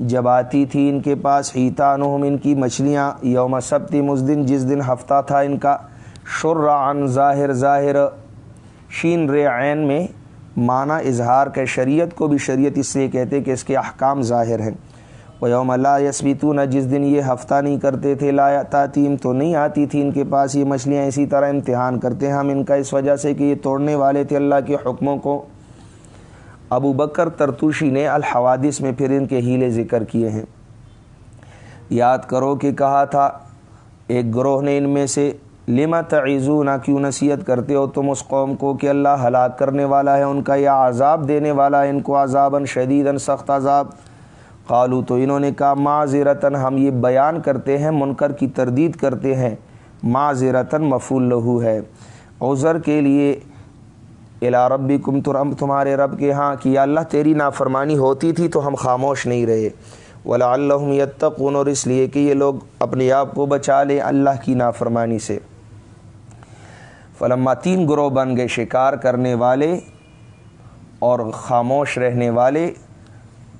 [SPEAKER 1] جب آتی تھی ان کے پاس، ہیتانہم ان کی مچھلیاں۔ یوم سبتی مزدن، جس دن ہفتہ تھا ان کا۔ شرعن ظاہر ظاہر۔ شین عین میں معنی اظہار کے شریعت کو بھی شریعت اس لیے کہتے کہ اس کے احکام ظاہر ہیں۔ و یوم اللہ یسبیتون جس دن یہ ہفتہ نہیں کرتے تھے، لا تعتیم تو نہیں آتی تھی۔ ان کے پاس یہ مچھلیاں اسی طرح امتحان کرتے ہیں۔ ہم ان کا اس وجہ سے کہ یہ توڑنے والے تھے اللہ کے حکموں کو۔ ابو بکر ترتوشی نے الحوادث میں پھر ان کے ہیلے ذکر کیے ہیں۔ یاد کرو کہ کہا تھا، ایک گروہ نے ان میں سے لما تعیزو نہ کیوں نصیحت کرتے ہو تم اس قوم کو کہ اللہ ہلاک کرنے والا ہے؟ ان کا یا عذاب دینے والا ہے۔ ان کو عذاباً شدیداً سخت عذاب۔ قالو تو انہوں نے کہا، معذرتاً ہم یہ بیان کرتے ہیں، منکر کی تردید کرتے ہیں۔ معذرتاً مفول لہو ہے۔ عذر کے لیے الا ربی کم ترم تمہارے رب کے ہاں کہ یا اللہ تیری نافرمانی ہوتی تھی تو ہم خاموش نہیں رہے۔ ولا اللہ یتقون، اور اس لیے کہ یہ لوگ اپنے آپ کو بچا لیں اللہ کی نافرمانی سے۔ فلما تین گروہ بن گئے شکار کرنے والے اور خاموش رہنے والے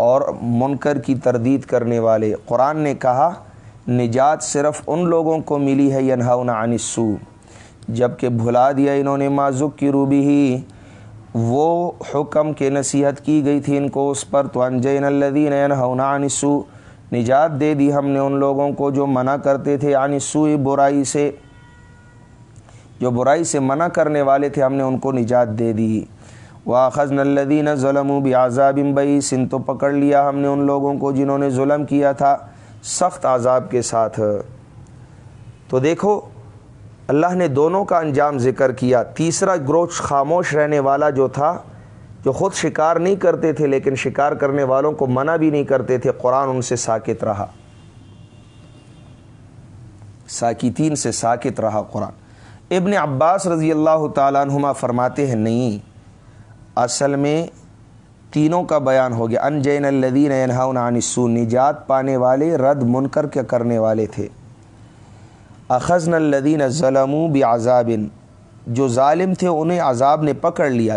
[SPEAKER 1] اور منکر کی تردید کرنے والے۔ قرآن نے کہا، نجات صرف ان لوگوں کو ملی ہے، ینہون عن السو جبکہ بھلا دیا انہوں نے مازک کی روبی ہی وہ حکم کے نصیحت کی گئی تھی ان کو اس پر۔ تو انجین الدین ینہون عن السو نجات دے دی ہم نے ان لوگوں کو جو منع کرتے تھے عن السو برائی سے۔ جو برائی سے منع کرنے والے تھے، ہم نے ان کو نجات دے دی۔ واخذ الدین ظلم و بعضاب بئی سن تو پکڑ لیا ہم نے ان لوگوں کو جنہوں نے ظلم کیا تھا، سخت عذاب کے ساتھ۔ تو دیکھو، اللہ نے دونوں کا انجام ذکر کیا۔ تیسرا گروچ خاموش رہنے والا جو تھا، جو خود شکار نہیں کرتے تھے، لیکن شکار کرنے والوں کو منع بھی نہیں کرتے تھے، قرآن ان سے ساکت رہا۔ ساکتین سے ساکت رہا قرآن۔ ابن عباس رضی اللہ تعالیٰ عنہما فرماتے ہیں، نہیں اصل میں تینوں کا بیان ہو گیا۔ انجین الدین عن السو نجات پانے والے، رد منکر کے کرنے والے تھے۔ اخذن الدین ظلم بعذاب جو ظالم تھے انہیں عذاب نے پکڑ لیا۔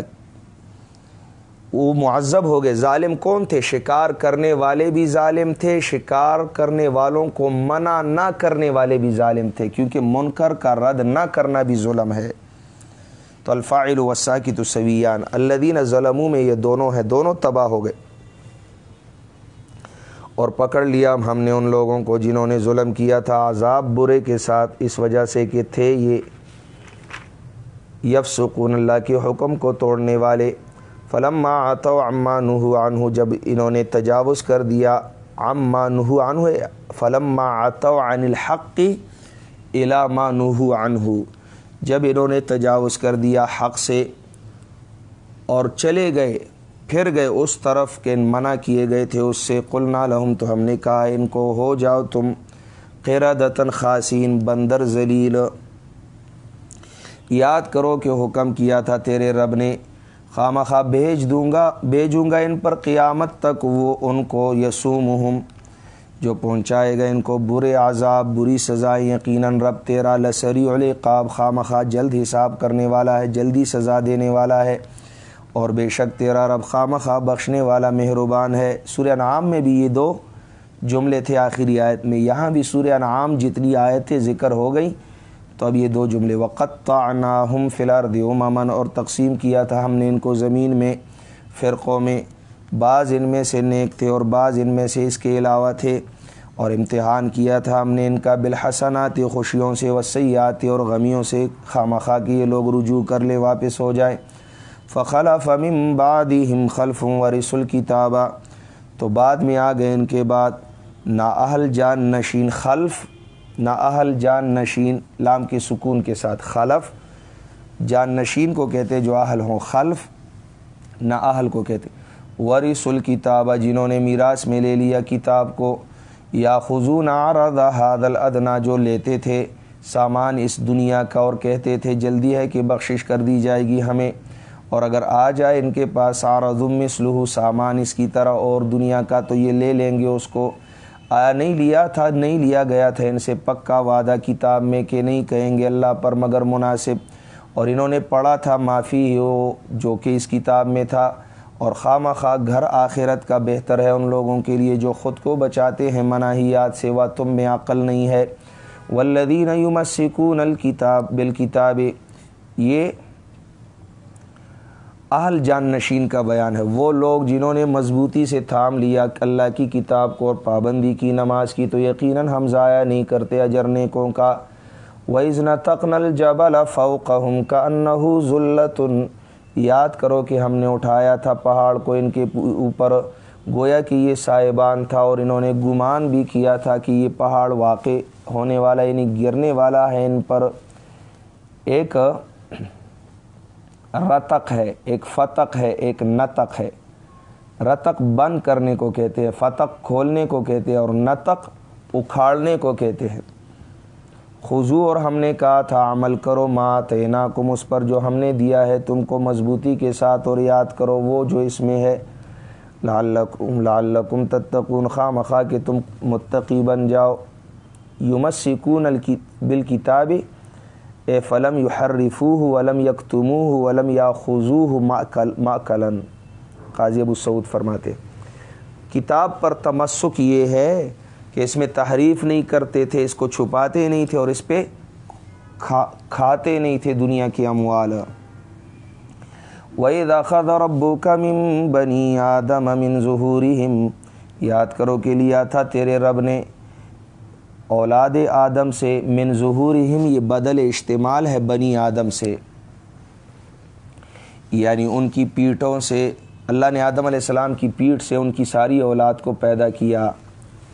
[SPEAKER 1] وہ معذب ہو گئے۔ ظالم کون تھے؟ شکار کرنے والے بھی ظالم تھے، شکار کرنے والوں کو منع نہ کرنے والے بھی ظالم تھے، کیونکہ منکر کا رد نہ کرنا بھی ظلم ہے۔ تو الفاعل وسا کی تو سویان الدین ظلموں میں یہ دونوں ہیں، دونوں تباہ ہو گئے۔ اور پکڑ لیا ہم نے ان لوگوں کو جنہوں نے ظلم کیا تھا، عذاب برے کے ساتھ۔ اس وجہ سے کہ تھے یہ یف سکون اللہ کے حکم کو توڑنے والے۔ فلم آتو عما نحو عنہ، جب انہوں نے تجاوز کر دیا، عما نحو عنہ فلم آتو عن الحق الا ما نحو عنہ۔ جب انہوں نے تجاوز کر دیا حق سے اور چلے گئے، پھر گئے اس طرف کہ منع کیے گئے تھے، اس سے قلنا لہم، تو ہم نے کہا، ان کو ہو جاؤ تم قیرادتاً خاصین بندر ذلیل۔ یاد کرو کہ حکم کیا تھا تیرے رب نے۔ خامہ خواہ بھیج دوں گا، بھیجوں گا ان پر، قیامت تک وہ ان کو یسوم جو پہنچائے گا ان کو برے عذاب، بری سزا، یقیناً رب تیرا لسری القاب خام خواہ جلد حساب کرنے والا ہے، جلدی سزا دینے والا ہے اور بے شک تیرا رب خام خواہ بخشنے والا مہربان ہے۔ سورہ نعام میں بھی یہ دو جملے تھے آخری آیت میں۔ یہاں بھی سورہ نعام جتنی آیتیں ذکر ہو گئیں، تو اب یہ دو جملے۔ وقت ہم فلار دیو ممن اور تقسیم کیا تھا ہم نے ان کو زمین میں، فرقوں میں۔ بعض ان میں سے نیک تھے اور بعض ان میں سے اس کے علاوہ تھے۔ اور امتحان کیا تھا ہم نے ان کا بالحسنات خوشیوں سے وسیعات اور غمیوں سے خام خواہ کی یہ لوگ رجوع کر لے واپس ہو جائیں۔ فخلا فمم بادی ہم خلف و رسول کتابہ تو بعد میں آ گئے ان کے بعد۔ نا اہل جان نشین خلف، نا اہل جان نشین لام کے سکون کے ساتھ خلف۔ جان نشین کو کہتے جو اہل ہوں خلف، نا اہل کو کہتے ورث الکتابہ جنہوں نے میراث میں لے لیا کتاب کو۔ یا خزون عرض حاد الادنا جو لیتے تھے، سامان اس دنیا کا اور کہتے تھے، جلدی ہے کہ بخشش کر دی جائے گی ہمیں۔ اور اگر آ جائے ان کے پاس آرزم مثلہ سامان اس کی طرح اور دنیا کا، تو یہ لے لیں گے اس کو۔ آیا نہیں لیا تھا؟ نہیں لیا گیا تھا۔ ان سے پکا وعدہ کتاب میں کہ نہیں کہیں گے اللہ پر مگر مناسب۔ اور انہوں نے پڑھا تھا، معافی ہو جو کہ اس کتاب میں تھا۔ اور خواہ خواہ گھر آخرت کا بہتر ہے ان لوگوں کے لیے جو خود کو بچاتے ہیں مناحیات سے وہ تم میں عقل نہیں ہے۔ ولدین یمسکون الکتاب بالکتاب یہ اہل جان نشین کا بیان ہے۔ وہ لوگ جنہوں نے مضبوطی سے تھام لیا اللہ کی کتاب کو اور پابندی کی نماز کی، تو یقیناً ہم ضائع نہیں کرتے اجرنیکوں کا۔ وَإِذْ نَتَقْنَا الْجَبَلَ فَوْقَهُمْ كَأَنَّهُ ذُلَّةٌ یاد کرو کہ ہم نے اٹھایا تھا پہاڑ کو ان کے اوپر، گویا کہ یہ صاحبان تھا اور انہوں نے گمان بھی کیا تھا کہ یہ پہاڑ واقع ہونے والا یعنی گرنے والا ہے ان پر۔ ایک رتق ہے، ایک فتق ہے، ایک نتق ہے۔ رتق بند کرنے کو کہتے ہیں، فتق کھولنے کو کہتے ہیں اور نتق اکھاڑنے کو کہتے ہیں۔ خضو اور ہم نے کہا تھا، عمل کرو، ما تینا کم اس پر جو ہم نے دیا ہے تم کو مضبوطی کے ساتھ اور یاد کرو، وہ جو اس میں ہے۔ لعلکم لعلکم تتقون خواہ مخواہ کہ تم متقی بن جاؤ۔ یمسکون بالکتاب، اے، فلم یحرفوہ ولم یکتموہ ولم یاخذوہ ماکلن۔ قاضی ابو سعود فرماتے کتاب پر تمسک یہ ہے کہ اس میں تحریف نہیں کرتے تھے، اس کو چھپاتے نہیں تھے اور اس پہ کھاتے نہیں تھے دنیا کی اموال۔ وَإِذَا خَذَ رَبُّكَ مِن بَنِي آدَمَ مِن ظُهُورِهِمْ، یاد کرو کہ لیا تھا تیرے رب نے اولاد آدم سے من ظہورہم، یہ بدل اشتمال ہے بنی آدم سے۔ یعنی ان کی پیٹھوں سے، اللہ نے آدم علیہ السلام کی پیٹھ سے ان کی ساری اولاد کو پیدا کیا۔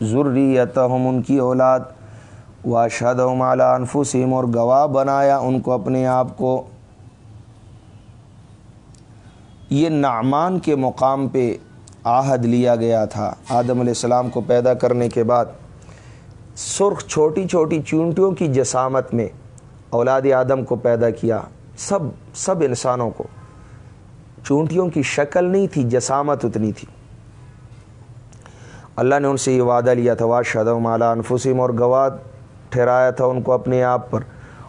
[SPEAKER 1] ذریتہم ان کی اولاد واشہدہم علی انفسہم اور گواہ بنایا ان کو اپنے آپ کو۔ یہ نعمان کے مقام پہ آہد لیا گیا تھا۔ آدم علیہ السلام کو پیدا کرنے کے بعد سرخ چھوٹی چھوٹی چونٹیوں کی جسامت میں اولاد آدم کو پیدا کیا۔ سب سب انسانوں کو۔ چونٹیوں کی شکل نہیں تھی، جسامت اتنی تھی۔ اللہ نے ان سے یہ وعدہ لیا تھا واشد مالا انفسم اور گواہ ٹھہرایا تھا ان کو اپنے آپ پر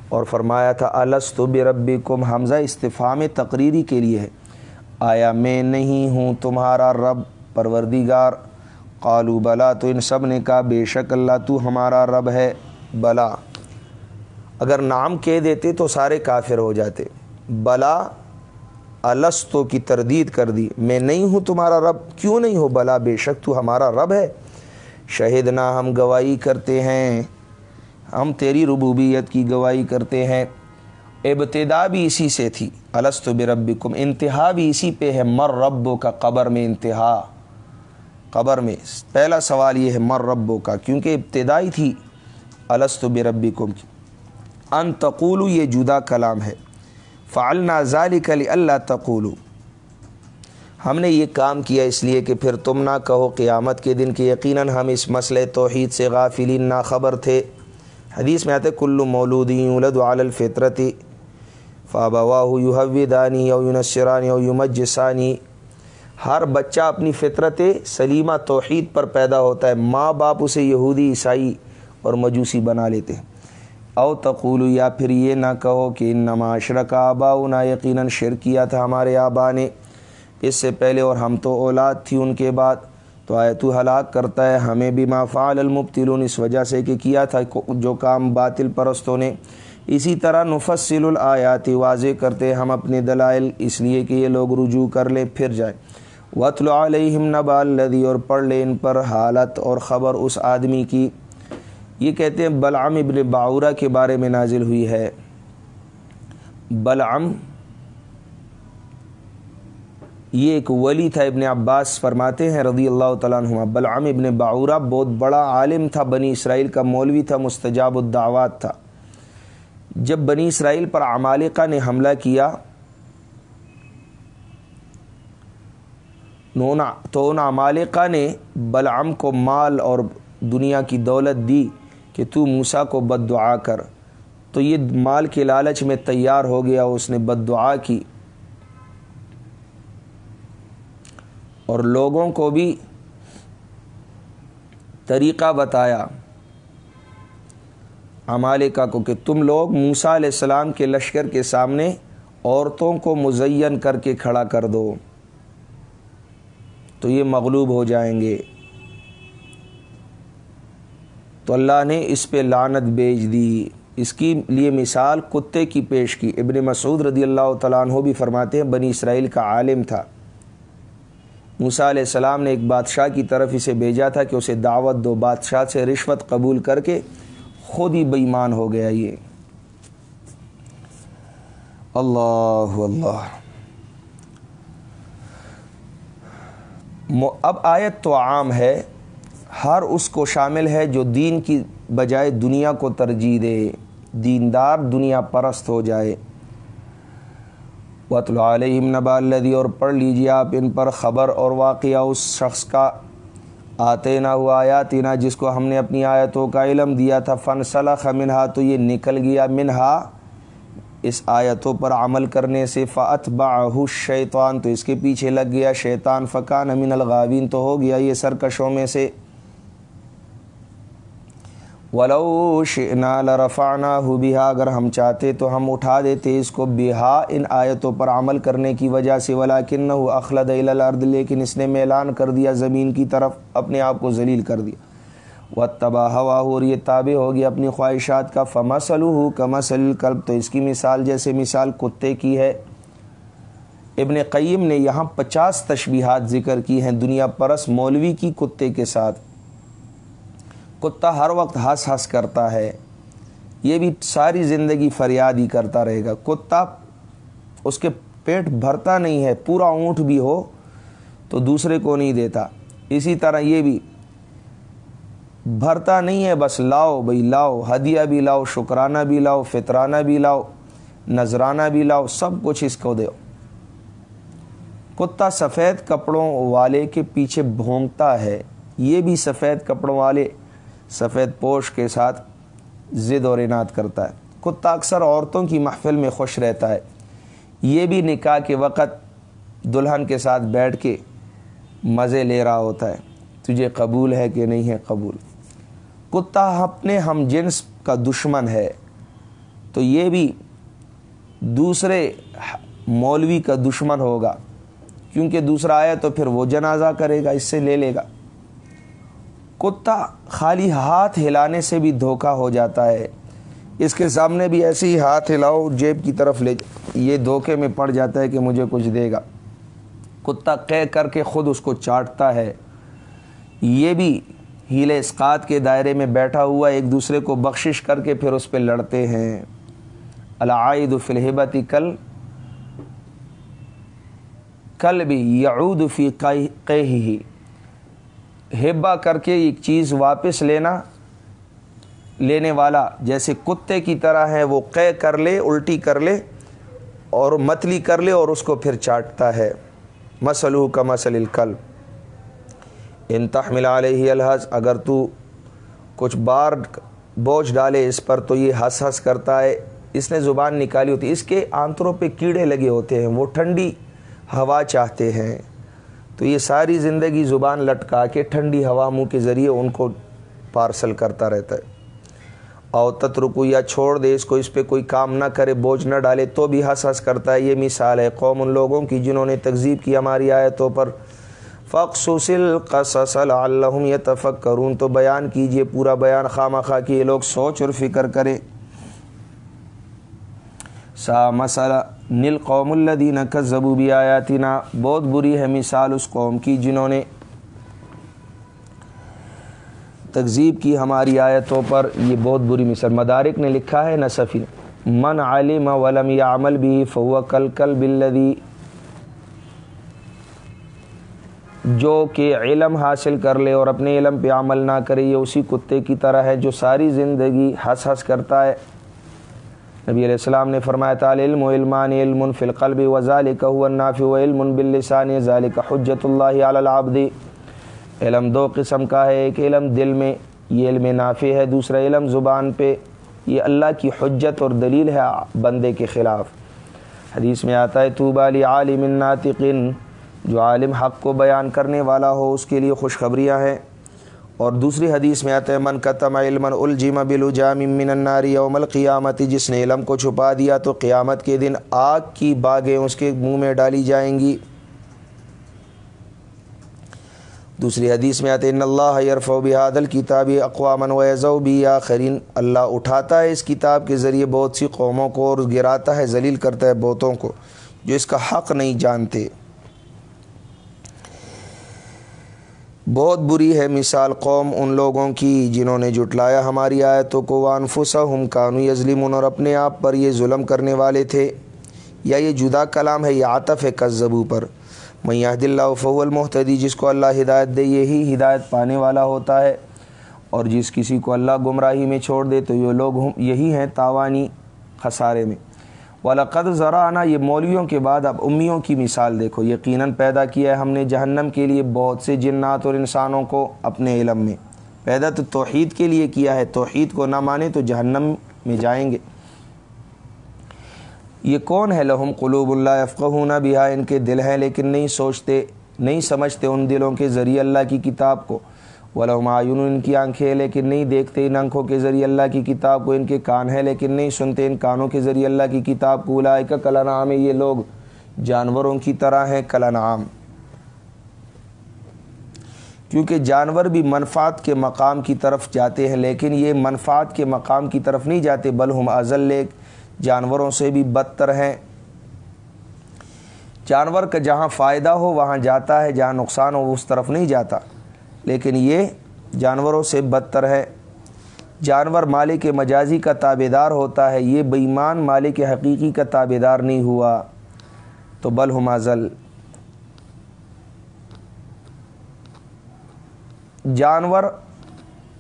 [SPEAKER 1] اور فرمایا تھا الس تو بے ربی کم حمزہ استفام تقریری کے لیے ہے۔ آیا میں نہیں ہوں تمہارا رب، پروردگار۔ قالو بلا، تو ان سب نے کہا، بے شک اللہ تو ہمارا رب ہے، بلا۔ اگر نام کہہ دیتے تو سارے کافر ہو جاتے۔ بلا السطوں کی تردید کر دی۔ میں نہیں ہوں تمہارا رب، کیوں نہیں ہو؟ بلا بے شک تو ہمارا رب ہے۔ شہید نہ ہم گواہی کرتے ہیں، ہم تیری ربوبیت کی گواہی کرتے ہیں۔ ابتدا بھی اسی سے تھی۔ السط بربکم، انتہا بھی اسی پہ ہے۔ مر ربو کا قبر میں انتہا۔ قبر میں، پہلا سوال یہ ہے، مر ربو کا کیونکہ ابتدائی تھی۔ السط بربکم۔ کی ان تقولو، یہ جدا کلام ہے۔ فعلنا ذالک لی اللہ تقولو ہم نے یہ کام کیا اس لیے کہ پھر تم نہ کہو قیامت کے دن کہ یقیناً ہم اس مسئلہ توحید سے غافلین نہ خبر تھے۔ حدیث میں آتے کلو مولودی ولد علی الفطرتی فابواہ یوحودانی او یونسرانی او یمجسانی۔ ہر بچہ اپنی فطرت سلیمہ توحید پر پیدا ہوتا ہے، ماں باپ اسے یہودی عیسائی اور مجوسی بنا لیتے ہیں۔ او تقول یا پھر یہ نہ کہو کہ ان نماشر کا آبا نہ یقیناً شر کیا تھا ہمارے آبا نے۔ اس سے پہلے اور ہم تو اولاد تھی ان کے بعد۔ تو آئے تو ہلاک کرتا ہے ہمیں بھی ما فعل المبتلون، اس وجہ سے کہ کیا تھا جو کام باطل پرستوں نے۔ اسی طرح نفصل الآیاتی واضح کرتے ہم اپنے دلائل، اس لیے کہ یہ لوگ رجوع کر لیں پھر جائیں۔ وطل علیہم نبا الدی اور پڑھ لے ان پر حالت اور خبر اس آدمی کی۔ یہ کہتے ہیں بلعم ابن باورہ کے بارے میں نازل ہوئی ہے۔ بلعم یہ ایک ولی تھا، ابن عباس فرماتے ہیں رضی اللہ تعالیٰ عنہ بلعم ابن باورہ بہت بڑا عالم تھا، بنی اسرائیل کا مولوی تھا، مستجاب الدعوات تھا۔ جب بنی اسرائیل پر عمالقہ نے حملہ کیا نونا تو ان عمالقہ نے بلعم کو مال اور دنیا کی دولت دی۔ کہ تو موسا کو بد دعا کر۔ تو یہ مال کے لالچ میں تیار ہو گیا اس نے بد دعا کی۔ اور لوگوں کو بھی طریقہ بتایا عمالقہ کو کہ تم لوگ موسا علیہ السلام کے لشکر کے سامنے عورتوں کو مزین کر کے کھڑا کر دو۔ تو یہ مغلوب ہو جائیں گے۔ تو اللہ نے اس پہ لانت بیچ دی۔ اس کی لیے مثال کتے کی پیش کی۔ ابن مسعود رضی اللہ تعالیٰ عنہ بھی فرماتے ہیں، بنی اسرائیل کا عالم تھا۔ موسیٰ علیہ السلام نے ایک بادشاہ کی طرف اسے بھیجا تھا کہ اسے دعوت دو، بادشاہ سے رشوت قبول کر کے خود ہی بےمان ہو گیا یہ۔ اللہ اللہ۔ اب آیت تو عام ہے۔ ہر اس کو شامل ہے جو دین کی بجائے دنیا کو ترجیح دے، دیندار دنیا پرست ہو جائے۔ وط علیہم نبا الدی اور پڑھ لیجیے آپ ان پر خبر اور واقعہ اس شخص کا۔ آتے نہ ہوا آیاتینہ جس کو ہم نے اپنی آیتوں کا علم دیا تھا۔ فن صلاح منہا، تو یہ نکل گیا منہا۔ اس آیتوں پر عمل کرنے سے فعت باہ شیطان تو اس کے پیچھے لگ گیا شیطان۔ فقان امین الغاوین تو ہو گیا یہ سرکشوں میں سے۔ ولو شئنا لرفعنا ہو بہا اگر ہم چاہتے تو ہم اٹھا دیتے اس کو بہا ان آیتوں پر عمل کرنے کی وجہ سے ولاکن اخلد الارض لیکن اس نے میلان کر دیا، زمین کی طرف اپنے آپ کو ذلیل کر دیا۔ و تباہ ہوا اور یہ تابع ہو گیا اپنی خواہشات کا۔ فما سلو کمسل کلب تو اس کی مثال جیسے مثال کتے کی ہے۔ ابن قیم نے یہاں پچاس تشبیہات ذکر کی ہیں، دنیا پرس مولوی کی کتے کے ساتھ۔ کتا ہر وقت ہنس ہنس کرتا ہے۔ یہ بھی ساری زندگی فریاد ہی کرتا رہے گا۔ کتا اس کے پیٹ بھرتا نہیں ہے، پورا اونٹ بھی ہو تو دوسرے کو نہیں دیتا۔ اسی طرح یہ بھی بھرتا نہیں ہے، بس لاؤ بھائی، لاؤ۔ ہدیہ بھی لاؤ، شکرانہ بھی لاؤ، فطرانہ بھی لاؤ، نذرانہ بھی لاؤ، سب کچھ اس کو دو۔ کتا سفید کپڑوں والے کے پیچھے بھونگتا ہے۔ یہ بھی سفید کپڑوں والے سفید پوش کے ساتھ ضد اور انعت کرتا ہے۔ کتا اکثر عورتوں کی محفل میں خوش رہتا ہے۔ یہ بھی نکاح کے وقت دلہن کے ساتھ بیٹھ کے مزے لے رہا ہوتا ہے۔ تجھے قبول ہے کہ نہیں ہے قبول؟ کتا اپنے ہم جنس کا دشمن ہے۔ تو یہ بھی دوسرے مولوی کا دشمن ہوگا۔ کیونکہ دوسرا آیا تو پھر وہ جنازہ کرے گا، اس سے لے لے گا۔ کتا خالی ہاتھ ہلانے سے بھی دھوکہ ہو جاتا ہے۔ اس کے سامنے بھی ایسے ہی ہاتھ ہلاؤ، جیب کی طرف لے یہ دھوکے میں پڑ جاتا ہے کہ مجھے کچھ دے گا۔ کتا قے کر کے خود اس کو چاٹتا ہے۔ یہ بھی ہیل اسقات کے دائرے میں بیٹھا ہوا ایک دوسرے کو بخشش کر کے پھر اس پہ لڑتے ہیں۔ العائد فلحبتی کل کل بھی یعود فی قہ ہی ہبا کر کے ایک چیز واپس لینا، لینے والا جیسے کتے کی طرح ہے، وہ قے کر لے، الٹی کر لے اور متلی کر لے اور اس کو پھر چاٹتا ہے۔ مسلو کا مسل الکل انتحمل علیہ الحض اگر تو کچھ بار بوجھ ڈالے اس پر تو یہ ہنس ہنس کرتا ہے۔ اس نے زبان نکالی ہوتی، اس کے آنتروں پہ کیڑے لگے ہوتے ہیں، وہ ٹھنڈی ہوا چاہتے ہیں۔ تو یہ ساری زندگی زبان لٹکا کے ٹھنڈی ہوا منہ کے ذریعے ان کو پارسل کرتا رہتا ہے۔ او رکو یا چھوڑ دے، اس کو اس پہ کوئی کام نہ کرے، بوجھ نہ ڈالے، تو بھی ہنس ہنس کرتا ہے۔ یہ مثال ہے قوم ان لوگوں کی جنہوں نے تقزیب کی ہماری آیتوں پر۔ فخصل قصص اللہم یتفکرون کروں تو بیان کیجیے، پورا بیان خواہ خواہ کی یہ لوگ سوچ اور فکر کریں۔ سا مسئلہ نل قوم الدین کا زبوبی آیاتنا بہت بری ہے مثال اس قوم کی جنہوں نے تقزیب کی ہماری آیتوں پر، یہ بہت بری مثال۔ مدارک نے لکھا ہے نصفی من عالم ولم یا عمل بھی فو کل کل بلدی جو کہ علم حاصل کر لے اور اپنے علم پہ عمل نہ کرے، یہ اسی کتے کی طرح ہے جو ساری زندگی ہنس ہنس کرتا ہے۔ نبی علیہ السلام نے فرمایا تھا علم و علمان علم فی القلب و ذالک هو النافع و علم باللسان، ذالک حجت اللہ علی العبد. علم دو قسم کا ہے، ایک علم دل میں، یہ علم نافع ہے، دوسرا علم زبان پہ. یہ اللہ کی حجت اور دلیل ہے بندے کے خلاف. حدیث میں آتا ہے طوبى لعالم ناطق، جو عالم حق کو بیان کرنے والا ہو، اس کے لیے خوشخبریاں ہیں۔ اور دوسری حدیث میں آتا ہے من قتم علم الجیم بلجام من النار یوم القیامت جس نے علم کو چھپا دیا تو قیامت کے دن آگ کی باغیں اس کے منہ میں ڈالی جائیں گی۔ دوسری حدیث میں آتے ان اللہ یرف و بحاد الکتاب اقوام و بھی آخرین اللہ اٹھاتا ہے اس کتاب کے ذریعے، بہت سی قوموں کو اور گراتا ہے، ذلیل کرتا ہے بہتوں کو جو اس کا حق نہیں جانتے۔ بہت بری ہے مثال قوم ان لوگوں کی جنہوں نے جٹلایا ہماری آیتوں کو وانفسا ہم کانو یظلمون اور اپنے آپ پر یہ ظلم کرنے والے تھے۔ یا یہ جدا کلام ہے، یہ عاطف ہے کذبو پر۔ میاہد اللہ فو المحتدی جس کو اللہ ہدایت دے، یہی ہدایت پانے والا ہوتا ہے۔ اور جس کسی کو اللہ گمراہی میں چھوڑ دے، تو یہ لوگ یہی ہیں تاوانی خسارے میں۔ والد ذرا آنا یہ مولویوں کے بعد اب امیوں کی مثال دیکھو، یقیناً پیدا کیا ہے ہم نے جہنم کے لیے بہت سے جنات اور انسانوں کو اپنے علم میں۔ پیدا تو توحید کے لیے کیا ہے، توحید کو نہ مانے تو جہنم میں جائیں گے۔ یہ کون ہے لہم قلوب اللہ افقہ بہا، ان کے دل ہیں لیکن نہیں سوچتے، نہیں سمجھتے ان دلوں کے ذریعے اللہ کی کتاب کو۔ ولامعین ان کی آنکھیں لیکن نہیں دیکھتے ان آنکھوں کے ذریعے اللہ کی کتاب کو، ان کے کان ہیں، لیکن نہیں سنتے ان کانوں کے ذریعے اللہ کی کتاب کو۔ اولائے کا کلا نام یہ لوگ جانوروں کی طرح ہیں کلا نام کیونکہ جانور بھی منفات کے مقام کی طرف جاتے ہیں، لیکن یہ منفات کے مقام کی طرف نہیں جاتے، بل ہم ازل لیک جانوروں سے بھی بدتر ہیں۔ جانور کا جہاں فائدہ ہو، وہاں جاتا ہے، جہاں نقصان ہو اس طرف نہیں جاتا۔ لیکن یہ جانوروں سے بدتر ہے۔ جانور مالک مجازی کا تابے دار ہوتا ہے، یہ بےمان مالک حقیقی کا تابے دار نہیں ہوا۔ تو بل ہمازل جانور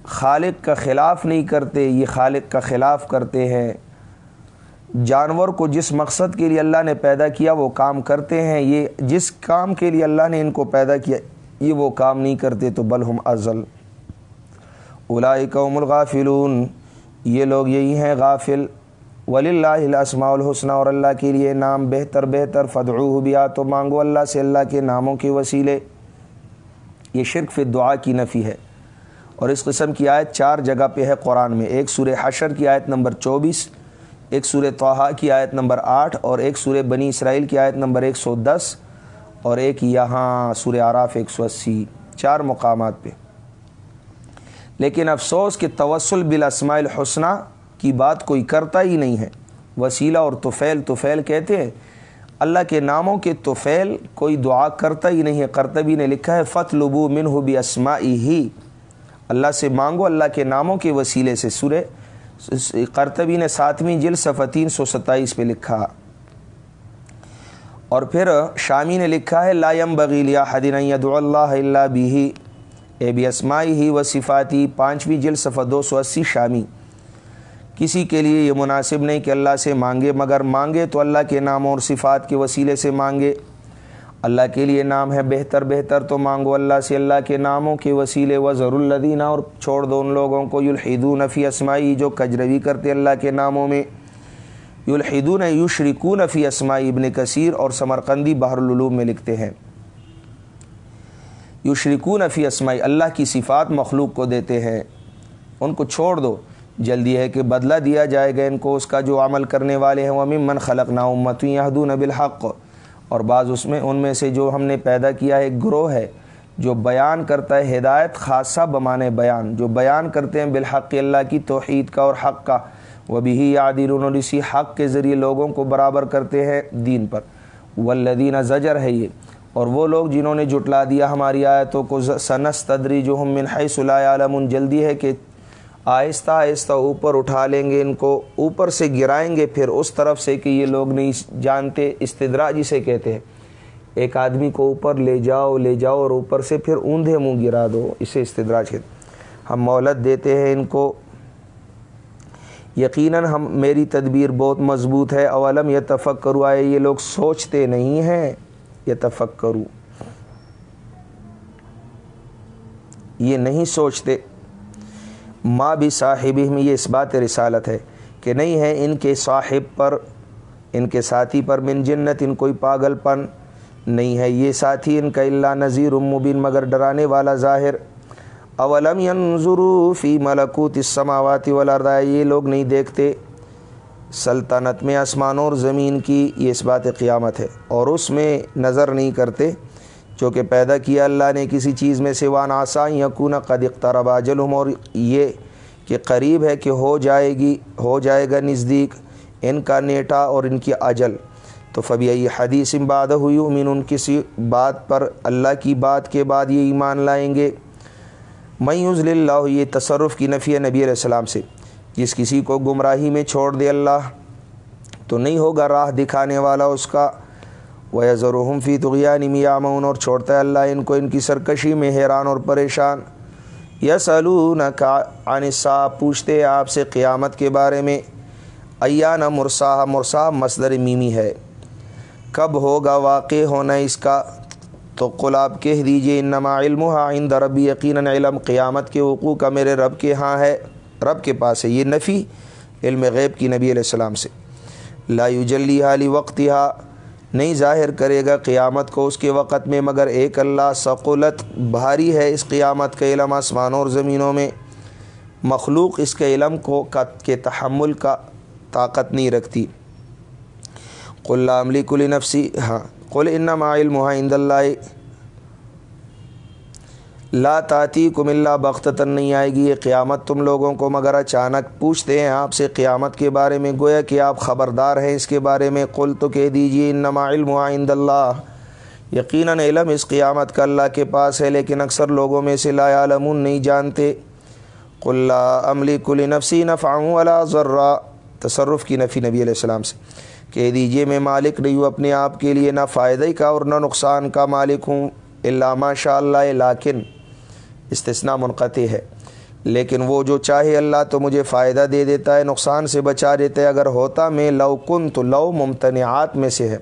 [SPEAKER 1] خالق کا خلاف نہیں کرتے، یہ خالق کا خلاف کرتے ہیں۔ جانور کو جس مقصد کے لیے اللہ نے پیدا کیا وہ کام کرتے ہیں، یہ جس کام کے لیے اللہ نے ان کو پیدا کیا یہ وہ کام نہیں کرتے تو بل ہم ازل۔ قوم الغافلون۔ یہ لوگ یہی ہیں غافل۔ ولی اللہ الاسماء الحسنہ اور اللہ کے لیے نام بہتر بہتر۔ فدعوہ بیا تو مانگو اللہ سے اللہ کے ناموں کے وسیلے۔ یہ شرک فی دعا کی نفی ہے۔ اور اس قسم کی آیت چار جگہ پہ ہے قرآن میں۔ ایک سور حشر کی آیت نمبر چوبیس، ایک سور توحا کی آیت نمبر آٹھ اور ایک سور بنی اسرائیل کی آیت نمبر ایک سو دس۔ اور ایک یہاں سور عراف ایک سو اسی چار مقامات پہ۔ لیکن افسوس کہ توسل بالاسماء الحسنہ کی بات کوئی کرتا ہی نہیں ہے۔ وسیلہ اور توفیل توفیل کہتے ہیں، اللہ کے ناموں کے توفیل کوئی دعا کرتا ہی نہیں ہے۔ کرتبی نے لکھا ہے فت لبو من ہو بھی ہی اللہ سے مانگو اللہ کے ناموں کے وسیلے سے۔ سورے کرتبی نے ساتویں جل صفح تین سو ستائیس پہ لکھا۔ اور پھر شامی نے لکھا ہے لائم بغیلیا حدین ید اللہ اللہ بھی اے بھی اسمائی ہی و صفاتی، پانچویں جل صفحہ دو سو اسی شامی۔ کسی کے لیے یہ مناسب نہیں کہ اللہ سے مانگے، مگر مانگے تو اللہ کے نام اور صفات کے وسیلے سے مانگے۔ اللہ کے لیے نام ہے بہتر بہتر تو مانگو اللہ سے اللہ کے ناموں کے وسیلے۔ و ضرور الدینہ اور چھوڑ دو ان لوگوں کو یلحدون فی اسمائی جو کجروی کرتے اللہ کے ناموں میں۔ یلحدون یشرکون فی اسمائی ابن کثیر اور سمرقندی بحر العلوم میں لکھتے ہیں۔ یشرکون فی اسمائی اللہ کی صفات مخلوق کو دیتے ہیں۔ ان کو چھوڑ دو۔ جلدی ہے کہ بدلہ دیا جائے گا ان کو، اس کا جو عمل کرنے والے ہیں وہ من خلق نا امت یہدون بالحق۔ اور بعض اس میں، ان میں سے جو ہم نے پیدا کیا ہے ایک گروہ ہے، جو بیان کرتا ہے ہدایت، خاصہ بمانے بیان، جو بیان کرتے ہیں بالحق اللہ کی توحید کا اور حق کا۔ وہ بھی عادل اور اسی حق کے ذریعے لوگوں کو برابر کرتے ہیں دین پر۔ والذین زجر ہے یہ۔ اور وہ لوگ جنہوں نے جٹلا دیا ہماری آیتوں کو سنس تدری جو ہم منحص صلاح عالم جلدی ہے کہ آہستہ آہستہ اوپر اٹھا لیں گے ان کو، اوپر سے گرائیں گے، پھر اس طرف سے کہ یہ لوگ نہیں جانتے استدرا جسے کہتے ہیں۔ ایک آدمی کو اوپر لے جاؤ لے جاؤ اور اوپر سے پھر اوندھے منہ گرا دو، اسے استدراج کہتے ہم مولت دیتے ہیں ان کو۔ یقیناً ہم، میری تدبیر بہت مضبوط ہے، اولم یہ تفق آئے یہ لوگ سوچتے نہیں ہیں یہ تفق یہ نہیں سوچتے۔ ماں بھی صاحب میں یہ اس بات رسالت ہے کہ نہیں ہے ان کے صاحب پر، ان کے ساتھی پر من جنت، ان کوئی پاگل پن نہیں ہے۔ یہ ساتھی ان کا اللہ نذیر مبین مگر ڈرانے والا ظاہر۔ اولم ينظروا فی ملکوت السماوات والارض؟ یہ لوگ نہیں دیکھتے سلطنت میں آسمان اور زمین کی؟ یہ اس بات قیامت ہے۔ اور اس میں نظر نہیں کرتے جو کہ پیدا کیا اللہ نے کسی چیز میں سے وان یقون قد اقترب اجلہم۔ اور یہ کہ قریب ہے کہ ہو جائے گی، ہو جائے گا نزدیک ان کا نیٹا اور ان کی اجل۔ تو فبی حدیث امباد ہوئی امین ان کسی بات پر اللہ کی بات کے بعد یہ ایمان لائیں گے۔ میں عزل اللہ، یہ تصرف کی نفی نبی علیہ السلام سے۔ جس کسی کو گمراہی میں چھوڑ دے اللہ، تو نہیں ہوگا راہ دکھانے والا اس کا۔ وہ ضرور فی تغیان میامون اور چھوڑتا ہے اللہ ان کو، ان کی سرکشی میں حیران اور پریشان۔ یس کا انصا پوچھتے آپ سے قیامت کے بارے میں۔ ایانہ مرسا مرسا مصدر میمی ہے۔ کب ہوگا واقع ہونا اس کا؟ تو قلاب کہہ دیجیے، انما علم عند ربی یقیناً علم قیامت کے وقوع کا میرے رب کے ہاں ہے، رب کے پاس ہے، یہ نفی علم غیب کی نبی علیہ السلام سے۔ لا یجلی حالی وقت نہیں ظاہر کرے گا قیامت کو اس کے وقت میں، مگر ایک اللہ ثقولت بھاری ہے اس قیامت کا علم آسمانوں اور زمینوں میں۔ مخلوق اس کے علم کو کے تحمل کا طاقت نہیں رکھتی۔ قل عملی کل نفسی ہاں قل انما علم عند اللہ. لا تاتی کم اللہ بختتاً نہیں آئے گی یہ قیامت تم لوگوں کو، مگر اچانک پوچھتے ہیں آپ سے قیامت کے بارے میں، گویا کہ آپ خبردار ہیں اس کے بارے میں. قل تو کہہ دیجیے انما علم عند اللہ. یقیناً علم اس قیامت کا اللہ کے پاس ہے، لیکن اکثر لوگوں میں سے لا عالمون نہیں جانتے. قل عملی کل نفسی نفعوں ولا ذرا تصرف کی نفی نبی علیہ السلام سے. کہہ دیجیے میں مالک نہیں ہوں، اپنے آپ کے لیے نہ فائدہ کا اور نہ نقصان کا مالک ہوں اللہ ماشاء اللہ لیکن استثناء منقطع ہے۔ لیکن وہ جو چاہے اللہ تو مجھے فائدہ دے دیتا ہے، نقصان سے بچا دیتا ہے۔ اگر ہوتا میں لو کن تو لو ممتنعات میں سے ہے۔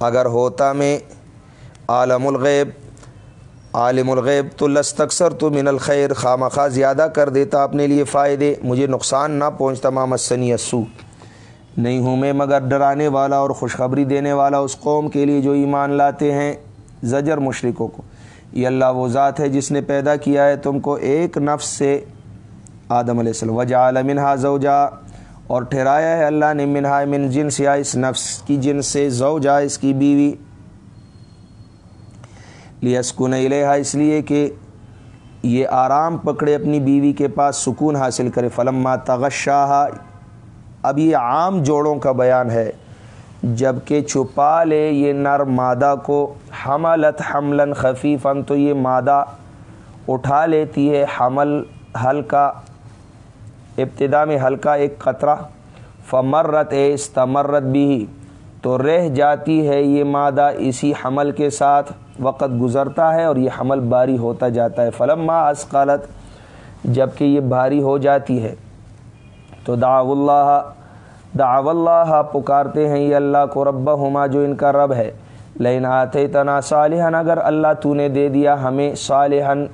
[SPEAKER 1] اگر ہوتا میں عالم الغیب عالم الغیب تو لستکثر تو من الخیر خام خواہ زیادہ کر دیتا اپنے لیے فائدے، مجھے نقصان نہ پہنچتا محمد سنی نہیں ہوں میں، مگر ڈرانے والا اور خوشخبری دینے والا اس قوم کے لیے جو ایمان لاتے ہیں زجر مشرقوں کو۔ یہ اللہ وہ ذات ہے جس نے پیدا کیا ہے تم کو ایک نفس سے۔ آدم علیہ السلام وجہ منہا زوجا، اور ٹھہرایا ہے اللہ نے منہا من جنس یا اس نفس کی جن سے زوجا اس کی بیوی۔ لیسکن الحا اس لیے کہ یہ آرام پکڑے اپنی بیوی کے پاس سکون حاصل کرے۔ فلما تغشاہ اب یہ عام جوڑوں کا بیان ہے جبکہ چھپا لے یہ نر مادہ کو حملت حملن خفیفن تو یہ مادہ اٹھا لیتی ہے حمل ہلکا ابتدا میں ہلکا ایک قطرہ، فمرت اے استمرت بھی، تو رہ جاتی ہے یہ مادہ اسی حمل کے ساتھ وقت گزرتا ہے اور یہ حمل باری ہوتا جاتا ہے۔ فلما اسقالت جبکہ یہ بھاری ہو جاتی ہے۔ تو دعو اللہ دعو اللہ پکارتے ہیں یہ اللہ کو رب ہما جو ان کا رب ہے۔ لین آتے تنا صالحن اگر اللہ تو نے دے دیا ہمیں صالحن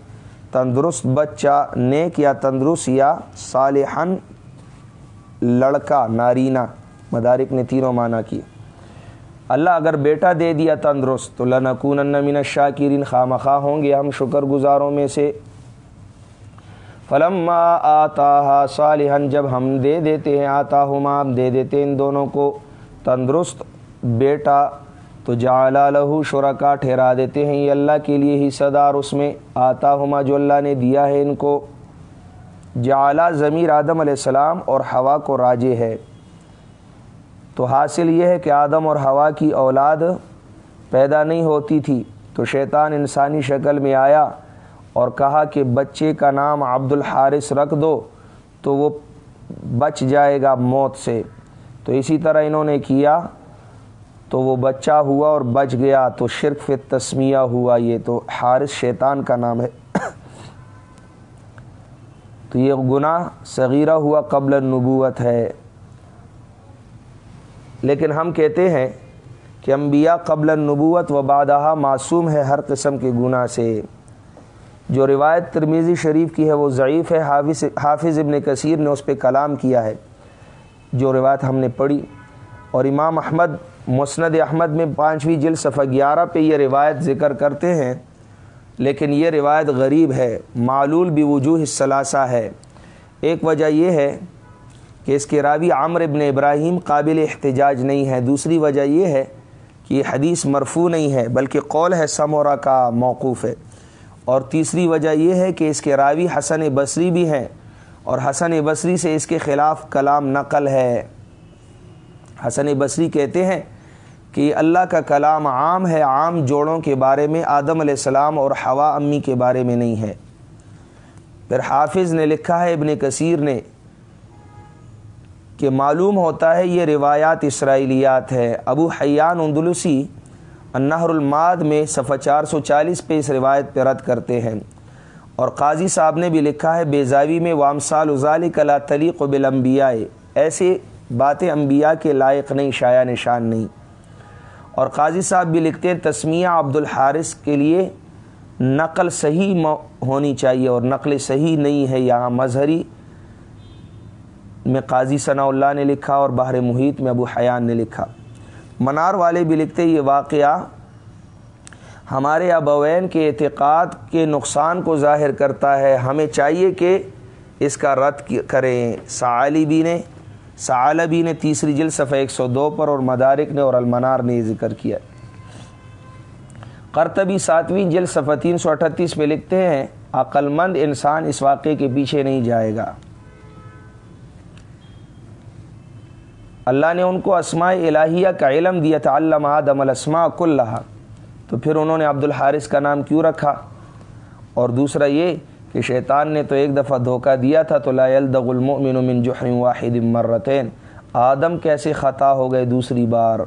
[SPEAKER 1] تندرست بچہ، نیک یا تندرست یا صالحن لڑکا، نارینہ۔ مدارک نے تینوں معنی کی اللہ اگر بیٹا دے دیا تندرست، تو لنکون من الشاکرین خامخواہ ہوں گے ہم شکر گزاروں میں سے۔ فلما آتا صالحن جب ہم دے دیتے ہیں آتا ہما ہم دے دیتے ان دونوں کو، تندرست بیٹا، تو جعلا لہو شرکا، ٹھہرا دیتے ہیں یہ اللہ کے لیے ہی صدار اس میں۔ آتا ہما جو اللہ نے دیا ہے ان کو۔ جعلا ضمیر آدم علیہ السلام اور ہوا کو راجے ہے۔ تو حاصل یہ ہے کہ آدم اور ہوا کی اولاد پیدا نہیں ہوتی تھی، تو شیطان انسانی شکل میں آیا۔ اور کہا کہ بچے کا نام عبد الحارث رکھ دو تو وہ بچ جائے گا موت سے۔ تو اسی طرح انہوں نے کیا، تو وہ بچہ ہوا اور بچ گیا۔ تو شرک فی تسمیہ ہوا یہ۔ تو حارث شیطان کا نام ہے۔ تو یہ گناہ صغیرہ ہوا قبل نبوت ہے۔ لیکن ہم کہتے ہیں کہ انبیاء قبل نبوت و بادہ معصوم ہے ہر قسم کے گناہ سے۔ جو روایت ترمیزی شریف کی ہے وہ ضعیف ہے، حافظ حافظ ابن کثیر نے اس پہ کلام کیا ہے، جو روایت ہم نے پڑھی۔ اور امام احمد، مسند احمد میں پانچویں جلد صفحہ گیارہ پہ یہ روایت ذکر کرتے ہیں۔ لیکن یہ روایت غریب ہے، معلول بھی وجوہ ثلاثہ ہے۔ ایک وجہ یہ ہے کہ اس کے راوی عامر ابن ابراہیم قابل احتجاج نہیں ہے۔ دوسری وجہ یہ ہے کہ یہ حدیث مرفو نہیں ہے، بلکہ قول ہے سمورہ کا موقوف ہے۔ اور تیسری وجہ یہ ہے کہ اس کے راوی حسن بصری بھی ہیں اور حسن بصری سے اس کے خلاف کلام نقل ہے۔ حسن بصری کہتے ہیں کہ اللہ کا کلام عام ہے، عام جوڑوں کے بارے میں، آدم علیہ السلام اور ہوا امی کے بارے میں نہیں ہے۔ پھر حافظ نے لکھا ہے، ابن کثیر نے، کہ معلوم ہوتا ہے یہ روایات اسرائیلیات ہے۔ ابو حیان اندلسی النہر الماد میں صفحہ چار سو چالیس پہ اس روایت پہ رد کرتے ہیں۔ اور قاضی صاحب نے بھی لکھا ہے بیزاوی میں وامسال ازال کلا تلیق و بلمبیا ایسے باتیں انبیاء کے لائق نہیں شاع نشان نہیں۔ اور قاضی صاحب بھی لکھتے ہیں، تسمیہ عبد الحارث کے لیے نقل صحیح ہونی چاہیے اور نقل صحیح نہیں ہے۔ یہاں مظہری میں قاضی ثناء اللہ نے لکھا اور باہر محیط میں ابو حیان نے لکھا۔ منار والے بھی لکھتے یہ واقعہ ہمارے ابوین کے اعتقاد کے نقصان کو ظاہر کرتا ہے۔ ہمیں چاہیے کہ اس کا رد کریں۔ سعالبی نے سعالبی نے تیسری جل صفحہ ایک سو دو پر اور مدارک نے اور المنار نے ذکر کیا۔ کرتبی ساتویں جل صفحہ تین سو اٹھتیس میں لکھتے ہیں عقل مند انسان اس واقعے کے پیچھے نہیں جائے گا۔ اللہ نے ان کو اسماء الہیہ کا علم دیا تھا علامہ آدم الاسماء کل تو پھر انہوں نے عبد الحارث کا نام کیوں رکھا؟ اور دوسرا یہ کہ شیطان نے تو ایک دفعہ دھوکہ دیا تھا، تو لا يلدغ المؤمن من جحر واحد مرتين آدم کیسے خطا ہو گئے دوسری بار؟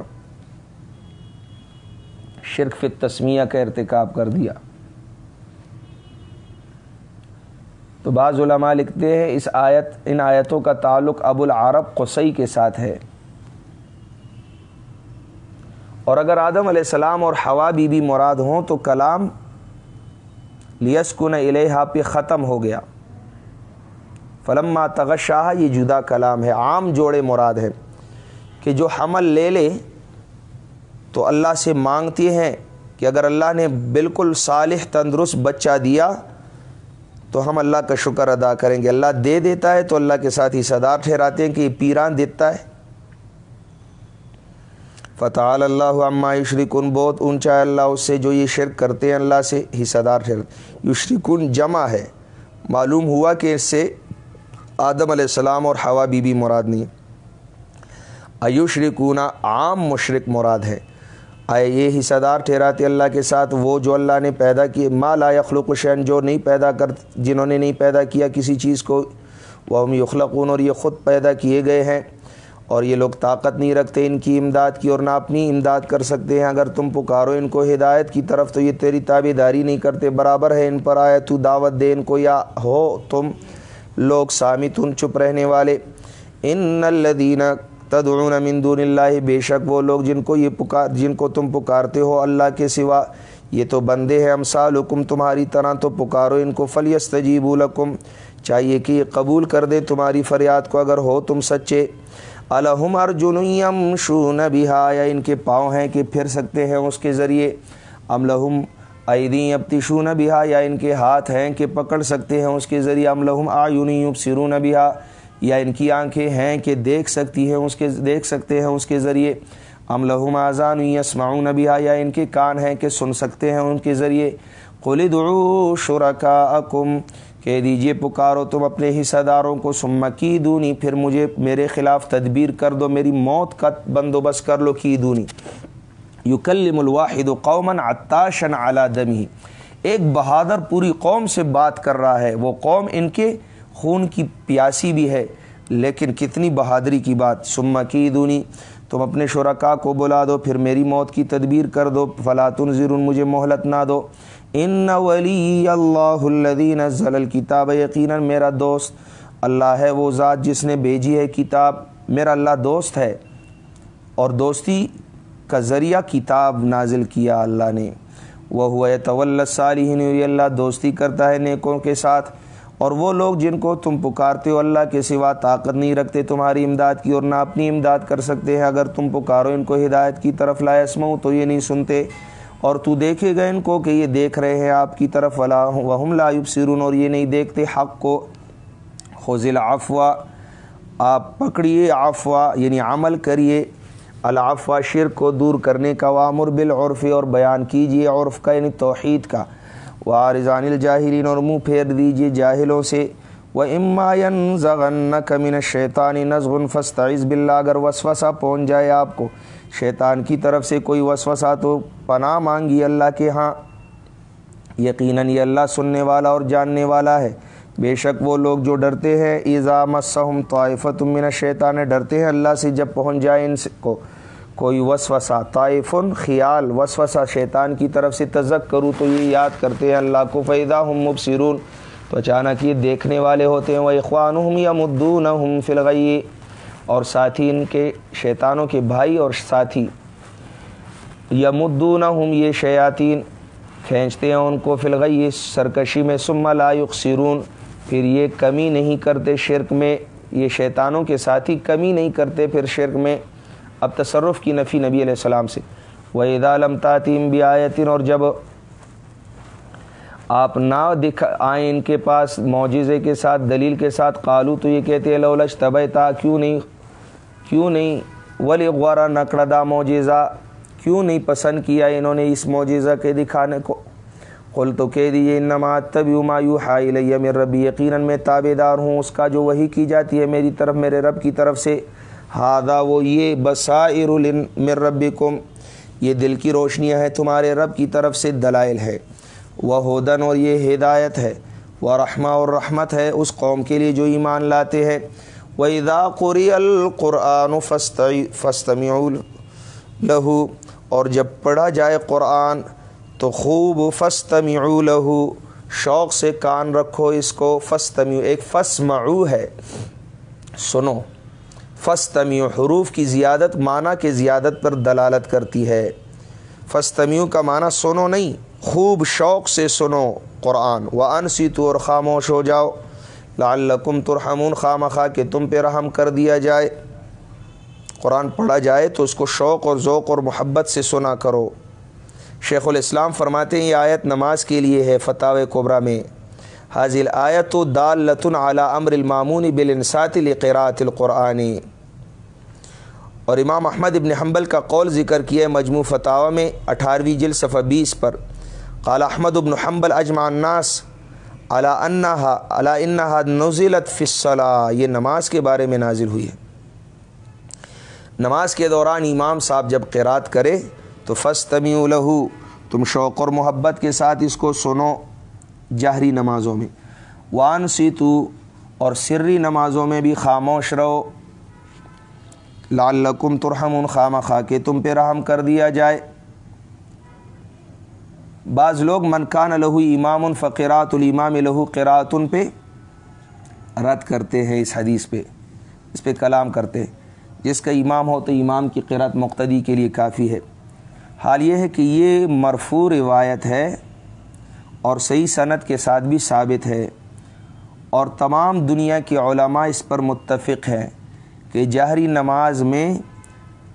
[SPEAKER 1] شرک فی تسمیہ کا ارتکاب کر دیا۔ تو بعض علماء لکھتے ہیں اس آیت، ان آیتوں کا تعلق ابو العرب قصی کے ساتھ ہے۔ اور اگر آدم علیہ السلام اور ہوا بی بی مراد ہوں تو کلام لیسکن الحا پہ ختم ہو گیا۔ فلما تغشاہ یہ جدا کلام ہے، عام جوڑے مراد ہے کہ جو حمل لے لے تو اللہ سے مانگتی ہیں کہ اگر اللہ نے بالکل صالح تندرست بچہ دیا تو ہم اللہ کا شکر ادا کریں گے۔ اللہ دے دیتا ہے تو اللہ کے ساتھ ہی صدار ٹھہراتے ہیں کہ یہ پیران دیتا ہے۔ فتح اللہ عما یشرکن بہت اونچا ہے اللہ، اس سے جو یہ شرک کرتے ہیں اللہ سے حصہ دار ٹھہر۔ یشرکن جمع ہے۔ معلوم ہوا کہ اس سے آدم علیہ السلام اور ہوا بی بی مراد نہیں۔ ایوشرکون عام مشرق مراد ہے۔ آئے، یہ حصہ دار ٹھہراتے اللہ کے ساتھ، وہ جو اللہ نے پیدا کیے ما لا یخلق شین جو نہیں پیدا کر، جنہوں نے نہیں پیدا کیا کسی چیز کو وہ ہم یخلقون، اور یہ خود پیدا کیے گئے ہیں، اور یہ لوگ طاقت نہیں رکھتے ان کی امداد کی، اور نہ اپنی امداد کر سکتے ہیں۔ اگر تم پکارو ان کو ہدایت کی طرف، تو یہ تیری تابے داری نہیں کرتے۔ برابر ہے ان پر آئے تو دعوت دے ان کو، یا ہو تم لوگ سامی تن چپ رہنے والے۔ ان الدین تدعون من دون اللہ، بے شک وہ لوگ جن کو یہ پکار، جن کو تم پکارتے ہو اللہ کے سوا، یہ تو بندے ہیں امثال حکم تمہاری طرح تو پکارو ان کو فلیست تجیب الکم چاہیے کہ یہ قبول کر دے تمہاری فریاد کو اگر ہو تم سچے۔ الحم ارجنیم شون بہا، یا ان کے پاؤں ہیں کہ پھر سکتے ہیں اس کے ذریعے۔ ام لہم عیدیں ابتی شون بہا، یا ان کے ہاتھ ہیں کہ پکڑ سکتے ہیں اس کے ذریعے۔ ام لہم آیونی سرون بہا یا ان کی آنکھیں ہیں کہ دیکھ سکتی ہیں اس کے دیکھ سکتے ہیں اس کے ذریعے، ام لہم آزان یسمعون بہا، یا ان کے کان ہیں کہ سن سکتے ہیں ان کے ذریعے۔ قلد شرکا اکم کہہ دیجیے، پکارو تم اپنے حصہ داروں کو۔ سما کی دونی پھر مجھے میرے خلاف تدبیر کر دو، میری موت کا بندوبست کر لو کی دونی یکلم الواحد قومن عطاشن اعلیٰ دمی ایک بہادر پوری قوم سے بات کر رہا ہے، وہ قوم ان کے خون کی پیاسی بھی ہے، لیکن کتنی بہادری کی بات۔ سما کی دونی تم اپنے شرکا کو بلا دو، پھر میری موت کی تدبیر کر دو۔ فلاطن ضرور مجھے مہلت نہ دو۔ ان ولی اللہ الدین نزل الکتاب، یقیناً میرا دوست۔ اللہ ہے وہ ذات جس نے بھیجی ہے کتاب۔ میرا اللہ دوست ہے۔ اور دوستی کا ذریعہ کتاب نازل کیا اللہ نے۔ وہ ہوا طول صالحین اللہ دوستی کرتا ہے نیکوں کے ساتھ۔ اور وہ لوگ جن کو تم پکارتے ہو، اللہ کے سوا طاقت نہیں رکھتے، تمہاری امداد کی اور نہ اپنی امداد کر سکتے ہیں۔ اگر تم پکارو ان کو ہدایت کی طرف لائسموں تو یہ نہیں سنتے۔ اور تو دیکھے گئے ان کو کہ یہ دیکھ رہے ہیں آپ کی طرف، ولا وہم لا یبصرون، اور یہ نہیں دیکھتے حق کو۔ خزل افوا آپ پکڑیے افوا یعنی عمل کریے۔ العف شرک کو دور کرنے کا، وامر بالعرف، اور بیان کیجیے عرف کا یعنی توحید کا۔ وارضان الجاہلین اور منہ پھیر دیجیے جاہلوں سے۔ و اماً ضغن کمن شیطانی نظغن فستعز باللہ اگر وسوسہ پہنچ جائے آپ کو۔ شیطان کی طرف سے کوئی وسوسہ تو پناہ مانگی اللہ کے ہاں۔ یقیناً یہ اللہ سننے والا اور جاننے والا ہے۔ بے شک وہ لوگ جو ڈرتے ہیں ایزا مسہم طائفت من شیطان ڈرتے ہیں اللہ سے جب پہنچ جائے ان کو۔ کوئی وسوسہ طائفن خیال، وسوسہ شیطان کی طرف سے تزک کروں تو یہ یاد کرتے ہیں اللہ کو فیضا ہم مبصرون۔ تو اچانک یہ دیکھنے والے ہوتے ہیں وہ اخوان ہم یا مدون ہم فلغی اور ساتھی ان کے شیطانوں کے بھائی اور ساتھی۔ یا مدون ہم یہ شیاطین کھینچتے ہیں ان کو فلغی سرکشی میں سما لا یقصرون پھر یہ کمی نہیں کرتے شرک میں، یہ شیطانوں کے ساتھی کمی نہیں کرتے پھر شرک میں۔ اب تصرف کی نفی نبی علیہ السلام سے۔ وہ عالم تعطیم بھی آیتن اور جب آپ نہ دکھ آئیں ان کے پاس معجزے کے ساتھ، دلیل کے ساتھ قالو تو یہ کہتے ہیں لولش طب تا کیوں نہیں؟ کیوں نہیں؟ ولی غورا نقڑدا معجزہ، کیوں نہیں پسند کیا انہوں نے اس معجزہ کے دکھانے کو؟ قل تو کہہ دیے، انما تبی مایو ہائی لیا میرے ربی، یقیناً میں تابے دار ہوں، اس کا جو وہی کی جاتی ہے میری طرف، میرے رب کی طرف سے۔ ہادہ وہ یہ بسائر مر رب یہ دل کی روشنیاں ہیں تمہارے رب کی طرف سے، دلائل ہے وہ ہودن اور یہ ہدایت ہے۔ وہ رحمہ اور رحمت ہے اس قوم کے لیے جو ایمان لاتے ہیں۔ وہ ادا قری القرآن فستمی لہو اور جب پڑھا جائے قرآن تو خوب فستمی لہو شوق سے کان رکھو اس کو۔ فستمیو ایک فسمعو ہے۔ سنو۔ فستمیو حروف کی زیادت معنی کے زیادت پر دلالت کرتی ہے۔ فستمیو کا معنی سنو نہیں، خوب شوق سے سنو قرآن۔ و انسی تو اور خاموش ہو جاؤ۔ لعلکم ترحمون خام خواہ کہ تم پہ رحم کر دیا جائے۔ قرآن پڑھا جائے تو اس کو شوق اور ذوق اور محبت سے سنا کرو۔ شیخ الاسلام فرماتے ہیں، یہ آیت نماز کے لیے ہے فتح قبرہ میں۔ حاضل آیت و دال جہری نمازوں میں۔ وان سیتو اور سری نمازوں میں بھی خاموش رہو۔ لعلکم ترحم خام خا کے تم پہ رحم کر دیا جائے۔ بعض لوگ منکان لہو امام الفقرات الامام لہو قراتن پہ رد کرتے ہیں اس حدیث پہ، اس پہ کلام کرتے ہیں۔ جس کا امام ہو تو امام کی قرات مقتدی کے لیے کافی ہے۔ حال یہ ہے کہ یہ مرفوع روایت ہے۔ اور صحیح صنعت کے ساتھ بھی ثابت ہے۔ اور تمام دنیا کے علماء اس پر متفق ہے کہ جہری نماز میں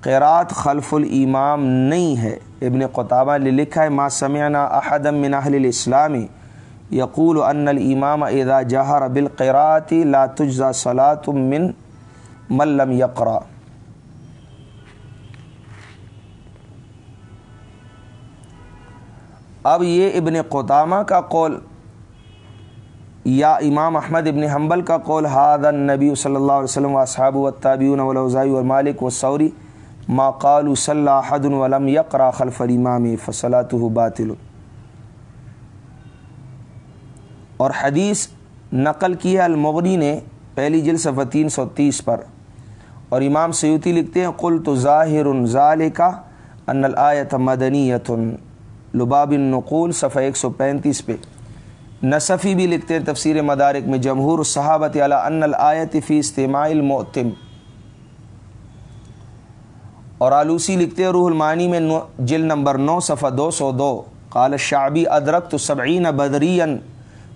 [SPEAKER 1] قیرات خلف الامام نہیں ہے۔ ابن قطابہ نے لکھا ہے، ما سمعنا احدم من اہل الاسلامی یقول ان الامام اذا جہر بالقرات لا تجزا صلاة من من لم یقرا اب یہ ابن قطامہ کا قول یا امام احمد ابن حنبل کا قول ہاد النبی صلی اللہ علیہ وسلم و صحاب و طابیون ولاضائی المالک و سوری ما قال صلی حد ولم یقرا خلف الامام فصلاۃ باطل. اور حدیث نقل کیا المغنی نے پہلی جل صفحہ تین سو تیس پر، اور امام سیوتی لکھتے ہیں قل تو ظاہر ظال کا ان الآیت مدنیت لباب النقول، صفحہ ایک سو پینتیس پہ۔ نصفی بھی لکھتے ہیں تفسیر مدارک میں، جمہور صحابت علی ان الآیت فی استماع المعتم اور آلوسی لکھتے ہیں روح المانی میں جل نمبر نو، صفحہ دو سو دو۔ قال شعبی ادرک تو سبعین بدرین۔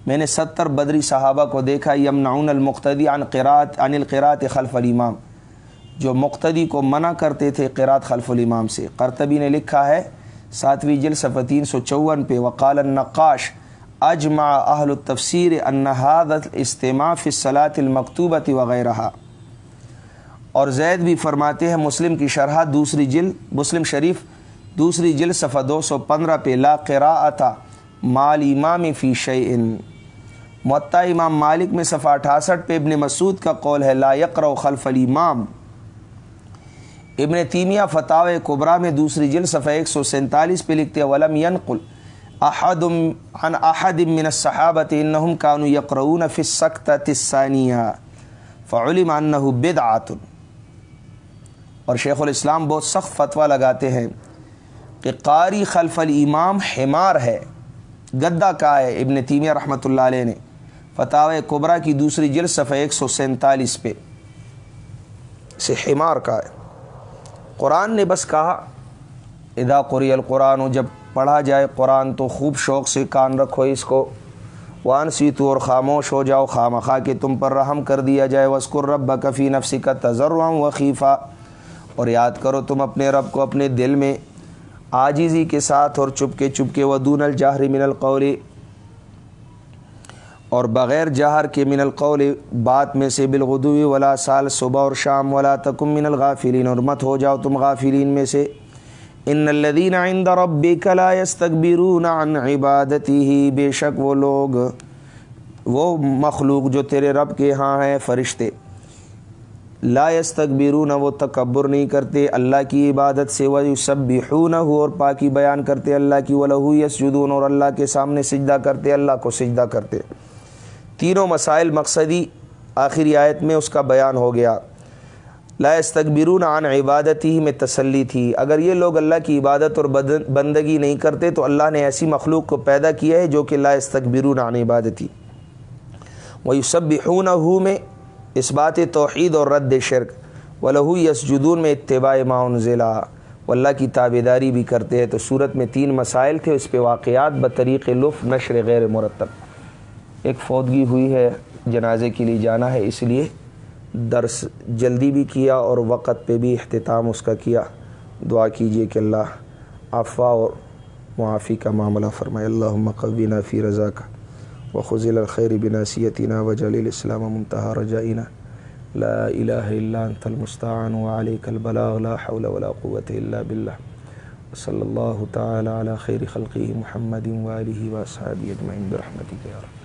[SPEAKER 1] میں نے ستر بدری صحابہ کو دیکھا، یمنعون المقتدی عن قرات عن القرات خلف الامام۔ جو مقتدی کو منع کرتے تھے قرات خلف الامام سے۔ قرطبی نے لکھا ہے ساتویں جل صفحہ تین سو چون پہ وقال النقاش، اجمع اہل التفسیر ان هذا الاستماع فی المکتوبۃ وغیرہ اور زید بھی فرماتے ہیں مسلم کی شرح دوسری جلد، مسلم شریف دوسری جلد صفحہ دو سو پندرہ پہ لا قراءتا مال امام فی شعین معطا امام مالک میں صفحہ اٹھاسٹھ پہ ابن مسعود کا قول ہے، لا یقر خلف الامام۔ ابن تیمیہ فتح قبرا میں دوسری جلد صفحہ ایک سو سینتالیس پہ لکھتے ولم ینقل احد عن احد من الصحابت انہم کانو یقرؤون فی السکتت الثانیہ فعلم انہ بدعات اور شیخ الاسلام بہت سخت فتویٰ لگاتے ہیں کہ قاری خلف الامام حمار ہے، گدہ کا ہے، ابن تیمیہ رحمۃ اللہ علیہ نے فتح قبرا کی دوسری جلد صفحہ ایک سو سینتالیس پہ سے حمار کا ہے۔ قرآن نے بس کہا ادا قری القرآن، جب پڑھا جائے قرآن تو خوب شوق سے کان رکھو اس کو۔ وان سی تو اور خاموش ہو جاؤ خام خواہ کہ تم پر رحم کر دیا جائے۔ وسکر رب کفی نفسی کا تجربہ و خیفہ اور یاد کرو، تم اپنے رب کو اپنے دل میں آجیزی کے ساتھ اور چپکے چپکے ودون الجاہر من القول۔ اور بغیر جہر کے من القول بات میں سے بالغدوی ولا سال صبح اور شام ولا تکم من الغافلین اور مت ہو جاؤ تم غافلین میں سے۔ ان الذین عند ربک لا يستكبرون عن عبادته بے شک وہ لوگ، وہ مخلوق جو تیرے رب کے ہاں ہیں، فرشتے۔ لا يستكبرون وہ تکبر نہیں کرتے، اللہ کی عبادت سے وہ یسبحونہ اور پاکی بیان کرتے، اللہ کی ولہ یسجدون اور اللہ کے سامنے سجدہ کرتے، اللہ کو سجدہ کرتے۔ تینوں مسائل مقصدی آخری آیت میں اس کا بیان ہو گیا۔ لا استقبرون عن عبادتی ہی میں تسلی تھی۔ اگر یہ لوگ اللہ کی عبادت اور بندگی نہیں کرتے تو اللہ نے ایسی مخلوق کو پیدا کیا ہے جو کہ لا استقبرون عن عبادتی۔ وہ یوسبحون میں اس بات توحید اور رد شرک۔ و لہو یسجدون میں اتباع معاون ضلع و اللہ کی تابے داری بھی کرتے ہیں۔ تو صورت میں تین مسائل تھے، اس پہ واقعات بطریق لف نشر غیر مرتب۔ ایک فوتگی ہوئی ہے، جنازے کے لیے جانا ہے، اس لیے درس جلدی بھی کیا اور وقت پہ بھی اختتام اس کا کیا۔ دعا کیجیے کہ اللہ افواہ اور معافی کا معاملہ فرمائے۔ اللہ مقبینہ فی رضا کا وخذل الخير بناسيتنا وجل الإسلام منتهى رجائنا۔ لا إله إلا أنت المستعان وعليك البلاغ، لا حول ولا قوة إلا بالله وصلى الله تعالى على خير خلقه محمد وآله وأصحابه أجمعين برحمتك يا رب۔